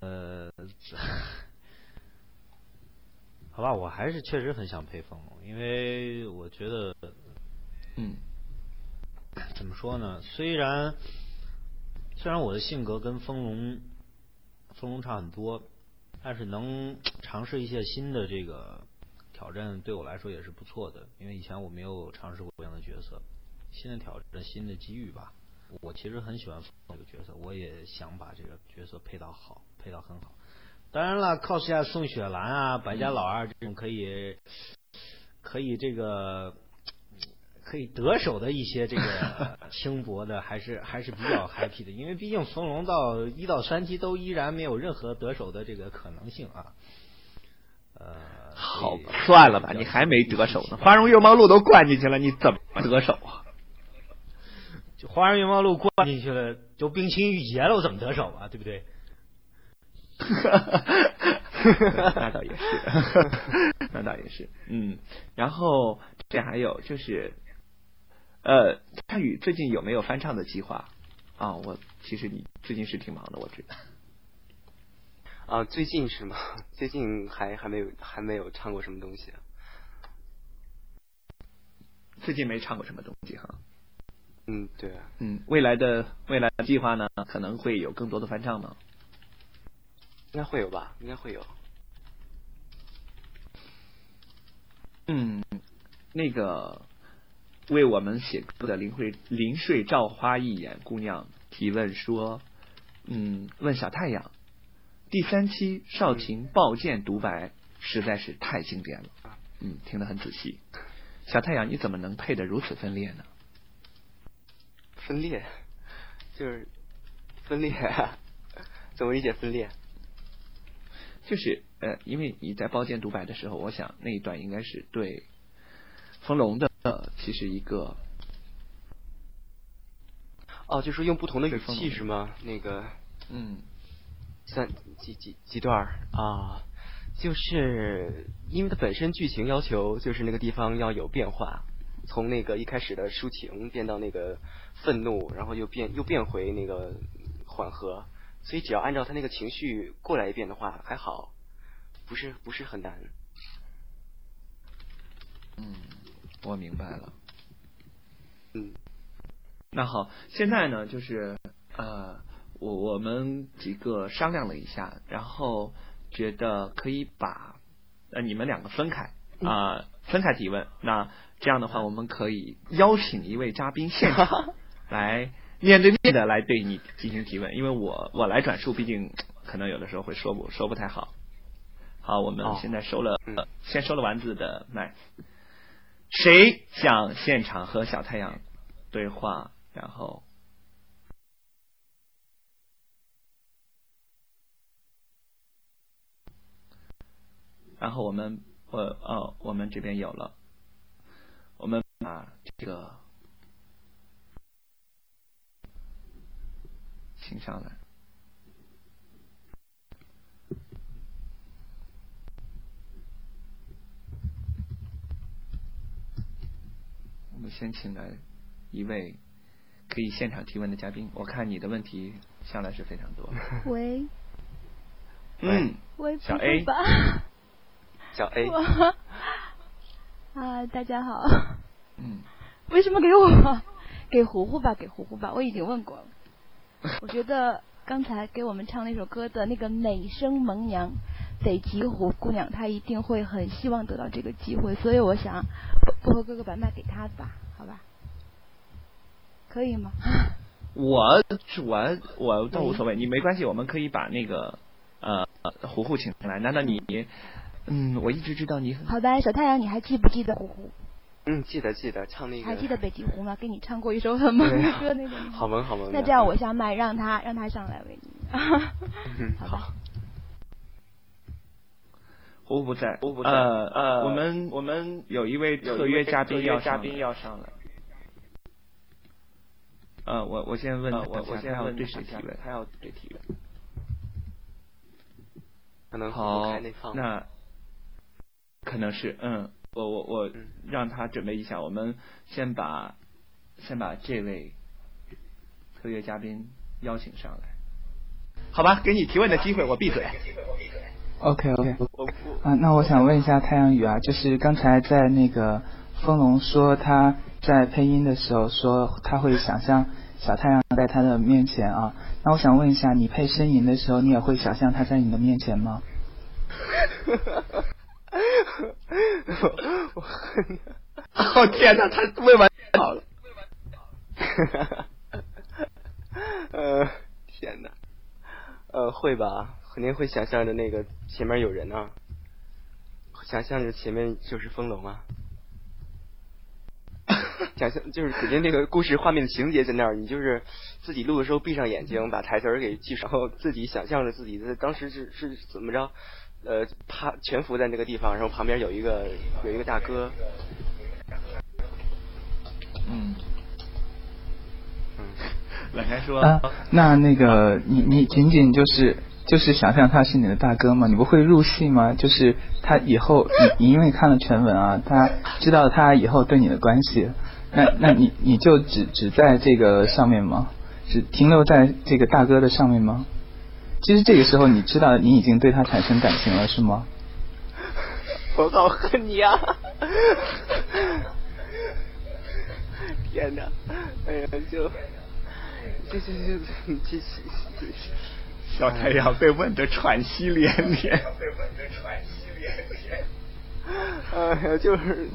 呃，好吧，我还是确实很想配风龙，因为我觉得，嗯，怎么说呢？虽然虽然我的性格跟风龙风龙差很多，但是能尝试一些新的这个挑战，对我来说也是不错的。因为以前我没有尝试过这样的角色，新的挑战、新的机遇吧。我其实很喜欢这个角色，我也想把这个角色配到好，配到很好。当然了，cos 下宋雪兰啊、白家老二这种可以可以这个可以得手的一些这个 轻薄的，还是还是比较 happy 的，因为毕竟冯龙到一到三期都依然没有任何得手的这个可能性啊。呃，好，算了吧，你还没得手呢，花容月貌路都灌进去了，你怎么得手啊？就花容月貌录灌进去了，就冰清玉洁了，我怎么得手啊？对不对？那倒也是，那倒也是，嗯。然后这还有就是，呃，泰宇最近有没有翻唱的计划啊？我其实你最近是挺忙的，我知道。啊，最近是吗？最近还还没有还没有唱过什么东西、啊。最近没唱过什么东西哈。嗯，对啊。嗯，未来的未来的计划呢，可能会有更多的翻唱吗？应该会有吧，应该会有。嗯，那个为我们写歌的林慧临睡照花一眼姑娘提问说，嗯，问小太阳，第三期少晴抱剑独白实在是太经典了，嗯，听得很仔细。小太阳，你怎么能配得如此分裂呢？分裂，就是分裂，怎么理解分裂？就是呃，因为你在包间独白的时候，我想那一段应该是对冯龙的，呃，其实一个哦，就是用不同的语气是吗？那个嗯三几几几段儿啊，就是因为它本身剧情要求就是那个地方要有变化，从那个一开始的抒情变到那个愤怒，然后又变又变回那个缓和，所以只要按照他那个情绪过来一遍的话，还好，不是不是很难。嗯，我明白了。嗯，那好，现在呢，就是呃，我我们几个商量了一下，然后觉得可以把呃你们两个分开啊、分开提问。那这样的话，我们可以邀请一位嘉宾现场 来面对面的来对你进行提问，因为我我来转述，毕竟可能有的时候会说不说不太好。好，我们哦。现在收了、先收了丸子的麦，谁想现场和小太阳对话？然后。然后我们我哦，我们这边有了，我们把这个请上来。我们先请来一位可以现场提问的嘉宾。我看你的问题向来是非常多。喂嗯，喂，小 A？小 A，我啊，大家好。嗯，为什么给我？给糊糊吧，给糊糊吧，我已经问过了。我觉得刚才给我们唱那首歌的那个美声萌娘北极狐姑娘，她一定会很希望得到这个机会，所以我想薄荷哥哥把麦给她吧，好吧？可以吗？我是我我倒无所谓，你没关系，我们可以把那个呃糊糊请来。难道你嗯，我一直知道你很好的，小太阳，你还记不记得糊糊？嗯，记得记得唱那个，还记得北极狐吗？给 你唱过一首很萌的歌那种。好萌好萌。那这样我下麦，让他让他上来为你。嗯，好吧。糊糊不在，糊糊不在呃呃我们我们有一位特约嘉宾要嘉宾要上来。呃，我我先问，呃我我先要对谁提问？他要对提问。可能好那可能是嗯，我我我嗯让他准备一下，我们先把先把这位特约嘉宾邀请上来，好吧？给你提问的机会，我闭嘴。OK OK，啊，那我想问一下太阳雨啊，就是刚才在那个风龙说他在配音的时候说他会想象小太阳在他的面前啊，那我想问一下，你配呻吟的时候，你也会想象他在你的面前吗？我 哦天哪，他未完好了。呃，天哪，呃，会吧？肯定会想象着那个前面有人啊，想象着前面就是风龙啊。想象就是肯定那个故事画面的情节在那儿，你就是自己录的时候闭上眼睛，把台词儿给记上，然后自己想象着自己的当时是是怎么着，呃，趴蜷伏在那个地方，然后旁边有一个有一个大哥，嗯，嗯，冷山说啊，那那个你你仅仅就是就是想象他是你的大哥吗？你不会入戏吗？就是他以后你你因为看了全文啊，他知道他以后对你的关系，那那你你就只只在这个上面吗？只停留在这个大哥的上面吗？其实这个时候你知道你已经对他产生感情了，是吗？我好恨你啊！天哪，哎呀，就就就就就小太阳被问得喘息连连。被问得喘息连连。哎呀，就是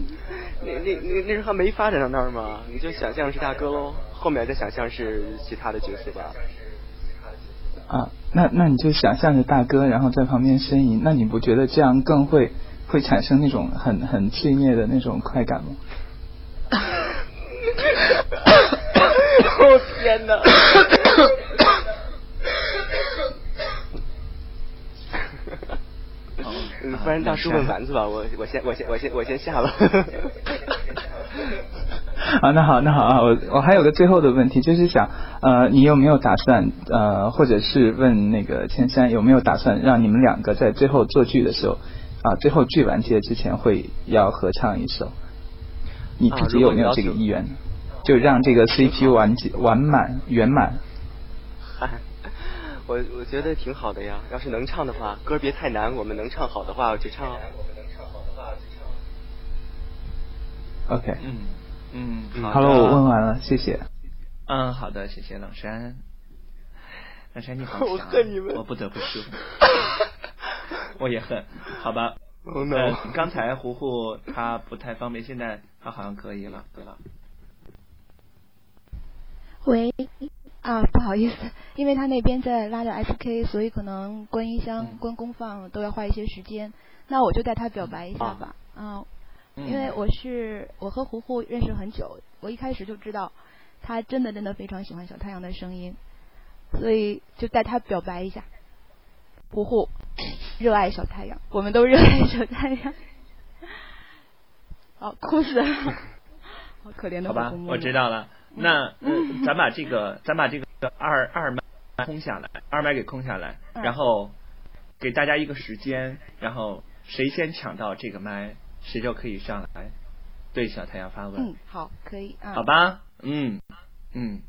那那那那时候还没发展到那儿嘛，你就想象是大哥喽，后面再想象是其他的角色吧。啊，那那你就想象着大哥，然后在旁边呻吟，那你不觉得这样更会会产生那种很很罪孽的那种快感吗？哦天哪！嗯，不然大叔问丸子吧，我我先我先我先我先下了。啊，那好，那好啊，我我还有个最后的问题，就是想呃，你有没有打算呃，或者是问那个千山有没有打算让你们两个在最后做剧的时候啊，最后剧完结之前会要合唱一首，你自己有没有这个意愿？就让这个 CP 完结完满圆满。嗨，我我觉得挺好的呀，要是能唱的话，歌别太难，我们能唱好的话我就唱。OK。嗯嗯，好了，我问完了，谢谢。嗯，好的，谢谢冷山。冷山你好 我恨你们，我不得不说，我也恨，好吧。Oh no！呃，刚才胡胡他不太方便，现在他好像可以了。对了。喂，啊，不好意思，因为他那边在拉着 SK，所以可能关音箱、嗯、关功放都要花一些时间。那我就带他表白一下吧。啊，因为我是我和胡胡认识很久，我一开始就知道他真的真的非常喜欢小太阳的声音，所以就带他表白一下。胡胡 热爱小太阳，我们都热爱小太阳。好，哭死了，好可怜的好吧，我知道了。那、呃、咱把这个，咱把这个二二麦空下来，二麦给空下来，嗯、然后给大家一个时间，然后谁先抢到这个麦，谁就可以上来对小太阳发问。嗯，好，可以。啊、好吧，嗯嗯。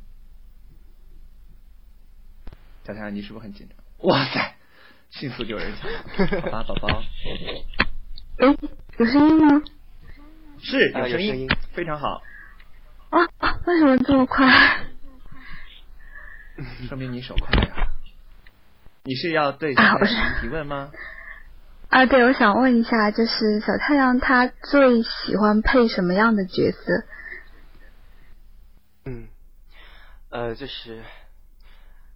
小太阳，你是不是很紧张？哇塞，迅速就有人抢，好吧，宝宝。哎，有声音吗？是有声音，非常好。啊，为什么这么快？说明你手快呀、啊。你是要对小太阳提问吗？啊，对，我想问一下，就是小太阳他最喜欢配什么样的角色？嗯，呃，就是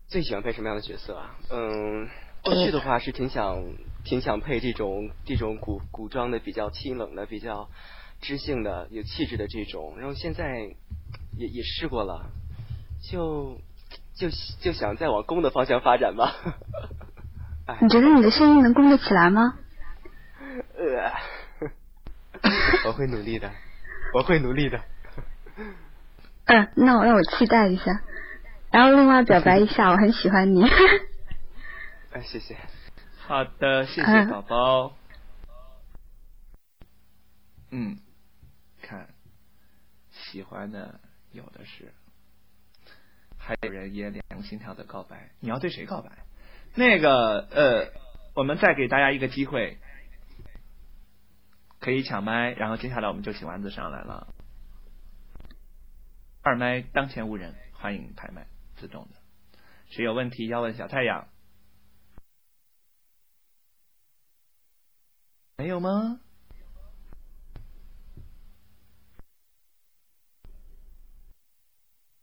最喜欢配什么样的角色啊？嗯，过去的话是挺想挺想配这种这种古古装的比较清冷的比较。知性的、有气质的这种，然后现在也也试过了，就就就想再往攻的方向发展吧。你觉得你的声音能攻得起来吗？呃，我会努力的，我会努力的。嗯，那我让我期待一下，然后另外表白一下，我很喜欢你。哎，谢谢。好的，谢谢宝宝。嗯。喜欢的有的是，还有人也两心跳的告白。你要对谁告白？那个呃，我们再给大家一个机会，可以抢麦，然后接下来我们就请丸子上来了。二麦当前无人，欢迎拍麦，自动的。谁有问题要问小太阳？没有吗？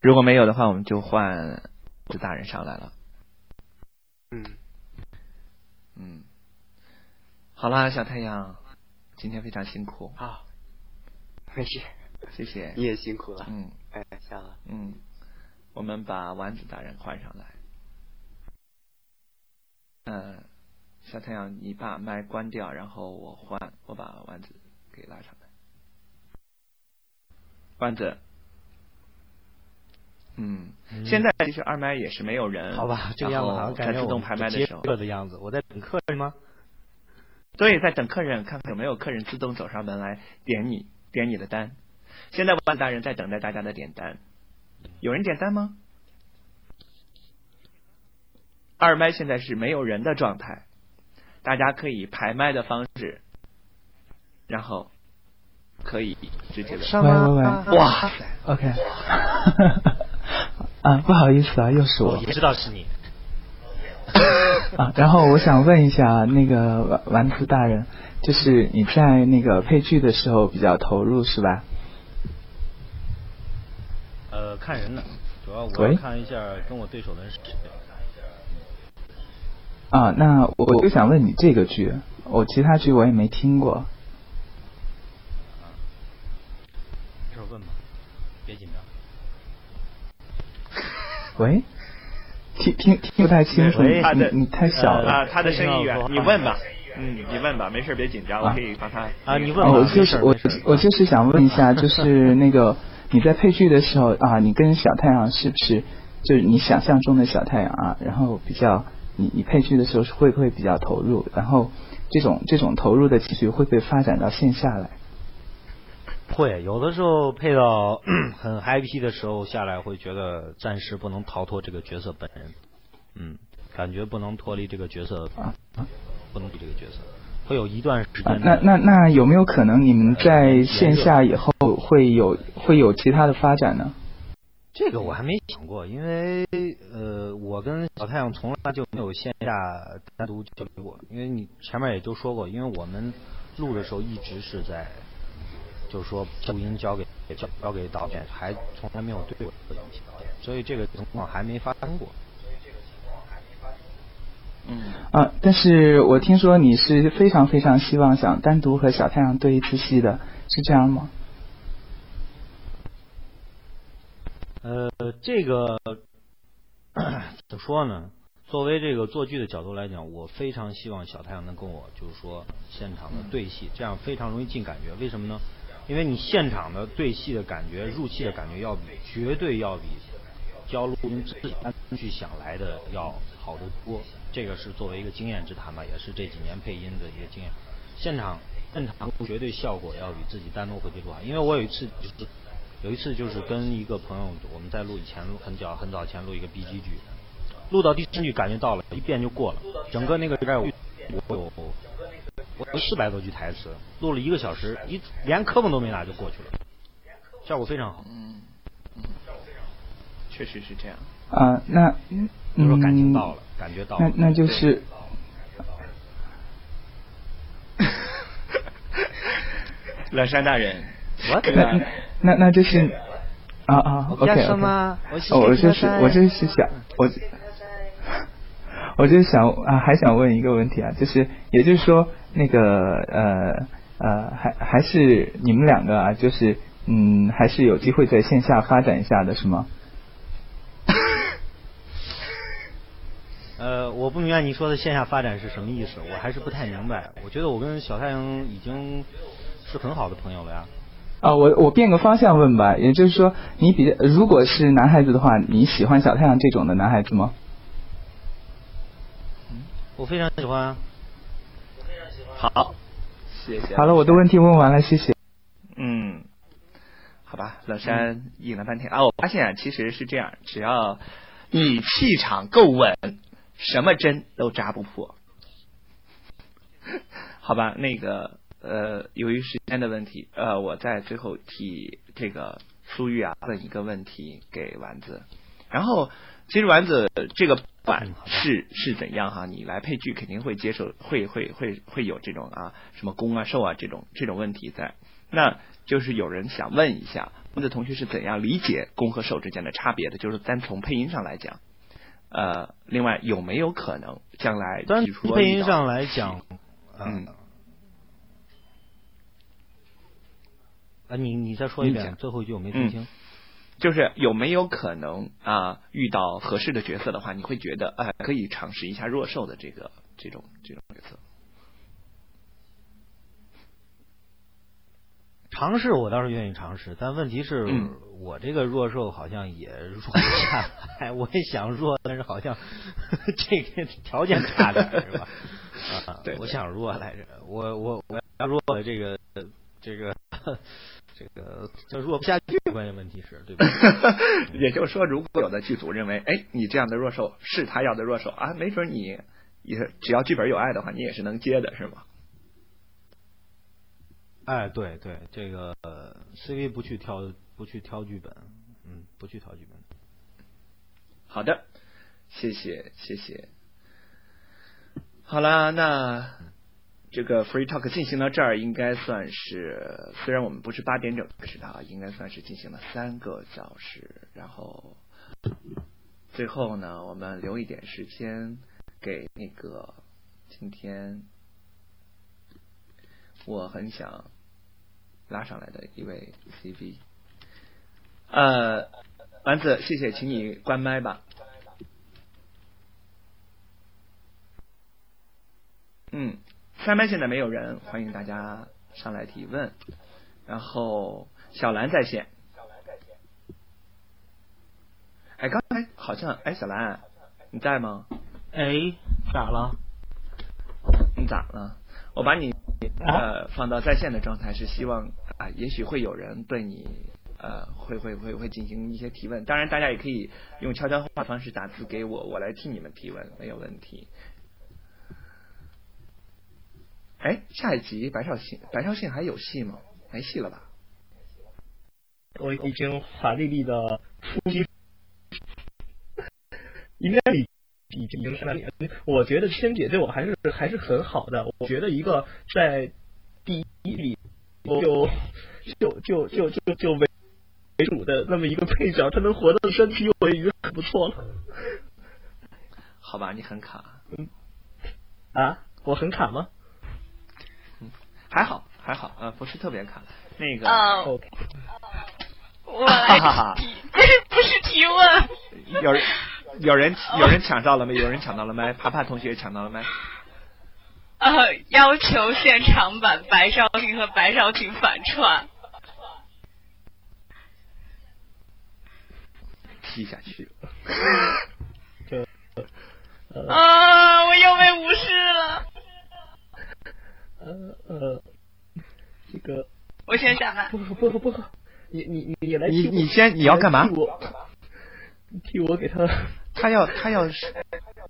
如果没有的话，我们就换子大人上来了。嗯嗯，好啦，小太阳，今天非常辛苦好，没事。谢谢。你也辛苦了。嗯，哎，下了。嗯，我们把丸子大人换上来。嗯，小太阳，你把麦关掉，然后我换，我把丸子给拉上来。丸子，嗯，现在其实二麦也是没有人，好吧，这个样子好像感觉自动排麦的时候，的样子，我在等客人吗？对，在等客人，看看有没有客人自动走上门来点你点你的单。现在万大人在等待大家的点单，有人点单吗？二麦现在是没有人的状态，大家可以排麦的方式，然后可以直接的。喂喂喂！哇，OK，啊，不好意思啊，又是我。也知道是你。啊，然后我想问一下那个丸丸子大人，就是你在那个配剧的时候比较投入是吧？呃，看人呢，主要我要看一下跟我对手的人是谁。啊，那我我就想问你这个剧，我其他剧我也没听过。这问吧，别紧张。喂，听听听不太清楚，你你太小了。啊，他的声音远，你问吧。嗯，你问吧，没事，别紧张，我可以帮他。啊，你问吧。我就是我我就是想问一下，就是那个你在配剧的时候啊，你跟小太阳是不是就是你想象中的小太阳啊？然后比较。你你配剧的时候是会不会比较投入？然后这种这种投入的情绪会不会发展到线下来？会，有的时候配到 很 happy 的时候下来，会觉得暂时不能逃脱这个角色本人，嗯，感觉不能脱离这个角色，啊，不能离这个角色，会有一段时间。啊、那那那有没有可能你们在线下以后会有会有其他的发展呢？这个我还没想过，因为呃，我跟小太阳从来就没有线下单独交流过。因为你前面也就说过，因为我们录的时候一直是在，就是说录音交给交交给导演，还从来没有对过东西，所以这个情况还没发生过。嗯啊，但是我听说你是非常非常希望想单独和小太阳对一次戏的，是这样吗？呃，这个怎么说呢？作为这个做剧的角度来讲，我非常希望小太阳能跟我就是说现场的对戏，这样非常容易进感觉。为什么呢？因为你现场的对戏的感觉、入戏的感觉要比绝对要比交录音自己单去想来的要好得多。这个是作为一个经验之谈吧，也是这几年配音的一个经验。现场现场绝对效果要比自己单独回去录好。因为我有一次就是。有一次就是跟一个朋友，我们在录以前很早很早前录一个 B G 剧，录到第三句感觉到了，一遍就过了。整个那个里我有我四百多句台词，录了一个小时，一连磕碰都没拿就过去了，效果非常好。嗯，确实是这样。啊，那就说感情到了，感觉到了。那 那就是。乐山大人，我那那那就是啊啊，OK OK，我就是我就是想我，我就想啊，还想问一个问题啊，就是也就是说那个呃呃，还还是你们两个啊，就是嗯，还是有机会在线下发展一下的是吗？呃，我不明白你说的线下发展是什么意思，我还是不太明白。我觉得我跟小太阳已经是很好的朋友了呀。啊，我我变个方向问吧，也就是说，你比如果是男孩子的话，你喜欢小太阳这种的男孩子吗？我非常喜欢啊。好，谢谢。好了，我的问题问完了，谢谢。嗯，好吧，老山引了半天啊，我发现其实是这样，只要你气场够稳，什么针都扎不破。好吧，那个。呃，由于时间的问题，呃，我在最后替这个苏玉啊问一个问题给丸子。然后，其实丸子这个版是是怎样哈？你来配剧肯定会接受，会会会会有这种啊什么攻啊受啊这种这种问题在。那就是有人想问一下，丸子同学是怎样理解攻和受之间的差别的？就是单从配音上来讲，呃，另外有没有可能将来单从配音上来讲，嗯。啊，你你再说一遍最后一句我没听清。就是有没有可能啊，遇到合适的角色的话，你会觉得哎、可以尝试一下弱兽的这个这种这种角色？尝试我倒是愿意尝试，但问题是、嗯我这个弱兽好像也弱不下来。我也想弱，但是好像 这个条件差点是吧？啊，对我想弱来着，我我我要弱的这个这个这个这弱不下去，关键问题是对吧？也就是说，如果有的剧组认为，哎，你这样的弱手是他要的弱手啊，没准你也只要剧本有爱的话，你也是能接的，是吗？哎，对对，这个、呃 CV 不去挑不去挑剧本，嗯，不去挑剧本。好的，谢谢谢谢。好啦，那这个 free talk 进行到这儿，应该算是虽然我们不是八点整开始的啊，应该算是进行了三个小时，然后最后呢，我们留一点时间给那个今天我很想拉上来的一位 CV。呃，丸子，谢谢，请你关麦吧。嗯，三班现在没有人，欢迎大家上来提问。然后小兰在线。哎，刚才好像哎，小兰你在吗？哎，咋了？你咋了？我把你呃放到在线的状态，是希望啊，也许会有人对你呃会会会会进行一些提问。当然，大家也可以用悄悄话方式打字给我，我来替你们提问，没有问题。哎，下一集白少信，白少信还有戏吗？没戏了吧？我已经华丽丽的出击，应该已已经是那里。我觉得千姐对我还是还是很好的。我觉得一个在第一里就就就就就就为为主的那么一个配角，他能活到身体，我已经很不错了。好吧，你很卡。嗯啊，我很卡吗？还好，还好，呃，不是特别卡。那个，我来哈 哈提，不是不是提问。有人有人有人抢到了没？有人抢到了麦？爬爬同学抢到了麦？呃，要求现场版白少平和白少平反串。踢下去。这呃啊，我又被无视了。呃呃，这个我先想看。不不不不，你你你你来替我你你先你要干嘛替我替我给他 他要他要是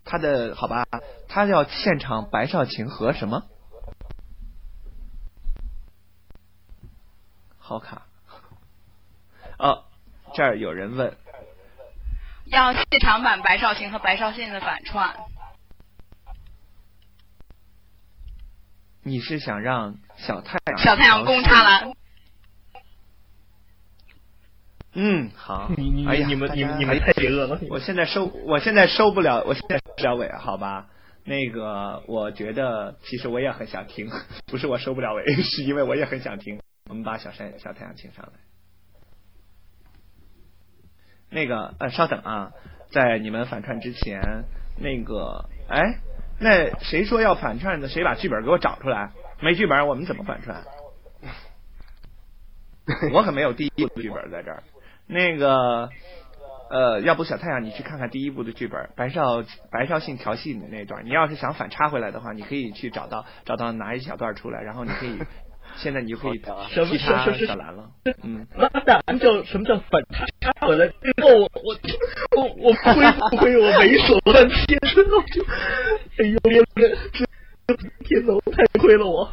他的好吧，他要现场白少卿和什么？好卡。哦，这儿有人问，要现场版白少卿和白少信的反串。你是想让小太阳小太阳攻他了。嗯，好。你你哎呀你们你们你们太邪恶了。我现在收，我现在收不了，我现在收不了尾，好吧？那个，我觉得其实我也很想听，不是我收不了尾，是因为我也很想听。我们把小山小太阳请上来。那个，呃，稍等啊，在你们反串之前，那个，哎，那谁说要反串的？谁把剧本给我找出来？没剧本，我们怎么反串？我可没有第一部剧本在这儿。那个，呃，要不小太阳你去看看第一部的剧本，白少白少信调戏你的那段，你要是想反插回来的话，你可以去找到找到拿一小段出来，然后你可以，现在你就可以什么踢他小兰了。嗯，妈的，什么叫什么叫反差回来？我我我我亏不亏？我没手半天，我就哎呦天哪，天哪，我太亏了我。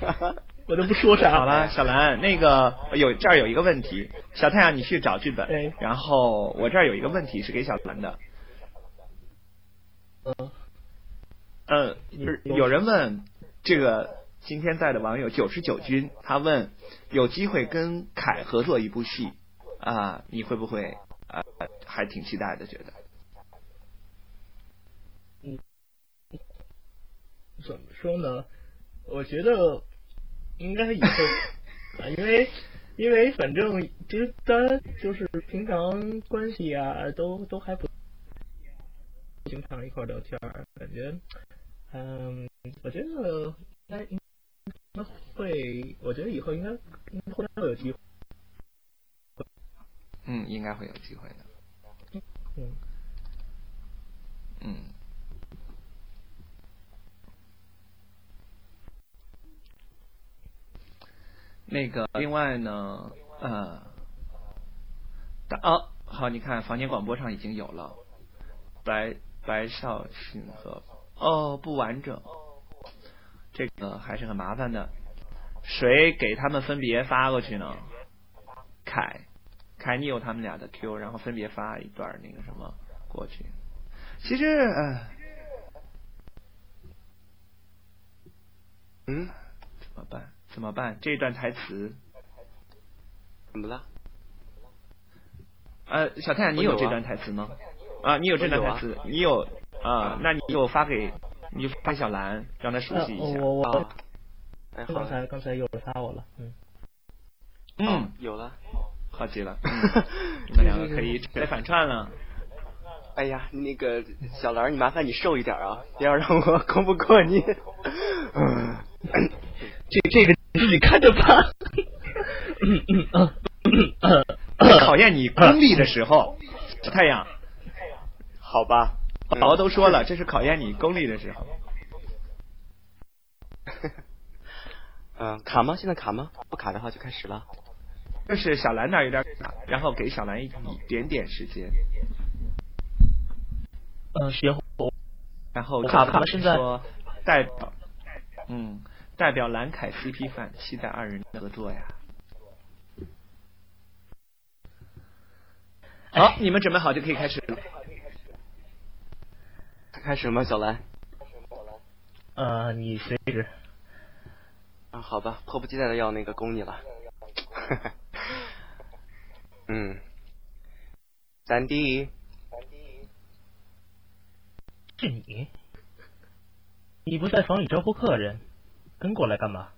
我都不说啥。好了，小兰，那个有这儿有一个问题，小太阳你去找剧本，哎然后我这儿有一个问题是给小兰的，嗯，嗯，是有人问这个今天在的网友九十九军，他问有机会跟凯合作一部戏啊，你会不会啊？还挺期待的，觉得。嗯怎么说呢？我觉得应该以后 啊，因为因为反正就是大家就是平常关系啊，都都还不经常一块聊天，感觉嗯，我觉得应该应该会，我觉得以后应该应该会有机会。嗯，应该会有机会的。嗯嗯。那个，另外呢，呃，大哦，好，你看房间广播上已经有了，白白少信和哦不完整，这个还是很麻烦的，谁给他们分别发过去呢？凯，凯，你有他们俩的 Q，然后分别发一段那个什么过去。其实，呃，嗯，怎么办？怎么办？这段台词怎么了？呃，小太阳，你有这段台词吗？啊，你有这段台词？你有啊？那你就发给你就发小兰，让他熟悉一下。我我啊刚才刚才有人发我了，嗯嗯，有了，好极了，嗯你们两个可以准备反串了。哎呀，那个小兰，你麻烦你瘦一点啊，不要让我攻不过你。嗯，这这个自己看着办。考验你功力的时候，小太阳，好吧，宝宝都说了，这是考验你功力的时候。嗯，卡吗？现在卡吗？不卡的话就开始了。就是小兰那有点卡，然后给小兰一一点点时间，嗯，学然后卡卡现在说代表，嗯，代表蓝凯 CP 饭，期待二人合作呀。好，你们准备好就可以开始了。开始吗，小兰？呃，你随时。啊，好吧，迫不及待的要那个攻你了。嗯，三弟，是你？你不在房里招呼客人，跟过来干嘛？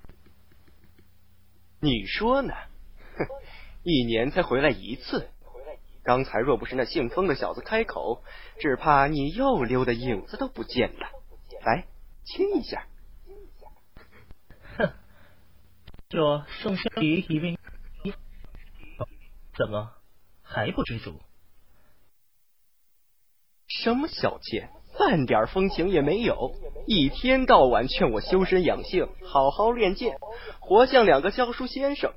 你说呢？哼，一年才回来一次。刚才若不是那姓风的小子开口，只怕你又溜的影子都不见了。来，亲一下。哼，这宋香礼一位，怎么还不知足？什么小妾，半点风情也没有，一天到晚劝我修身养性，好好练剑，活像两个教书先生。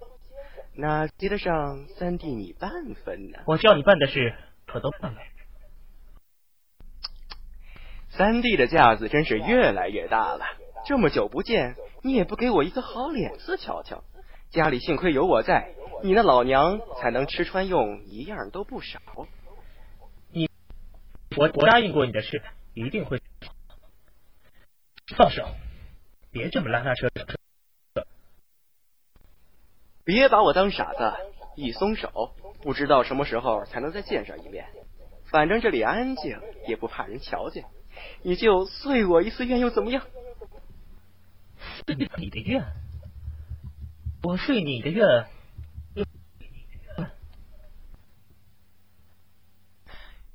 哪及得上三弟你半分呢？我叫你办的事可都办了。三弟的架子真是越来越大了，这么久不见，你也不给我一个好脸色瞧瞧。家里幸亏有我在，你那老娘才能吃穿用一样都不少。你，我我答应过你的事，一定会。放手，别这么拉拉扯扯。别把我当傻子，一松手，不知道什么时候才能再见上一面。反正这里安静，也不怕人瞧见。你就遂我一次愿又怎么样？遂你的愿，我遂你的愿。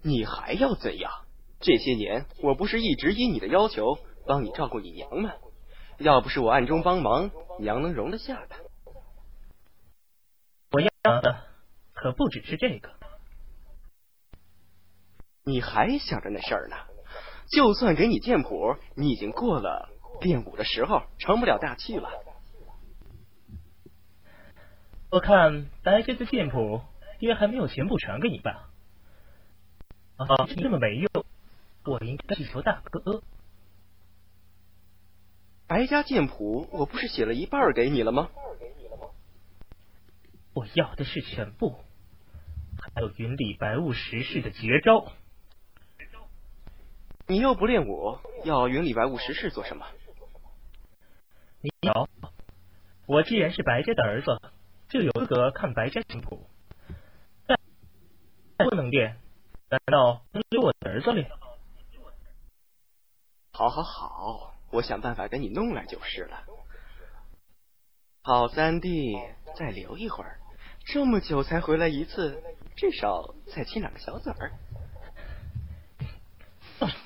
你还要怎样？这些年我不是一直依你的要求帮你照顾你娘吗？要不是我暗中帮忙，娘能容得下的？我要的可不只是这个。你还想着那事儿呢？就算给你剑谱，你已经过了练武的时候，成不了大器了。我看白家的剑谱爹还没有全部传给你吧？啊，这么没用，我应该去求大哥。白家剑谱，我不是写了一半给你了吗？我要的是全部，还有云里白雾十式的绝招。你又不练武，要云里白雾十式做什么？你有，我既然是白家的儿子，就有资格看白家剑谱。但不能练，难道能留我的儿子练？好好好，我想办法给你弄来就是了。好三弟，再留一会儿，这么久才回来一次，至少再亲两个小嘴儿。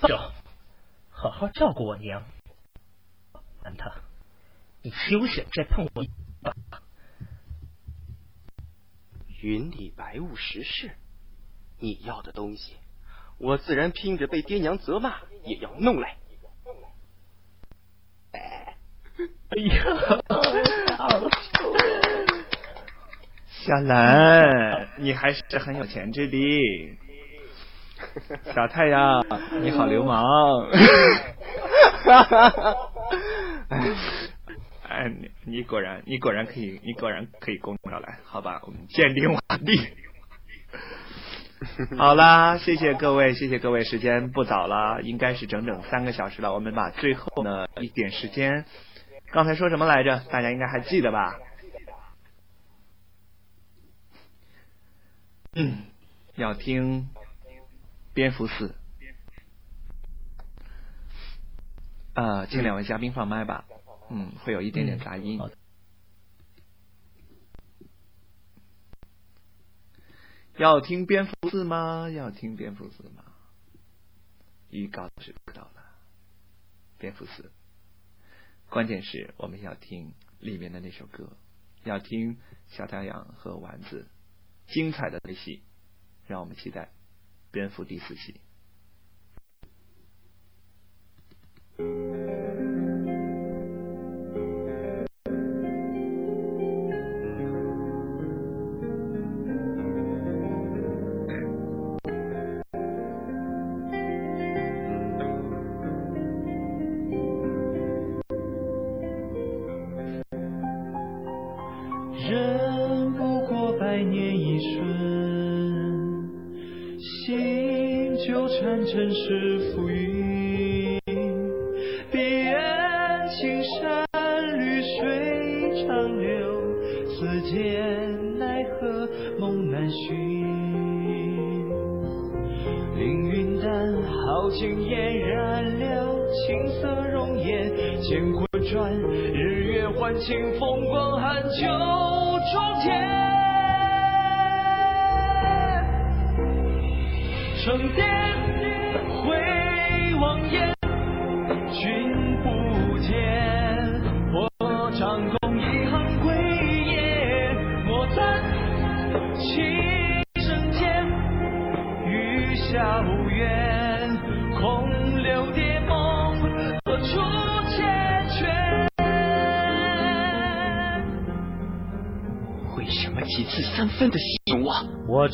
走，好好照顾我娘。安特，你休想再碰我一把！云里白雾时事，你要的东西，我自然拼着被爹娘责骂也要弄来。哎呀，小兰，你还是很有潜质的。小太阳，你好流氓！哎，你你果然，你果然可以，你果然可以攻上来，好吧？我们鉴定完毕。好啦，谢谢各位，谢谢各位，时间不早了，应该是整整三个小时了。我们把最后呢一点时间，刚才说什么来着？大家应该还记得吧？嗯，要听蝙蝠四。呃，请两位嘉宾放麦吧。嗯，会有一点点杂音。要听蝙蝠四吗？要听蝙蝠四吗？预告是到了，蝙蝠四。关键是我们要听里面的那首歌，要听小太阳和丸子精彩的对戏，让我们期待蝙蝠第四期。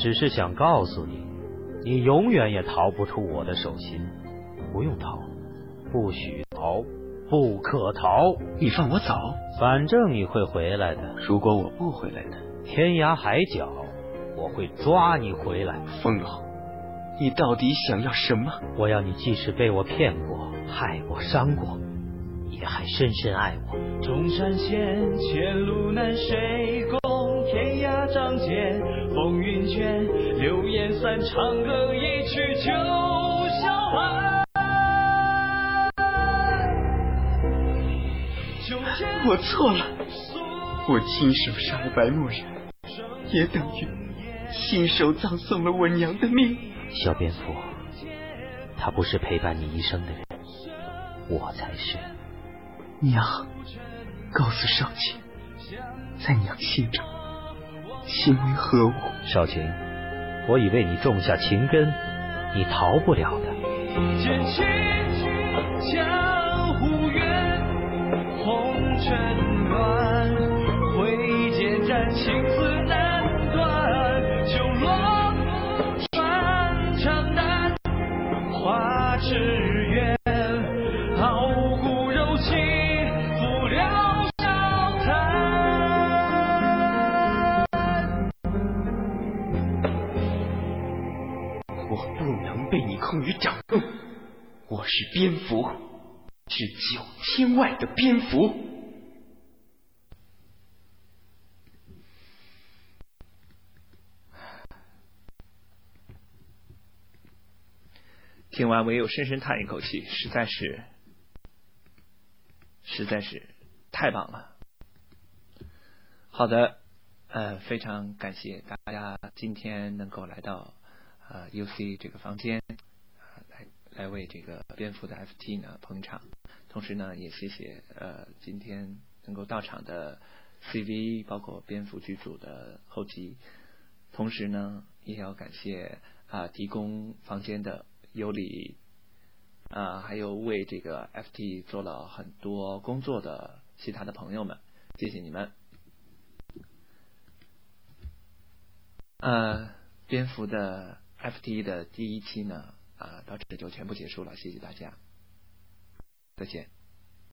只是想告诉你，你永远也逃不出我的手心。不用逃，不许逃，不可逃。你放我走？反正你会回来的。如果我不回来呢？天涯海角，我会抓你回来。风龙，你到底想要什么？我要你即使被我骗过、害过、伤过，也还深深爱我。中山前，前路难谁共？天涯仗剑，风云卷，流言散，长歌一曲就消寒。我错了，我亲手杀了白墨人，也等于亲手葬送了我娘的命。小蝙蝠，他不是陪伴你一生的人，我才是。娘，告诉少卿，在娘心中，情为何物？少卿，我已为你种下情根，你逃不了的。剑气江湖远，红尘乱，挥剑斩情丝难断，酒落断肠难，花枝我是蝙蝠，是九天外的蝙蝠。听完，唯有深深叹一口气，实在是，实在是太棒了。好的，呃，非常感谢大家今天能够来到呃 UC 这个房间，来为这个蝙蝠的 FT 呢捧场。同时呢，也谢谢呃今天能够到场的 CV，包括蝙蝠剧组的后期。同时呢，也要感谢啊提供房间的尤里啊，还有为这个 FT 做了很多工作的其他的朋友们，谢谢你们。呃，蝙蝠的 FT 的第一期呢，啊，到这里就全部结束了，谢谢大家，再见。